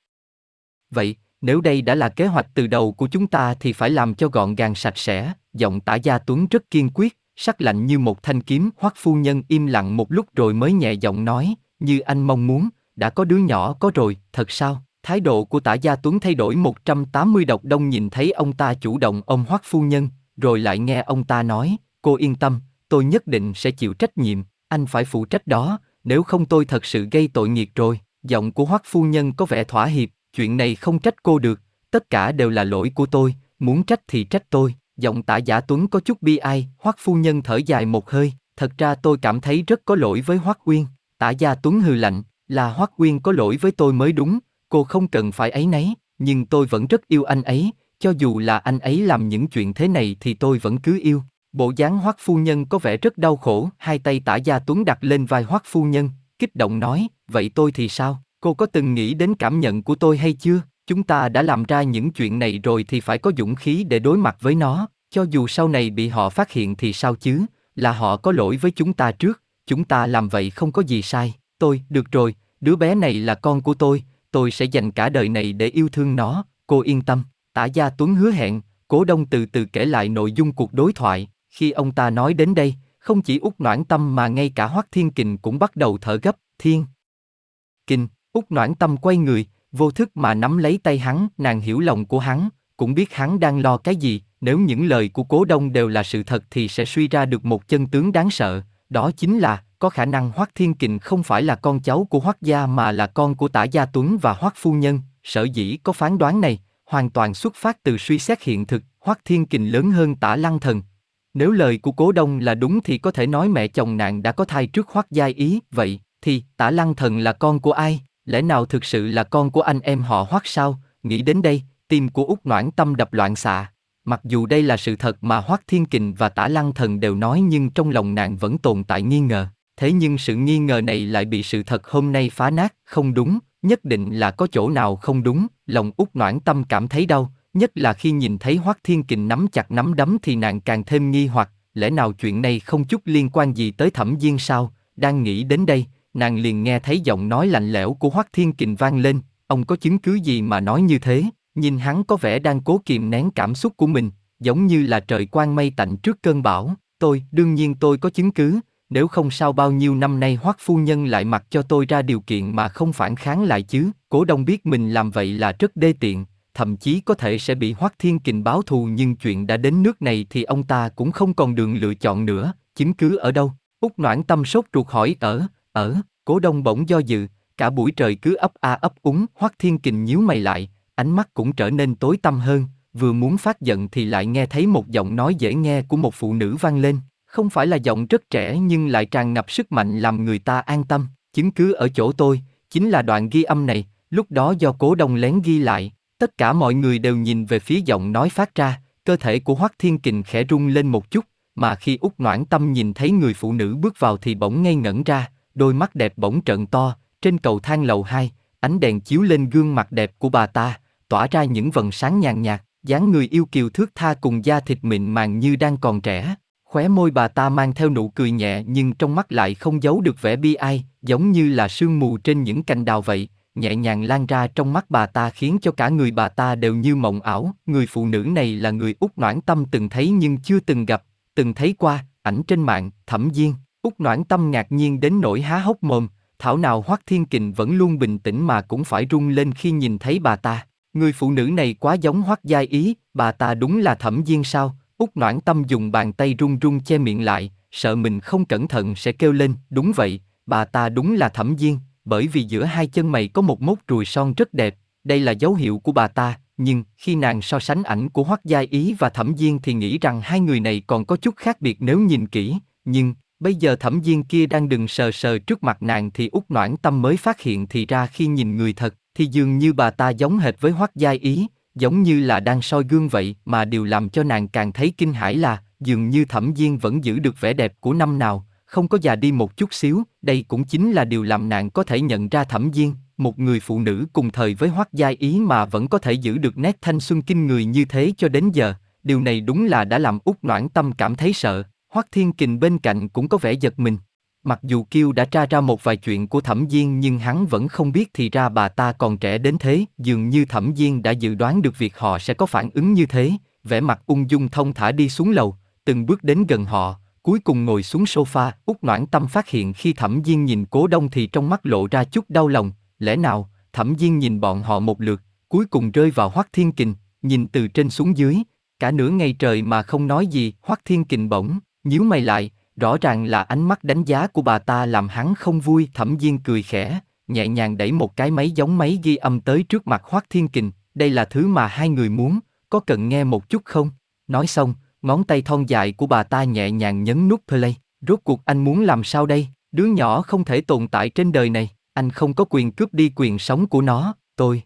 Vậy, nếu đây đã là kế hoạch từ đầu của chúng ta thì phải làm cho gọn gàng sạch sẽ. Giọng Tả Gia Tuấn rất kiên quyết, sắc lạnh như một thanh kiếm. Hoắc phu nhân im lặng một lúc rồi mới nhẹ giọng nói, như anh mong muốn, đã có đứa nhỏ có rồi, thật sao? Thái độ của tả gia Tuấn thay đổi 180 độc đông nhìn thấy ông ta chủ động ôm hoắc phu nhân, rồi lại nghe ông ta nói, cô yên tâm, tôi nhất định sẽ chịu trách nhiệm, anh phải phụ trách đó, nếu không tôi thật sự gây tội nghiệp rồi. Giọng của hoắc phu nhân có vẻ thỏa hiệp, chuyện này không trách cô được, tất cả đều là lỗi của tôi, muốn trách thì trách tôi. Giọng tả giả Tuấn có chút bi ai, hoắc phu nhân thở dài một hơi, thật ra tôi cảm thấy rất có lỗi với hoắc uyên. Tả gia Tuấn hừ lạnh, là hoắc uyên có lỗi với tôi mới đúng, cô không cần phải ấy nấy, nhưng tôi vẫn rất yêu anh ấy, cho dù là anh ấy làm những chuyện thế này thì tôi vẫn cứ yêu. Bộ dáng Hoắc phu nhân có vẻ rất đau khổ, hai tay Tả Gia Tuấn đặt lên vai Hoắc phu nhân, kích động nói, vậy tôi thì sao? Cô có từng nghĩ đến cảm nhận của tôi hay chưa? Chúng ta đã làm ra những chuyện này rồi thì phải có dũng khí để đối mặt với nó, cho dù sau này bị họ phát hiện thì sao chứ? Là họ có lỗi với chúng ta trước, chúng ta làm vậy không có gì sai. Tôi, được rồi, đứa bé này là con của tôi, tôi sẽ dành cả đời này để yêu thương nó, cô yên tâm. Tả Gia Tuấn hứa hẹn, Cố Đông từ từ kể lại nội dung cuộc đối thoại, khi ông ta nói đến đây, không chỉ út Noãn Tâm mà ngay cả Hoắc Thiên Kình cũng bắt đầu thở gấp, Thiên. Kình, út Noãn Tâm quay người, vô thức mà nắm lấy tay hắn, nàng hiểu lòng của hắn, cũng biết hắn đang lo cái gì, nếu những lời của Cố Đông đều là sự thật thì sẽ suy ra được một chân tướng đáng sợ, đó chính là có khả năng Hoắc Thiên Kình không phải là con cháu của Hoắc gia mà là con của Tả Gia Tuấn và Hoắc phu nhân, sở dĩ có phán đoán này, hoàn toàn xuất phát từ suy xét hiện thực, Hoắc Thiên Kình lớn hơn Tả Lăng Thần. Nếu lời của Cố Đông là đúng thì có thể nói mẹ chồng nàng đã có thai trước Hoắc Gia Ý, vậy thì Tả Lăng Thần là con của ai? Lẽ nào thực sự là con của anh em họ Hoắc sao? Nghĩ đến đây, tim của Úc Noãn Tâm đập loạn xạ. Mặc dù đây là sự thật mà Hoắc Thiên Kình và Tả Lăng Thần đều nói nhưng trong lòng nàng vẫn tồn tại nghi ngờ. Thế nhưng sự nghi ngờ này lại bị sự thật hôm nay phá nát, không đúng, nhất định là có chỗ nào không đúng, lòng út noãn tâm cảm thấy đau, nhất là khi nhìn thấy Hoắc Thiên Kình nắm chặt nắm đấm thì nàng càng thêm nghi hoặc, lẽ nào chuyện này không chút liên quan gì tới Thẩm Diên sao? Đang nghĩ đến đây, nàng liền nghe thấy giọng nói lạnh lẽo của Hoắc Thiên Kình vang lên, ông có chứng cứ gì mà nói như thế? Nhìn hắn có vẻ đang cố kìm nén cảm xúc của mình, giống như là trời quang mây tạnh trước cơn bão. Tôi, đương nhiên tôi có chứng cứ, nếu không sao bao nhiêu năm nay hoắc phu nhân lại mặc cho tôi ra điều kiện mà không phản kháng lại chứ, cố đông biết mình làm vậy là rất đê tiện, thậm chí có thể sẽ bị hoắc thiên kình báo thù nhưng chuyện đã đến nước này thì ông ta cũng không còn đường lựa chọn nữa, chứng cứ ở đâu, út noãn tâm sốt ruột hỏi ở, ở, cố đông bỗng do dự, cả buổi trời cứ ấp a ấp úng, hoắc thiên kình nhíu mày lại, ánh mắt cũng trở nên tối tăm hơn, vừa muốn phát giận thì lại nghe thấy một giọng nói dễ nghe của một phụ nữ vang lên, không phải là giọng rất trẻ nhưng lại tràn ngập sức mạnh làm người ta an tâm, chứng cứ ở chỗ tôi, chính là đoạn ghi âm này, lúc đó do cố đông lén ghi lại, tất cả mọi người đều nhìn về phía giọng nói phát ra, cơ thể của Hoắc Thiên Kình khẽ rung lên một chút, mà khi út Noãn Tâm nhìn thấy người phụ nữ bước vào thì bỗng ngây ngẩn ra, đôi mắt đẹp bỗng trợn to, trên cầu thang lầu 2, ánh đèn chiếu lên gương mặt đẹp của bà ta, tỏa ra những vầng sáng nhàn nhạt, dáng người yêu kiều thước tha cùng da thịt mịn màng như đang còn trẻ. Khóe môi bà ta mang theo nụ cười nhẹ nhưng trong mắt lại không giấu được vẻ bi ai, giống như là sương mù trên những cành đào vậy, nhẹ nhàng lan ra trong mắt bà ta khiến cho cả người bà ta đều như mộng ảo. Người phụ nữ này là người út noãn tâm từng thấy nhưng chưa từng gặp, từng thấy qua, ảnh trên mạng, thẩm diên. út noãn tâm ngạc nhiên đến nỗi há hốc mồm, thảo nào Hoắc Thiên Kình vẫn luôn bình tĩnh mà cũng phải rung lên khi nhìn thấy bà ta. Người phụ nữ này quá giống Hoắc Gia Ý, bà ta đúng là thẩm diên sao? Úc Noãn Tâm dùng bàn tay run run che miệng lại, sợ mình không cẩn thận sẽ kêu lên, đúng vậy, bà ta đúng là thẩm Viên, bởi vì giữa hai chân mày có một mốt ruồi son rất đẹp, đây là dấu hiệu của bà ta, nhưng khi nàng so sánh ảnh của Hoắc Gia Ý và Thẩm Diên thì nghĩ rằng hai người này còn có chút khác biệt nếu nhìn kỹ, nhưng bây giờ Thẩm Diên kia đang đừng sờ sờ trước mặt nàng thì út noãn tâm mới phát hiện thì ra khi nhìn người thật thì dường như bà ta giống hệt với Hoắc Gia Ý, giống như là đang soi gương vậy mà điều làm cho nàng càng thấy kinh hãi là dường như thẩm diên vẫn giữ được vẻ đẹp của năm nào không có già đi một chút xíu đây cũng chính là điều làm nàng có thể nhận ra thẩm diên một người phụ nữ cùng thời với Hoắc gia Ý mà vẫn có thể giữ được nét thanh xuân kinh người như thế cho đến giờ, điều này đúng là đã làm út noãn tâm cảm thấy sợ, Hoắc Thiên Kình bên cạnh cũng có vẻ giật mình. Mặc dù Kiêu đã tra ra một vài chuyện của Thẩm Diên nhưng hắn vẫn không biết thì ra bà ta còn trẻ đến thế, dường như Thẩm Diên đã dự đoán được việc họ sẽ có phản ứng như thế, vẻ mặt ung dung thông thả đi xuống lầu, từng bước đến gần họ, cuối cùng ngồi xuống sofa, út noãn tâm phát hiện khi Thẩm Diên nhìn cố đông thì trong mắt lộ ra chút đau lòng, lẽ nào, Thẩm Diên nhìn bọn họ một lượt, cuối cùng rơi vào Hoắc Thiên Kình, nhìn từ trên xuống dưới, cả nửa ngày trời mà không nói gì, Hoắc Thiên Kình bỗng, nhíu mày lại, rõ ràng là ánh mắt đánh giá của bà ta làm hắn không vui, Thẩm Diên cười khẽ, nhẹ nhàng đẩy một cái máy giống máy ghi âm tới trước mặt Hoắc Thiên Kình, đây là thứ mà hai người muốn, có cần nghe một chút không? Nói xong, ngón tay thon dài của bà ta nhẹ nhàng nhấn nút play, rốt cuộc anh muốn làm sao đây? Đứa nhỏ không thể tồn tại trên đời này, anh không có quyền cướp đi quyền sống của nó, tôi.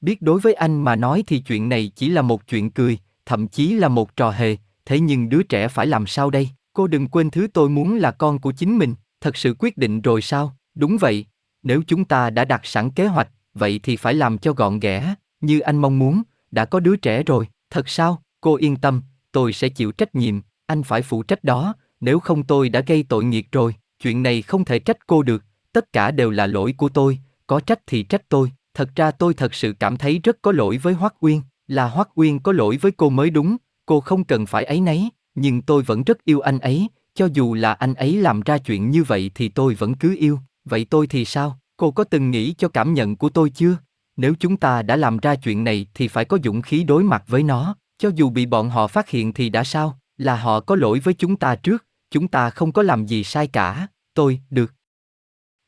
Biết đối với anh mà nói thì chuyện này chỉ là một chuyện cười, thậm chí là một trò hề, thế nhưng đứa trẻ phải làm sao đây? Cô đừng quên thứ tôi muốn là con của chính mình, thật sự quyết định rồi sao? Đúng vậy, nếu chúng ta đã đặt sẵn kế hoạch, vậy thì phải làm cho gọn ghẽ, như anh mong muốn, đã có đứa trẻ rồi, thật sao? Cô yên tâm, tôi sẽ chịu trách nhiệm, anh phải phụ trách đó, nếu không tôi đã gây tội nghiệp rồi, chuyện này không thể trách cô được, tất cả đều là lỗi của tôi, có trách thì trách tôi, thật ra tôi thật sự cảm thấy rất có lỗi với Hoắc Uyên, là Hoắc Uyên có lỗi với cô mới đúng, cô không cần phải ấy nấy, nhưng tôi vẫn rất yêu anh ấy, cho dù là anh ấy làm ra chuyện như vậy thì tôi vẫn cứ yêu, vậy tôi thì sao? Cô có từng nghĩ cho cảm nhận của tôi chưa? Nếu chúng ta đã làm ra chuyện này thì phải có dũng khí đối mặt với nó, cho dù bị bọn họ phát hiện thì đã sao, là họ có lỗi với chúng ta trước, chúng ta không có làm gì sai cả, tôi, được.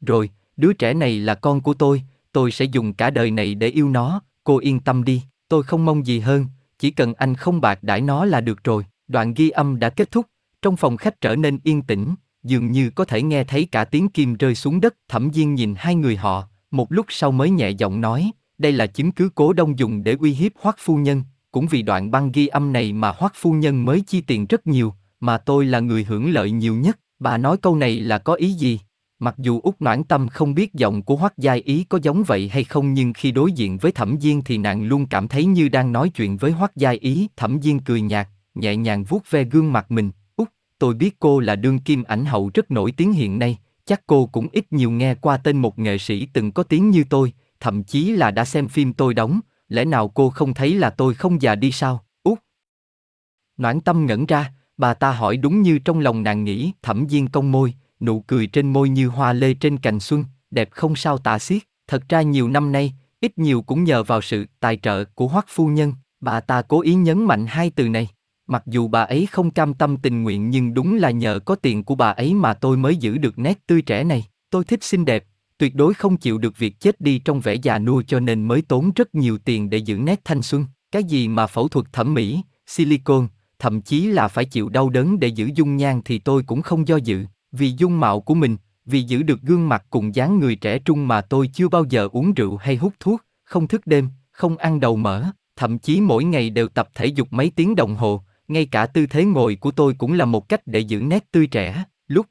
Rồi, đứa trẻ này là con của tôi, tôi sẽ dùng cả đời này để yêu nó, cô yên tâm đi, tôi không mong gì hơn, chỉ cần anh không bạc đãi nó là được rồi. Đoạn ghi âm đã kết thúc, trong phòng khách trở nên yên tĩnh, dường như có thể nghe thấy cả tiếng kim rơi xuống đất. Thẩm Diên nhìn hai người họ, một lúc sau mới nhẹ giọng nói, đây là chứng cứ cố đông dùng để uy hiếp Hoắc phu nhân, cũng vì đoạn băng ghi âm này mà Hoắc phu nhân mới chi tiền rất nhiều, mà tôi là người hưởng lợi nhiều nhất. Bà nói câu này là có ý gì? Mặc dù Úc Noãn Tâm không biết giọng của Hoắc Giai Ý có giống vậy hay không nhưng khi đối diện với Thẩm Diên thì nàng luôn cảm thấy như đang nói chuyện với Hoắc Giai Ý. Thẩm Diên cười nhạt, nhẹ nhàng vuốt ve gương mặt mình. út tôi biết cô là đương kim ảnh hậu rất nổi tiếng hiện nay, chắc cô cũng ít nhiều nghe qua tên một nghệ sĩ từng có tiếng như tôi, thậm chí là đã xem phim tôi đóng, lẽ nào cô không thấy là tôi không già đi sao? út Noãn tâm ngẩn ra, bà ta hỏi đúng như trong lòng nàng nghĩ, thẩm diên cong môi, nụ cười trên môi như hoa lê trên cành xuân, đẹp không sao tả xiết. Thật ra nhiều năm nay, ít nhiều cũng nhờ vào sự tài trợ của Hoắc phu nhân, bà ta cố ý nhấn mạnh hai từ này. Mặc dù bà ấy không cam tâm tình nguyện nhưng đúng là nhờ có tiền của bà ấy mà tôi mới giữ được nét tươi trẻ này. Tôi thích xinh đẹp, tuyệt đối không chịu được việc chết đi trong vẻ già nua cho nên mới tốn rất nhiều tiền để giữ nét thanh xuân. Cái gì mà phẫu thuật thẩm mỹ, silicon thậm chí là phải chịu đau đớn để giữ dung nhan thì tôi cũng không do dự. Vì dung mạo của mình, vì giữ được gương mặt cùng dáng người trẻ trung mà tôi chưa bao giờ uống rượu hay hút thuốc, không thức đêm, không ăn đầu mỡ, thậm chí mỗi ngày đều tập thể dục mấy tiếng đồng hồ, ngay cả tư thế ngồi của tôi cũng là một cách để giữ nét tươi trẻ. Lúc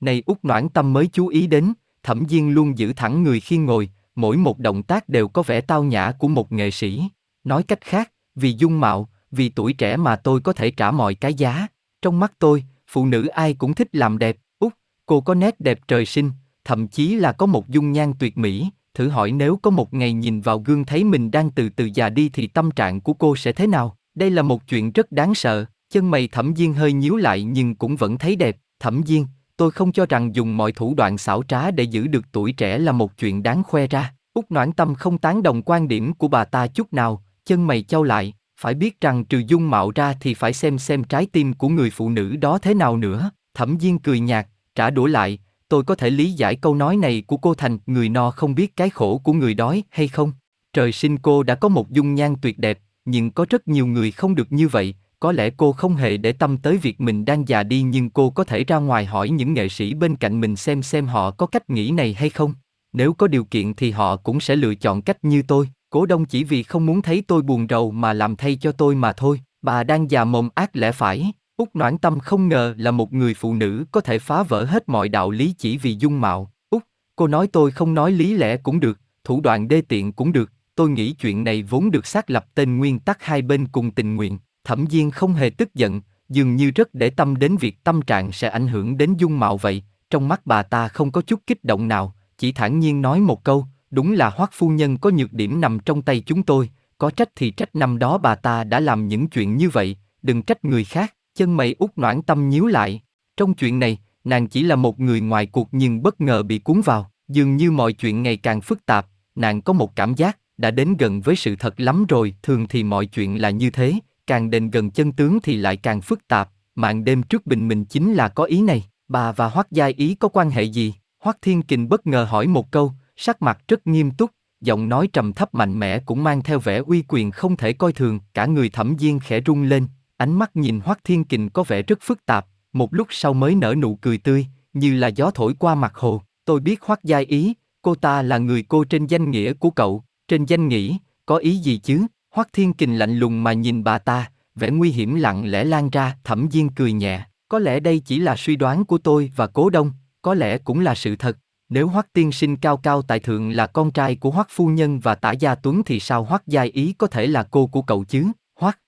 này út noãn tâm mới chú ý đến, thẩm diên luôn giữ thẳng người khi ngồi, mỗi một động tác đều có vẻ tao nhã của một nghệ sĩ. Nói cách khác, vì dung mạo, vì tuổi trẻ mà tôi có thể trả mọi cái giá. Trong mắt tôi, phụ nữ ai cũng thích làm đẹp, út, cô có nét đẹp trời sinh, thậm chí là có một dung nhan tuyệt mỹ, thử hỏi nếu có một ngày nhìn vào gương thấy mình đang từ từ già đi thì tâm trạng của cô sẽ thế nào? Đây là một chuyện rất đáng sợ, chân mày thẩm diên hơi nhíu lại nhưng cũng vẫn thấy đẹp, thẩm diên, tôi không cho rằng dùng mọi thủ đoạn xảo trá để giữ được tuổi trẻ là một chuyện đáng khoe ra. Úc Noãn Tâm không tán đồng quan điểm của bà ta chút nào, chân mày trao lại, phải biết rằng trừ dung mạo ra thì phải xem xem trái tim của người phụ nữ đó thế nào nữa. Thẩm Diên cười nhạt, trả đũa lại, tôi có thể lý giải câu nói này của cô thành. Người no không biết cái khổ của người đói hay không. Trời sinh cô đã có một dung nhan tuyệt đẹp, nhưng có rất nhiều người không được như vậy, có lẽ cô không hề để tâm tới việc mình đang già đi nhưng cô có thể ra ngoài hỏi những nghệ sĩ bên cạnh mình xem xem họ có cách nghĩ này hay không. Nếu có điều kiện thì họ cũng sẽ lựa chọn cách như tôi. Cố đông chỉ vì không muốn thấy tôi buồn rầu mà làm thay cho tôi mà thôi, bà đang già mồm ác lẽ phải. Úc Noãn Tâm không ngờ là một người phụ nữ có thể phá vỡ hết mọi đạo lý chỉ vì dung mạo. Úc, Cô nói tôi không nói lý lẽ cũng được, thủ đoạn đê tiện cũng được, tôi nghĩ chuyện này vốn được xác lập tên nguyên tắc hai bên cùng tình nguyện. Thẩm Diên không hề tức giận, dường như rất để tâm đến việc tâm trạng sẽ ảnh hưởng đến dung mạo vậy. Trong mắt bà ta không có chút kích động nào, chỉ thản nhiên nói một câu, đúng là Hoắc phu nhân có nhược điểm nằm trong tay chúng tôi, có trách thì trách năm đó bà ta đã làm những chuyện như vậy, đừng trách người khác. Chân mày út noãn tâm nhíu lại. Trong chuyện này, nàng chỉ là một người ngoài cuộc nhưng bất ngờ bị cuốn vào. Dường như mọi chuyện ngày càng phức tạp, nàng có một cảm giác, đã đến gần với sự thật lắm rồi, thường thì mọi chuyện là như thế, càng đến gần chân tướng thì lại càng phức tạp, mạng đêm trước bình mình chính là có ý này, bà và Hoắc Giai Ý có quan hệ gì? Hoắc Thiên Kình bất ngờ hỏi một câu, sắc mặt rất nghiêm túc, giọng nói trầm thấp mạnh mẽ cũng mang theo vẻ uy quyền không thể coi thường, cả người thẩm diên khẽ rung lên, ánh mắt nhìn Hoắc Thiên Kình có vẻ rất phức tạp, một lúc sau mới nở nụ cười tươi, như là gió thổi qua mặt hồ. Tôi biết Hoắc Giai Ý, cô ta là người cô trên danh nghĩa của cậu, trên danh nghĩa, có ý gì chứ? Hoắc Thiên Kình lạnh lùng mà nhìn bà ta, vẻ nguy hiểm lặng lẽ lan ra, Thẩm Diên cười nhẹ, có lẽ đây chỉ là suy đoán của tôi và Cố Đông, có lẽ cũng là sự thật. Nếu Hoắc Tiên Sinh cao cao tại thượng là con trai của Hoắc phu nhân và Tả Gia Tuấn thì sao Hoắc Giai Ý có thể là cô của cậu chứ? Hoắc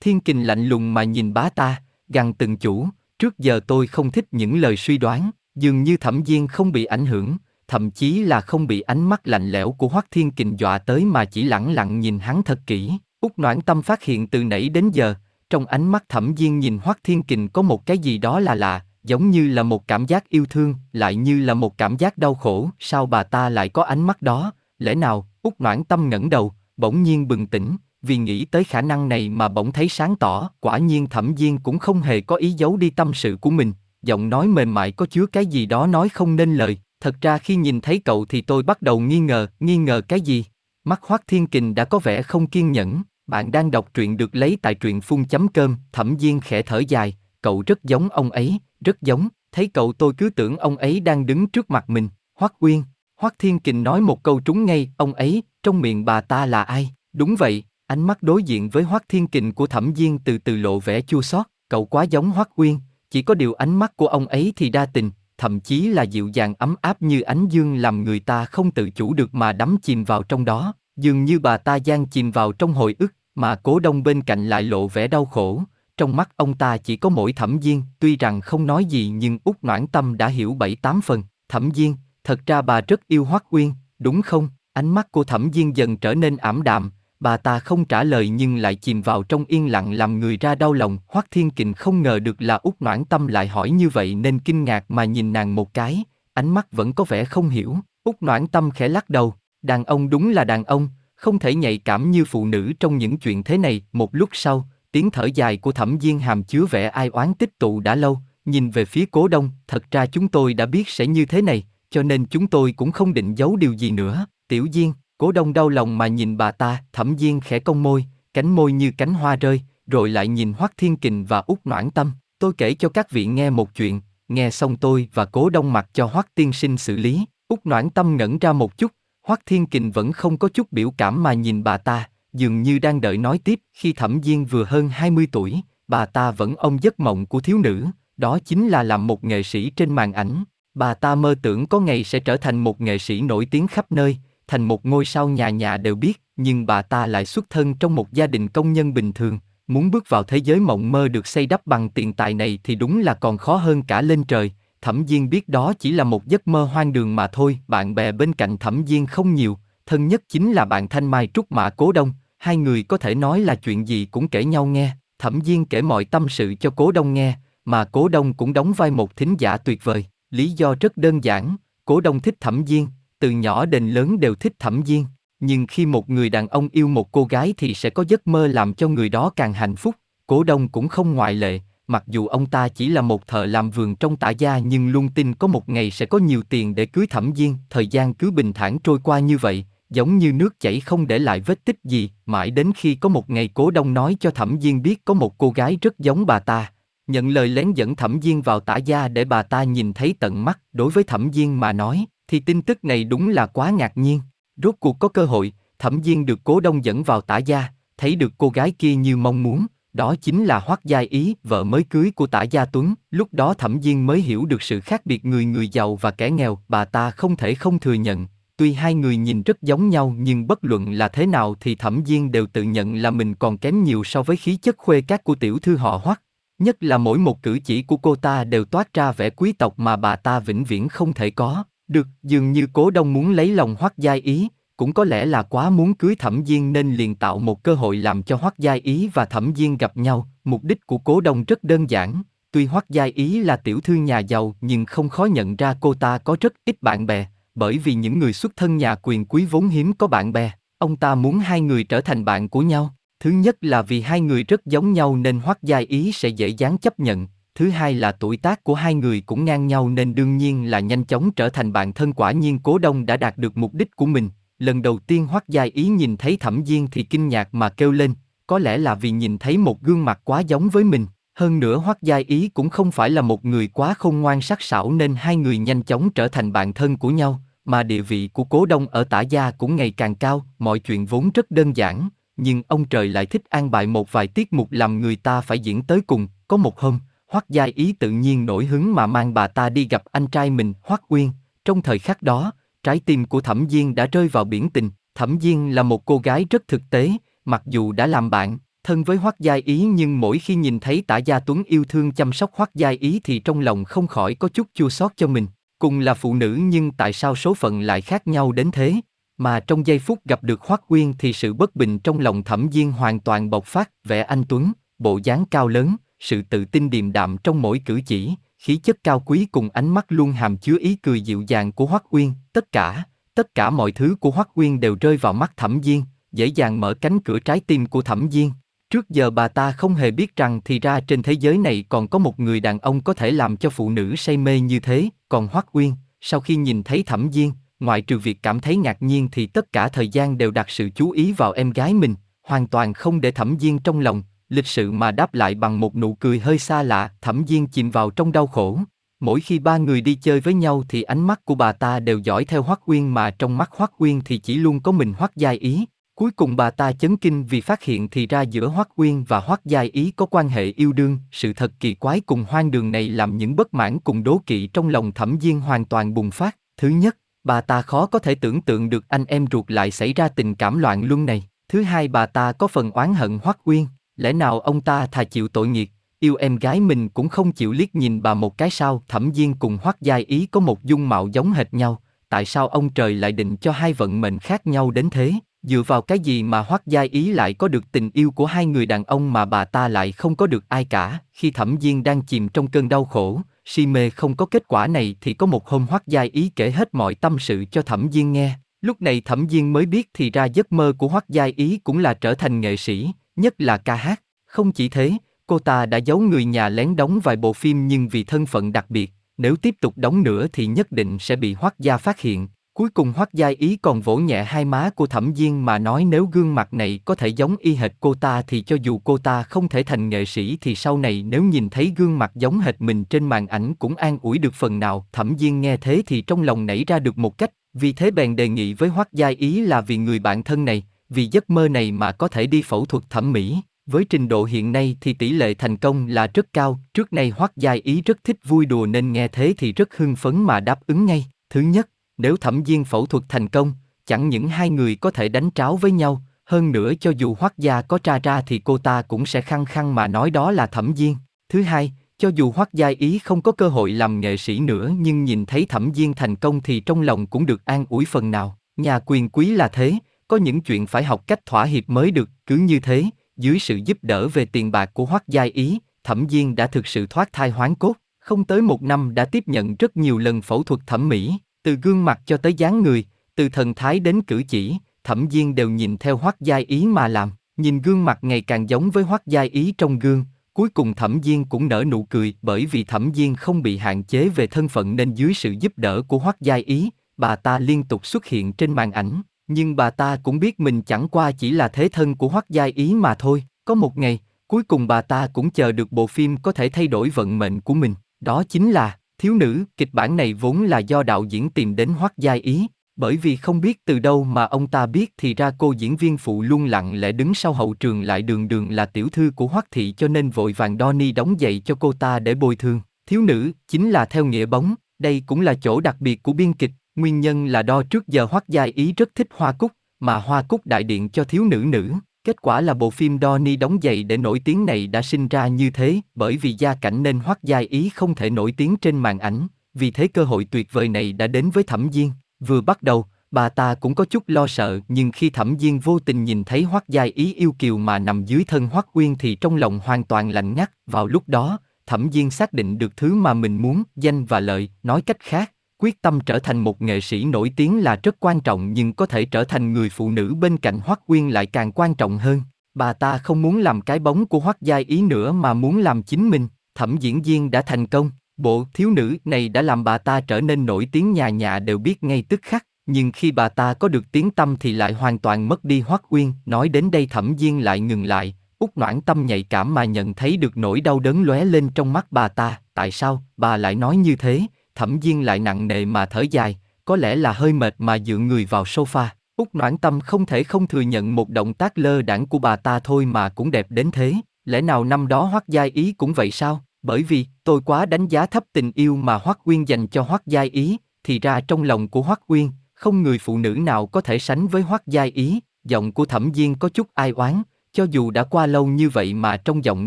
Thiên Kình lạnh lùng mà nhìn bá ta, gằn từng chủ, trước giờ tôi không thích những lời suy đoán, Dường như thẩm diên không bị ảnh hưởng, thậm chí là không bị ánh mắt lạnh lẽo của Hoắc Thiên Kình dọa tới mà chỉ lẳng lặng nhìn hắn thật kỹ. Úc Noãn Tâm phát hiện từ nãy đến giờ, trong ánh mắt thẩm diên nhìn Hoắc Thiên Kình có một cái gì đó là lạ, giống như là một cảm giác yêu thương, lại như là một cảm giác đau khổ. Sao bà ta lại có ánh mắt đó? Lẽ nào? Úc Noãn Tâm ngẩng đầu, bỗng nhiên bừng tỉnh, vì nghĩ tới khả năng này mà bỗng thấy sáng tỏ. Quả nhiên thẩm diên cũng không hề có ý giấu đi tâm sự của mình, giọng nói mềm mại có chứa cái gì đó nói không nên lời. Thật ra khi nhìn thấy cậu thì tôi bắt đầu nghi ngờ, nghi ngờ cái gì? Mắt Hoắc Thiên Kình đã có vẻ không kiên nhẫn. Bạn đang đọc truyện được lấy tại truyện phun chấm cơm. Thẩm Viên khẽ thở dài, cậu rất giống ông ấy, rất giống. Thấy cậu tôi cứ tưởng ông ấy đang đứng trước mặt mình. Hoắc Uyên, Hoắc Thiên Kình nói một câu trúng ngay, ông ấy, trong miệng bà ta là ai? Đúng vậy, ánh mắt đối diện với Hoắc Thiên Kình của Thẩm Viên từ từ lộ vẻ chua xót. Cậu quá giống Hoắc Uyên, chỉ có điều ánh mắt của ông ấy thì đa tình, thậm chí là dịu dàng ấm áp như ánh dương làm người ta không tự chủ được mà đắm chìm vào trong đó, dường như bà ta gian chìm vào trong hồi ức, mà cố đông bên cạnh lại lộ vẻ đau khổ. Trong mắt ông ta chỉ có mỗi thẩm viên, tuy rằng không nói gì nhưng út noãn tâm đã hiểu bảy tám phần. Thẩm viên, thật ra bà rất yêu Hoắc Uyên, đúng không? Ánh mắt của thẩm viên dần trở nên ảm đạm, Bà ta không trả lời nhưng lại chìm vào trong yên lặng làm người ra đau lòng. Hoắc Thiên Kình không ngờ được là út Noãn Tâm lại hỏi như vậy nên kinh ngạc mà nhìn nàng một cái, ánh mắt vẫn có vẻ không hiểu. út Noãn Tâm khẽ lắc đầu, đàn ông đúng là đàn ông, không thể nhạy cảm như phụ nữ trong những chuyện thế này. Một lúc sau, tiếng thở dài của Thẩm viên hàm chứa vẻ ai oán tích tụ đã lâu, nhìn về phía Cố Đông, thật ra chúng tôi đã biết sẽ như thế này, cho nên chúng tôi cũng không định giấu điều gì nữa. Tiểu Diên, Cố đông đau lòng mà nhìn bà ta, thẩm diên khẽ cong môi, cánh môi như cánh hoa rơi, rồi lại nhìn Hoắc Thiên Kình và Úc Noãn Tâm. Tôi kể cho các vị nghe một chuyện, nghe xong tôi và cố đông mặc cho Hoắc Tiên Sinh xử lý. Úc Noãn Tâm ngẩn ra một chút, Hoắc Thiên Kình vẫn không có chút biểu cảm mà nhìn bà ta, dường như đang đợi nói tiếp. Khi Thẩm Diên vừa hơn 20 tuổi, bà ta vẫn ông giấc mộng của thiếu nữ, đó chính là làm một nghệ sĩ trên màn ảnh. Bà ta mơ tưởng có ngày sẽ trở thành một nghệ sĩ nổi tiếng khắp nơi, thành một ngôi sao nhà nhà đều biết, nhưng bà ta lại xuất thân trong một gia đình công nhân bình thường, muốn bước vào thế giới mộng mơ được xây đắp bằng tiền tài này thì đúng là còn khó hơn cả lên trời. Thẩm Diên biết đó chỉ là một giấc mơ hoang đường mà thôi, bạn bè bên cạnh Thẩm Diên không nhiều, thân nhất chính là bạn Thanh Mai Trúc Mã Cố Đông, hai người có thể nói là chuyện gì cũng kể nhau nghe. Thẩm Diên kể mọi tâm sự cho Cố Đông nghe, mà Cố Đông cũng đóng vai một thính giả tuyệt vời. Lý do rất đơn giản, Cố Đông thích Thẩm Diên, từ nhỏ đến lớn đều thích thẩm diên nhưng khi một người đàn ông yêu một cô gái thì sẽ có giấc mơ làm cho người đó càng hạnh phúc. Cố đông cũng không ngoại lệ, mặc dù ông ta chỉ là một thợ làm vườn trong tả gia nhưng luôn tin có một ngày sẽ có nhiều tiền để cưới thẩm diên thời gian cứ bình thản trôi qua như vậy, giống như nước chảy không để lại vết tích gì. Mãi đến khi có một ngày cố đông nói cho thẩm diên biết có một cô gái rất giống bà ta, nhận lời lén dẫn thẩm diên vào tả gia để bà ta nhìn thấy tận mắt. Đối với thẩm diên mà nói thì tin tức này đúng là quá ngạc nhiên. Rốt cuộc có cơ hội, thẩm viên được cố đông dẫn vào tả gia, thấy được cô gái kia như mong muốn, đó chính là Hoắc gia Ý, vợ mới cưới của Tả Gia Tuấn, lúc đó Thẩm Diên mới hiểu được sự khác biệt người người giàu và kẻ nghèo, bà ta không thể không thừa nhận, tuy hai người nhìn rất giống nhau nhưng bất luận là thế nào thì Thẩm Diên đều tự nhận là mình còn kém nhiều so với khí chất khuê các của tiểu thư họ Hoắc. Nhất là mỗi một cử chỉ của cô ta đều toát ra vẻ quý tộc mà bà ta vĩnh viễn không thể có. Được, dường như cố đông muốn lấy lòng Hoắc Giai Ý, cũng có lẽ là quá muốn cưới Thẩm Diên nên liền tạo một cơ hội làm cho Hoắc Giai Ý và Thẩm Diên gặp nhau. Mục đích của Cố Đông rất đơn giản, tuy Hoắc Giai Ý là tiểu thư nhà giàu nhưng không khó nhận ra cô ta có rất ít bạn bè, bởi vì những người xuất thân nhà quyền quý vốn hiếm có bạn bè. Ông ta muốn hai người trở thành bạn của nhau. Thứ nhất là vì hai người rất giống nhau nên Hoắc Giai Ý sẽ dễ dàng chấp nhận. Thứ hai là tuổi tác của hai người cũng ngang nhau nên đương nhiên là nhanh chóng trở thành bạn thân quả nhiên Cố Đông đã đạt được mục đích của mình, Lần đầu tiên Hoắc Gia Ý nhìn thấy Thẩm Diên thì kinh ngạc mà kêu lên, có lẽ là vì nhìn thấy một gương mặt quá giống với mình. Hơn nữa Hoắc Gia Ý cũng không phải là một người quá khôn ngoan sắc sảo nên hai người nhanh chóng trở thành bạn thân của nhau, mà địa vị của Cố Đông ở Tả Gia cũng ngày càng cao, mọi chuyện vốn rất đơn giản, nhưng ông trời lại thích an bài một vài tiết mục làm người ta phải diễn tới cùng. Có một hôm, Hoắc Gia Ý tự nhiên nổi hứng mà mang bà ta đi gặp anh trai mình Hoắc Uyên. Trong thời khắc đó, trái tim của Thẩm Diên đã rơi vào biển tình. Thẩm Diên là một cô gái rất thực tế, mặc dù đã làm bạn, thân với Hoắc Giai Ý nhưng mỗi khi nhìn thấy Tả Gia Tuấn yêu thương chăm sóc Hoắc Giai Ý thì trong lòng không khỏi có chút chua xót cho mình. Cùng là phụ nữ nhưng tại sao số phận lại khác nhau đến thế? Mà trong giây phút gặp được Hoắc Uyên thì sự bất bình trong lòng Thẩm Diên hoàn toàn bộc phát, vẻ anh Tuấn, bộ dáng cao lớn, sự tự tin điềm đạm trong mỗi cử chỉ, khí chất cao quý cùng ánh mắt luôn hàm chứa ý cười dịu dàng của Hoắc Uyên, tất cả, tất cả mọi thứ của Hoắc Uyên đều rơi vào mắt Thẩm Diên, dễ dàng mở cánh cửa trái tim của Thẩm Diên. Trước giờ bà ta không hề biết rằng thì ra trên thế giới này còn có một người đàn ông có thể làm cho phụ nữ say mê như thế, còn Hoắc Uyên, sau khi nhìn thấy Thẩm Diên, ngoại trừ việc cảm thấy ngạc nhiên thì tất cả thời gian đều đặt sự chú ý vào em gái mình, hoàn toàn không để Thẩm Diên trong lòng, lịch sự mà đáp lại bằng một nụ cười hơi xa lạ, thẩm Diên chìm vào trong đau khổ. Mỗi khi ba người đi chơi với nhau thì ánh mắt của bà ta đều dõi theo Hoắc Uyên mà trong mắt Hoắc Uyên thì chỉ luôn có mình Hoắc Giai Ý. Cuối cùng bà ta chấn kinh vì phát hiện thì ra giữa Hoắc Uyên và Hoắc Giai Ý có quan hệ yêu đương, sự thật kỳ quái cùng hoang đường này làm những bất mãn cùng đố kỵ trong lòng Thẩm Diên hoàn toàn bùng phát. Thứ nhất, bà ta khó có thể tưởng tượng được anh em ruột lại xảy ra tình cảm loạn luân này. Thứ hai bà ta có phần oán hận Hoắc Uyên, Lẽ nào ông ta thà chịu tội nghiệt yêu em gái mình cũng không chịu liếc nhìn bà một cái sao? Thẩm Diên cùng Hoắc Giai Ý có một dung mạo giống hệt nhau, tại sao ông trời lại định cho hai vận mệnh khác nhau đến thế? Dựa vào cái gì mà Hoắc Giai Ý lại có được tình yêu của hai người đàn ông mà bà ta lại không có được ai cả? Khi Thẩm Diên đang chìm trong cơn đau khổ, si mê không có kết quả này thì có một hôm Hoắc Giai Ý kể hết mọi tâm sự cho Thẩm Diên nghe. Lúc này Thẩm Diên mới biết thì ra giấc mơ của Hoắc Giai Ý cũng là trở thành nghệ sĩ, nhất là ca hát. Không chỉ thế, cô ta đã giấu người nhà lén đóng vài bộ phim nhưng vì thân phận đặc biệt, nếu tiếp tục đóng nữa thì nhất định sẽ bị Hoắc Gia phát hiện. Cuối cùng Hoắc Gia Ý còn vỗ nhẹ hai má của Thẩm Diên mà nói nếu gương mặt này có thể giống y hệt cô ta thì cho dù cô ta không thể thành nghệ sĩ thì sau này nếu nhìn thấy gương mặt giống hệt mình trên màn ảnh cũng an ủi được phần nào. Thẩm Diên nghe thế thì trong lòng nảy ra được một cách, vì thế bèn đề nghị với Hoắc Gia Ý là vì người bạn thân này, vì giấc mơ này mà có thể đi phẫu thuật thẩm mỹ. Với trình độ hiện nay thì tỷ lệ thành công là rất cao, trước nay Hoắc Giai Ý rất thích vui đùa nên nghe thế thì rất hưng phấn mà đáp ứng ngay. Thứ nhất, nếu thẩm viên phẫu thuật thành công, chẳng những hai người có thể đánh tráo với nhau, hơn nữa cho dù Hoắc Gia có tra ra thì cô ta cũng sẽ khăng khăng mà nói đó là thẩm viên Thứ hai, cho dù Hoắc gia Ý không có cơ hội làm nghệ sĩ nữa nhưng nhìn thấy thẩm viên thành công thì trong lòng cũng được an ủi phần nào. Nhà quyền quý là thế, có những chuyện phải học cách thỏa hiệp mới được, cứ như thế, dưới sự giúp đỡ về tiền bạc của Hoắc Giai Ý, Thẩm Diên đã thực sự thoát thai hoán cốt, không tới một năm đã tiếp nhận rất nhiều lần phẫu thuật thẩm mỹ, từ gương mặt cho tới dáng người, từ thần thái đến cử chỉ, Thẩm Diên đều nhìn theo Hoắc Giai Ý mà làm, nhìn gương mặt ngày càng giống với Hoắc Giai Ý trong gương, cuối cùng Thẩm Diên cũng nở nụ cười bởi vì Thẩm Diên không bị hạn chế về thân phận nên dưới sự giúp đỡ của Hoắc Giai Ý, bà ta liên tục xuất hiện trên màn ảnh. Nhưng bà ta cũng biết mình chẳng qua chỉ là thế thân của Hoắc Giai Ý mà thôi. Có một ngày, cuối cùng bà ta cũng chờ được bộ phim có thể thay đổi vận mệnh của mình. Đó chính là Thiếu nữ. Kịch bản này vốn là do đạo diễn tìm đến Hoắc Giai Ý. Bởi vì không biết từ đâu mà ông ta biết thì ra cô diễn viên phụ luôn lặng lẽ đứng sau hậu trường lại đường đường là tiểu thư của Hoắc thị cho nên vội vàng Donny đóng dậy cho cô ta để bồi thường. Thiếu nữ, chính là theo nghĩa bóng, đây cũng là chỗ đặc biệt của biên kịch, nguyên nhân là đo trước giờ Hoắc Giai Ý rất thích Hoa Cúc, mà Hoa Cúc đại điện cho thiếu nữ nữ. Kết quả là bộ phim Donny đóng giày để nổi tiếng này đã sinh ra như thế, bởi vì gia cảnh nên Hoắc Giai Ý không thể nổi tiếng trên màn ảnh, vì thế cơ hội tuyệt vời này đã đến với Thẩm Diên. Vừa bắt đầu, bà ta cũng có chút lo sợ, nhưng khi Thẩm Diên vô tình nhìn thấy Hoắc Giai Ý yêu kiều mà nằm dưới thân Hoắc Uyên thì trong lòng hoàn toàn lạnh ngắt. Vào lúc đó, Thẩm Diên xác định được thứ mà mình muốn, danh và lợi, nói cách khác, quyết tâm trở thành một nghệ sĩ nổi tiếng là rất quan trọng nhưng có thể trở thành người phụ nữ bên cạnh Hoắc Quyên lại càng quan trọng hơn. Bà ta không muốn làm cái bóng của Hoắc giai Ý nữa mà muốn làm chính mình. Thẩm diễn viên đã thành công, bộ thiếu nữ này đã làm bà ta trở nên nổi tiếng nhà nhà đều biết ngay tức khắc. Nhưng khi bà ta có được tiếng tâm thì lại hoàn toàn mất đi Hoắc Uyên. Nói đến đây Thẩm Diên lại ngừng lại, út noãn tâm nhạy cảm mà nhận thấy được nỗi đau đớn lóe lên trong mắt bà ta. Tại sao bà lại nói như thế? Thẩm Diên lại nặng nề mà thở dài, có lẽ là hơi mệt mà dựa người vào sofa. Úc Noãn Tâm không thể không thừa nhận một động tác lơ đãng của bà ta thôi mà cũng đẹp đến thế. Lẽ nào năm đó Hoắc Giai Ý cũng vậy sao? Bởi vì tôi quá đánh giá thấp tình yêu mà Hoắc Uyên dành cho Hoắc Giai Ý, thì ra trong lòng của Hoắc Uyên, không người phụ nữ nào có thể sánh với Hoắc Giai Ý. Giọng của Thẩm Diên có chút ai oán, cho dù đã qua lâu như vậy mà trong giọng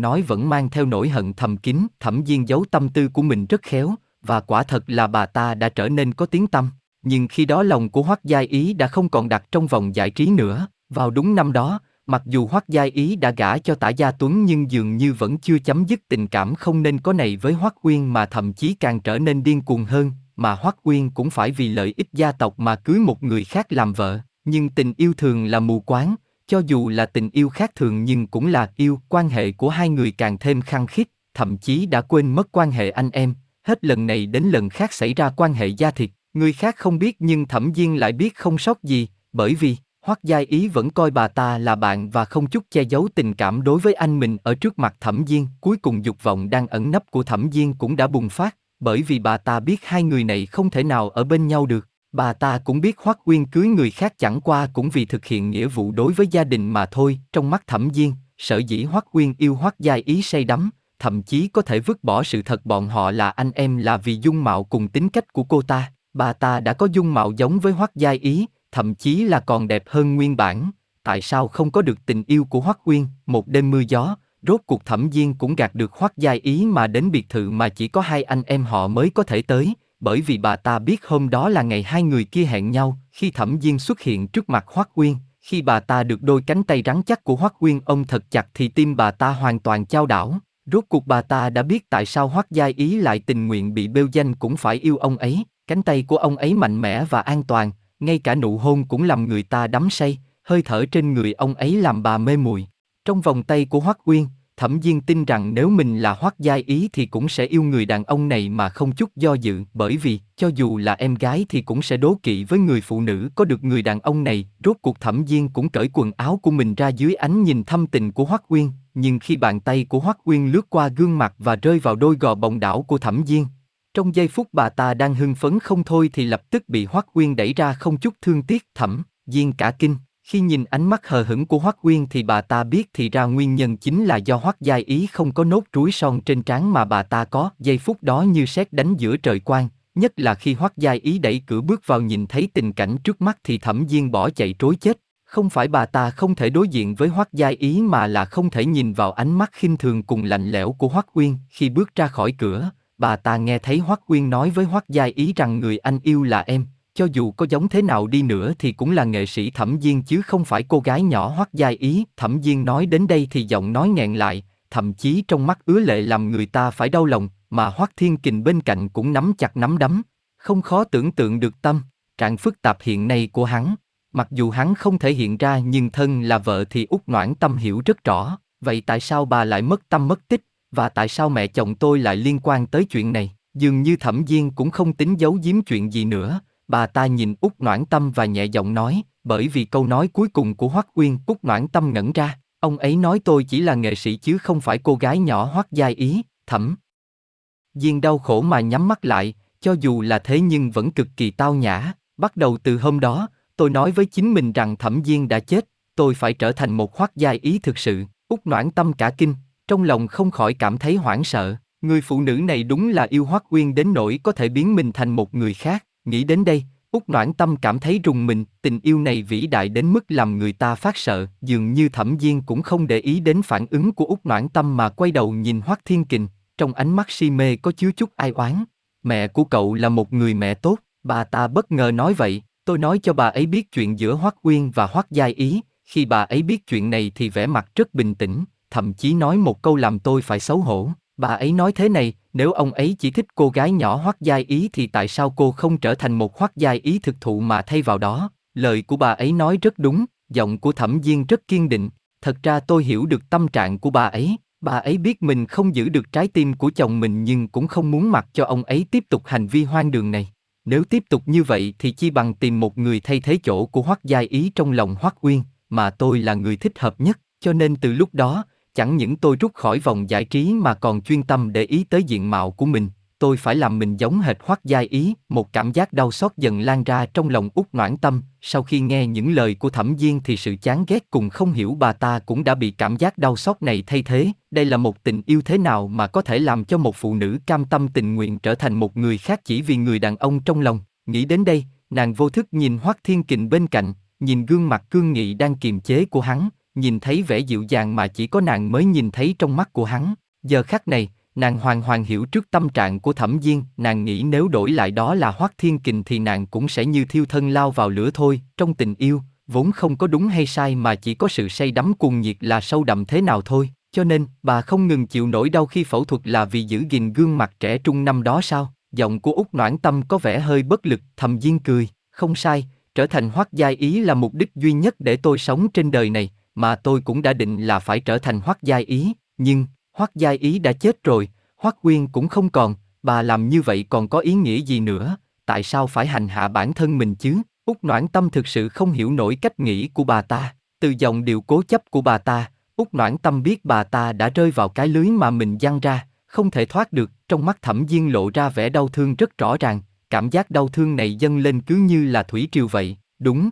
nói vẫn mang theo nỗi hận thầm kín. Thẩm Diên giấu tâm tư của mình rất khéo, và quả thật là bà ta đã trở nên có tiếng tâm. Nhưng khi đó lòng của Hoắc Giai Ý đã không còn đặt trong vòng giải trí nữa. Vào đúng năm đó, mặc dù Hoắc Giai Ý đã gả cho Tả Gia Tuấn nhưng dường như vẫn chưa chấm dứt tình cảm không nên có này với Hoắc Uyên mà thậm chí càng trở nên điên cuồng hơn, mà Hoắc Uyên cũng phải vì lợi ích gia tộc mà cưới một người khác làm vợ. Nhưng tình yêu thường là mù quáng, cho dù là tình yêu khác thường nhưng cũng là yêu, quan hệ của hai người càng thêm khăng khít, thậm chí đã quên mất quan hệ anh em, hết lần này đến lần khác xảy ra quan hệ gia thịt, người khác không biết nhưng thẩm diên lại biết không sót gì, bởi vì, Hoắc Giai Ý vẫn coi bà ta là bạn và không chút che giấu tình cảm đối với anh mình ở trước mặt Thẩm Diên. Cuối cùng dục vọng đang ẩn nấp của Thẩm Diên cũng đã bùng phát, bởi vì bà ta biết hai người này không thể nào ở bên nhau được. Bà ta cũng biết Hoắc Uyên cưới người khác chẳng qua cũng vì thực hiện nghĩa vụ đối với gia đình mà thôi. Trong mắt Thẩm Diên, sở dĩ Hoắc Uyên yêu Hoắc Giai Ý say đắm, thậm chí có thể vứt bỏ sự thật bọn họ là anh em là vì dung mạo cùng tính cách của cô ta. Bà ta đã có dung mạo giống với Hoắc Giai Ý, thậm chí là còn đẹp hơn nguyên bản. Tại sao không có được tình yêu của Hoắc Uyên? Một đêm mưa gió, rốt cuộc Thẩm Diên cũng gạt được Hoắc Giai Ý mà đến biệt thự mà chỉ có hai anh em họ mới có thể tới, bởi vì bà ta biết hôm đó là ngày hai người kia hẹn nhau. Khi Thẩm Diên xuất hiện trước mặt Hoắc Uyên, khi bà ta được đôi cánh tay rắn chắc của Hoắc Uyên ôm thật chặt thì tim bà ta hoàn toàn chao đảo. Rốt cuộc bà ta đã biết tại sao Hoắc Gia Ý lại tình nguyện bị bêu danh cũng phải yêu ông ấy, cánh tay của ông ấy mạnh mẽ và an toàn, ngay cả nụ hôn cũng làm người ta đắm say, hơi thở trên người ông ấy làm bà mê muội. Trong vòng tay của Hoắc Uyên, Thẩm Diên tin rằng nếu mình là Hoắc Gia Ý thì cũng sẽ yêu người đàn ông này mà không chút do dự, bởi vì cho dù là em gái thì cũng sẽ đố kỵ với người phụ nữ có được người đàn ông này. Rốt cuộc Thẩm Diên cũng cởi quần áo của mình ra dưới ánh nhìn thâm tình của Hoắc Uyên, nhưng khi bàn tay của Hoắc Uyên lướt qua gương mặt và rơi vào đôi gò bồng đảo của Thẩm Diên, trong giây phút bà ta đang hưng phấn không thôi thì lập tức bị Hoắc Uyên đẩy ra không chút thương tiếc. Thẩm Diên cả kinh, khi nhìn ánh mắt hờ hững của Hoắc Uyên thì bà ta biết thì ra nguyên nhân chính là do Hoắc Giai Ý không có nốt rúi son trên trán mà bà ta có. Giây phút đó như sét đánh giữa trời quang, nhất là khi Hoắc Giai Ý đẩy cửa bước vào nhìn thấy tình cảnh trước mắt thì Thẩm Diên bỏ chạy trối chết. Không phải bà ta không thể đối diện với Hoắc Giai Ý mà là không thể nhìn vào ánh mắt khinh thường cùng lạnh lẽo của Hoắc Uyên. Khi bước ra khỏi cửa, bà ta nghe thấy Hoắc Uyên nói với Hoắc Giai Ý rằng người anh yêu là em, cho dù có giống thế nào đi nữa thì cũng là nghệ sĩ Thẩm Diên chứ không phải cô gái nhỏ Hoắc Giai Ý. Thẩm Diên nói đến đây thì giọng nói nghẹn lại, thậm chí trong mắt ứa lệ làm người ta phải đau lòng, mà Hoắc Thiên Kình bên cạnh cũng nắm chặt nắm đấm, không khó tưởng tượng được tâm, trạng phức tạp hiện nay của hắn. Mặc dù hắn không thể hiện ra nhưng thân là vợ thì út noãn tâm hiểu rất rõ, vậy tại sao bà lại mất tâm mất tích, và tại sao mẹ chồng tôi lại liên quan tới chuyện này? Dường như thẩm Diên cũng không tính giấu giếm chuyện gì nữa, bà ta nhìn út noãn tâm và nhẹ giọng nói, bởi vì câu nói cuối cùng của Hoắc Uyên út noãn tâm ngẩn ra, ông ấy nói tôi chỉ là nghệ sĩ chứ không phải cô gái nhỏ Hoắc Giai Ý, thẩm. Diên đau khổ mà nhắm mắt lại, cho dù là thế nhưng vẫn cực kỳ tao nhã, Bắt đầu từ hôm đó, tôi nói với chính mình rằng Thẩm Diên đã chết, tôi phải trở thành một khoác giai ý thực sự. Úc noãn tâm cả kinh, trong lòng không khỏi cảm thấy hoảng sợ. Người phụ nữ này đúng là yêu hoắc uyên đến nỗi có thể biến mình thành một người khác. Nghĩ đến đây, Úc Noãn Tâm cảm thấy rùng mình, tình yêu này vĩ đại đến mức làm người ta phát sợ, dường như Thẩm Diên cũng không để ý đến phản ứng của Úc Noãn Tâm mà quay đầu nhìn Hoắc Thiên Kình, trong ánh mắt si mê có chứa chút ai oán. Mẹ của cậu là một người mẹ tốt, bà ta bất ngờ nói vậy, tôi nói cho bà ấy biết chuyện giữa Hoắc Uyên và Hoắc Giai Ý, khi bà ấy biết chuyện này thì vẻ mặt rất bình tĩnh, thậm chí nói một câu làm tôi phải xấu hổ. Bà ấy nói thế này, nếu ông ấy chỉ thích cô gái nhỏ hoắc giai ý thì tại sao cô không trở thành một hoắc giai ý thực thụ mà thay vào đó? Lời của bà ấy nói rất đúng, giọng của thẩm Diên rất kiên định. Thật ra tôi hiểu được tâm trạng của bà ấy. Bà ấy biết mình không giữ được trái tim của chồng mình nhưng cũng không muốn mặc cho ông ấy tiếp tục hành vi hoang đường này. Nếu tiếp tục như vậy thì chi bằng tìm một người thay thế chỗ của Hoắc Giai Ý trong lòng Hoắc Uyên, mà tôi là người thích hợp nhất. Cho nên từ lúc đó, chẳng những tôi rút khỏi vòng giải trí mà còn chuyên tâm để ý tới diện mạo của mình, tôi phải làm mình giống hệt hoắc giai ý, một cảm giác đau xót dần lan ra trong lòng út noãn tâm, sau khi nghe những lời của thẩm Diên thì sự chán ghét cùng không hiểu bà ta cũng đã bị cảm giác đau xót này thay thế, đây là một tình yêu thế nào mà có thể làm cho một phụ nữ cam tâm tình nguyện trở thành một người khác chỉ vì người đàn ông trong lòng, nghĩ đến đây, nàng vô thức nhìn hoắc thiên kình bên cạnh, nhìn gương mặt cương nghị đang kiềm chế của hắn, nhìn thấy vẻ dịu dàng mà chỉ có nàng mới nhìn thấy trong mắt của hắn. Giờ khắc này, nàng hoàn hoàn hiểu trước tâm trạng của thẩm diên, nàng nghĩ nếu đổi lại đó là hoắc thiên kình thì nàng cũng sẽ như thiêu thân lao vào lửa thôi, trong tình yêu, vốn không có đúng hay sai mà chỉ có sự say đắm cuồng nhiệt là sâu đậm thế nào thôi. Cho nên, bà không ngừng chịu nỗi đau khi phẫu thuật là vì giữ gìn gương mặt trẻ trung năm đó sao? Giọng của út Noãn Tâm có vẻ hơi bất lực, thầm diên cười, không sai, trở thành hoắc giai ý là mục đích duy nhất để tôi sống trên đời này, mà tôi cũng đã định là phải trở thành Hoắc Giai Ý, nhưng Hoắc Giai Ý đã chết rồi, Hoắc Quyên cũng không còn, bà làm như vậy còn có ý nghĩa gì nữa? Tại sao phải hành hạ bản thân mình chứ? Úc Noãn Tâm thực sự không hiểu nổi cách nghĩ của bà ta. Từ dòng điều cố chấp của bà ta, Úc Noãn Tâm biết bà ta đã rơi vào cái lưới mà mình giăng ra, không thể thoát được. Trong mắt Thẩm Diên lộ ra vẻ đau thương rất rõ ràng, cảm giác đau thương này dâng lên cứ như là thủy triều vậy. Đúng,